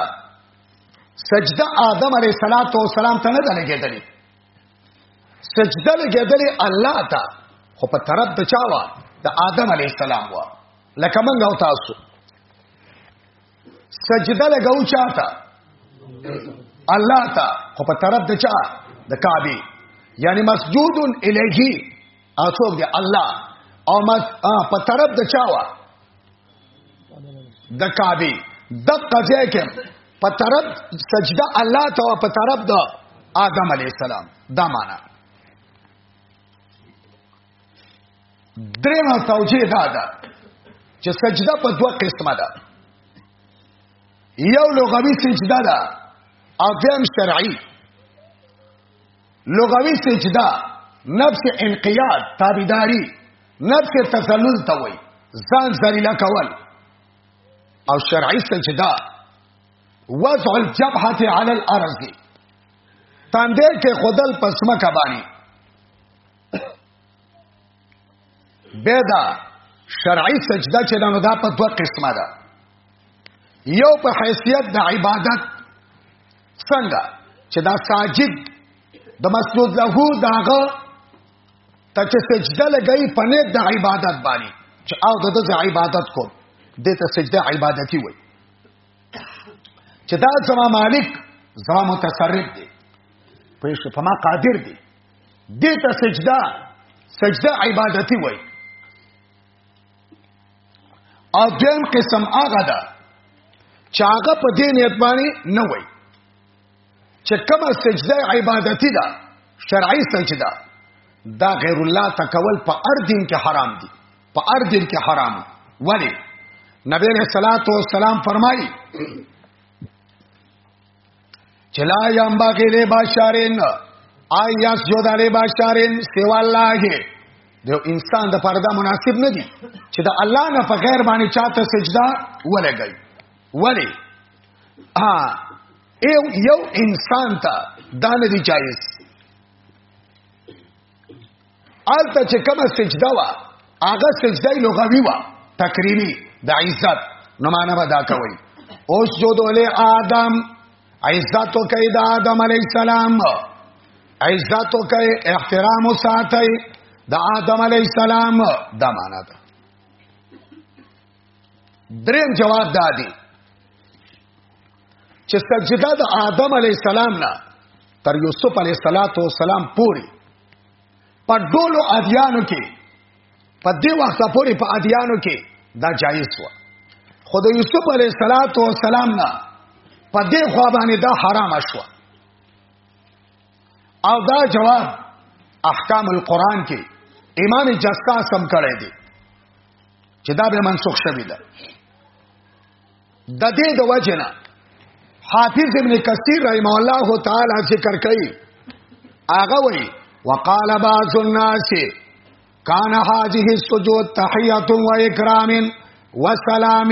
سجده آدم علیہ الصلات والسلام ته نه لګیدلې سجده لګیدلې الله ته خو په طرف د چاوا د آدم علیہ السلام وا لکه منګه تاسو سجده لګاو چاته الله تا خو په طرف د چا د کعبه یعنی مسجود الیه اڅوک دی الله او مت په طرف د چا وا د کعبه د قضیه کې په طرف سجده الله ته په طرف د آدم علی السلام دا معنا درېمه توجیه دا ده چې سجده په دوه قسمه ده یو لغوي سجده ده او دیم شرعي لغوي سجده نفس انقیاد تابعداري نفس تسلل ته وای ځان ذلیل کول او شرعي سجده وضع الجبهه على الارض تاندې کې خدل پسمه کبانی به دا شرعي سجده چې دا نو دا په دوه قسمه ده یو په حیثیت د عبادت څنګه چې دا ساجد د مسجد له داغه ته چې سجده لګي پنه د عبادت باندې چې او د د عبادت کو د ته سجده عبادتي وي چې دا زما مالک زما متصرف دی پېښه په ما قادر دی دیتا سجده سجده عبادتی وای او دیم قسم هغه ده چې هغه په دې نیت باندې نه وای چې کومه سجده عبادتی ده شرعي سجده دا غیر الله تکول په ار دین کې حرام دي په ار دین کې حرام ولی نبی علیہ الصلوۃ والسلام فرمایي چلا یم باقی لی باشارین آیاس جو دا لی باشارین سوا اللہ دیو انسان دا پرده مناسب ندی چې دا الله نه په غیر باندې چاته سجده ولګي ولی ها یو انسان ته دا نه دی جایز آلته چې کومه سجده وا هغه سجده لغوي وا تکریمی د عزت نو معنا به دا کوي اوس جو دولې آدم عزت او کوي د آدم علی السلام عزت او کوي احترام او ساتي د آدم علی السلام دا معنا ده دریم جواب دادی چې سجده د آدم علی السلام نه تر یوسف علی السلام پوری په ډولو ادیانو کې په دې وخت پوری په ادیانو کې دا جایز و خو د یوسف علی السلام نه په دې خو باندې دا حرام شو او دا جواب احکام القرآن کې امام جسکا سم کړی دی چې دا به منسوخ شوی ده د دې د وجنه حافظ ابن کثیر رحم الله تعالی ذکر کوي هغه وایي وقال بعض الناس کان هذه السجود تحیه و اکرام و سلام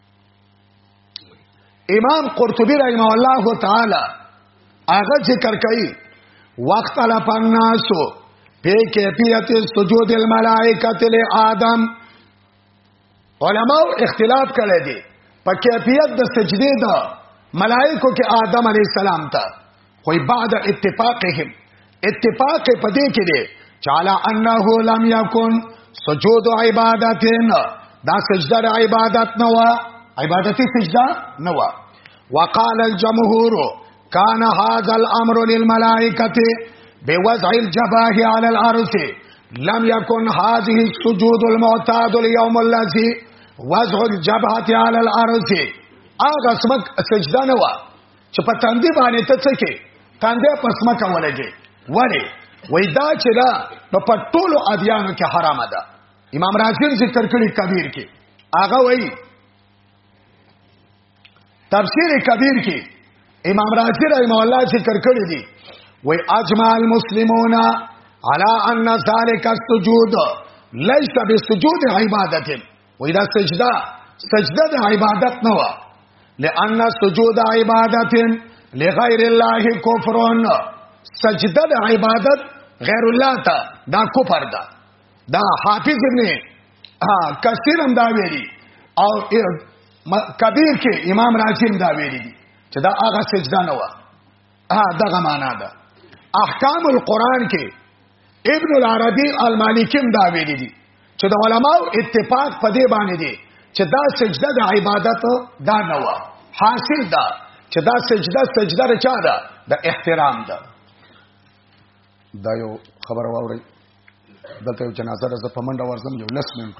امام قرطبی رحمه الله تعالی هغه ذکر کوي وقت لا پناسو په کیفیت سجود الملائکه له آدم علماء اختلاف کړی دی په کیفیت د سجدې دا ملائکه کې آدم علی السلام ته خو بعد اتفاقهم اتفاق په دې کې دي چالا انه لم یکن سجود عبادتین دا سجده عبادت نه عبادتي سجده نه و وقال الجمهور كان هذا الامر للملائكه بوضع الجباه على الارض لم يكن هذه السجود المعتاد اليوم الذي وضع الجبهه على الارض اغه سمک سجده نه و چې په تاندې باندې ته څه کې تاندې پسمه کولګي وره وای دا چې دا په ټولو ادیانو کې حرام ده امام رازی ذکر کړی کبیر کې هغه وای تفسیر کبیر کې امام رازی رحم الله ذکر کړی دی وای اجمع المسلمون على ان ذلك السجود ليس بسجود عبادت وای دا سجده سجده د عبادت نه و لئن سجود عبادت لغیر الله کفر سجده د عبادت غیر الله ته دا کفر ده دا حافظ ابن کثیر هم دا ویلي او کبیر کې امام راجی هم دا ویلي چې دا هغه سجده نه و ها دغه معنا ده احکام القرآن کې ابن العربی المالکی هم دا ویلي دي چې د علماو اتفاق په دې باندې دي چې دا سجده د عبادت دا نه و حاصل دا چې دا سجده سجده رچا ده د احترام ده دا یو خبر واوري دلته یو جنازه ده په منډه ورزم یو لس منټو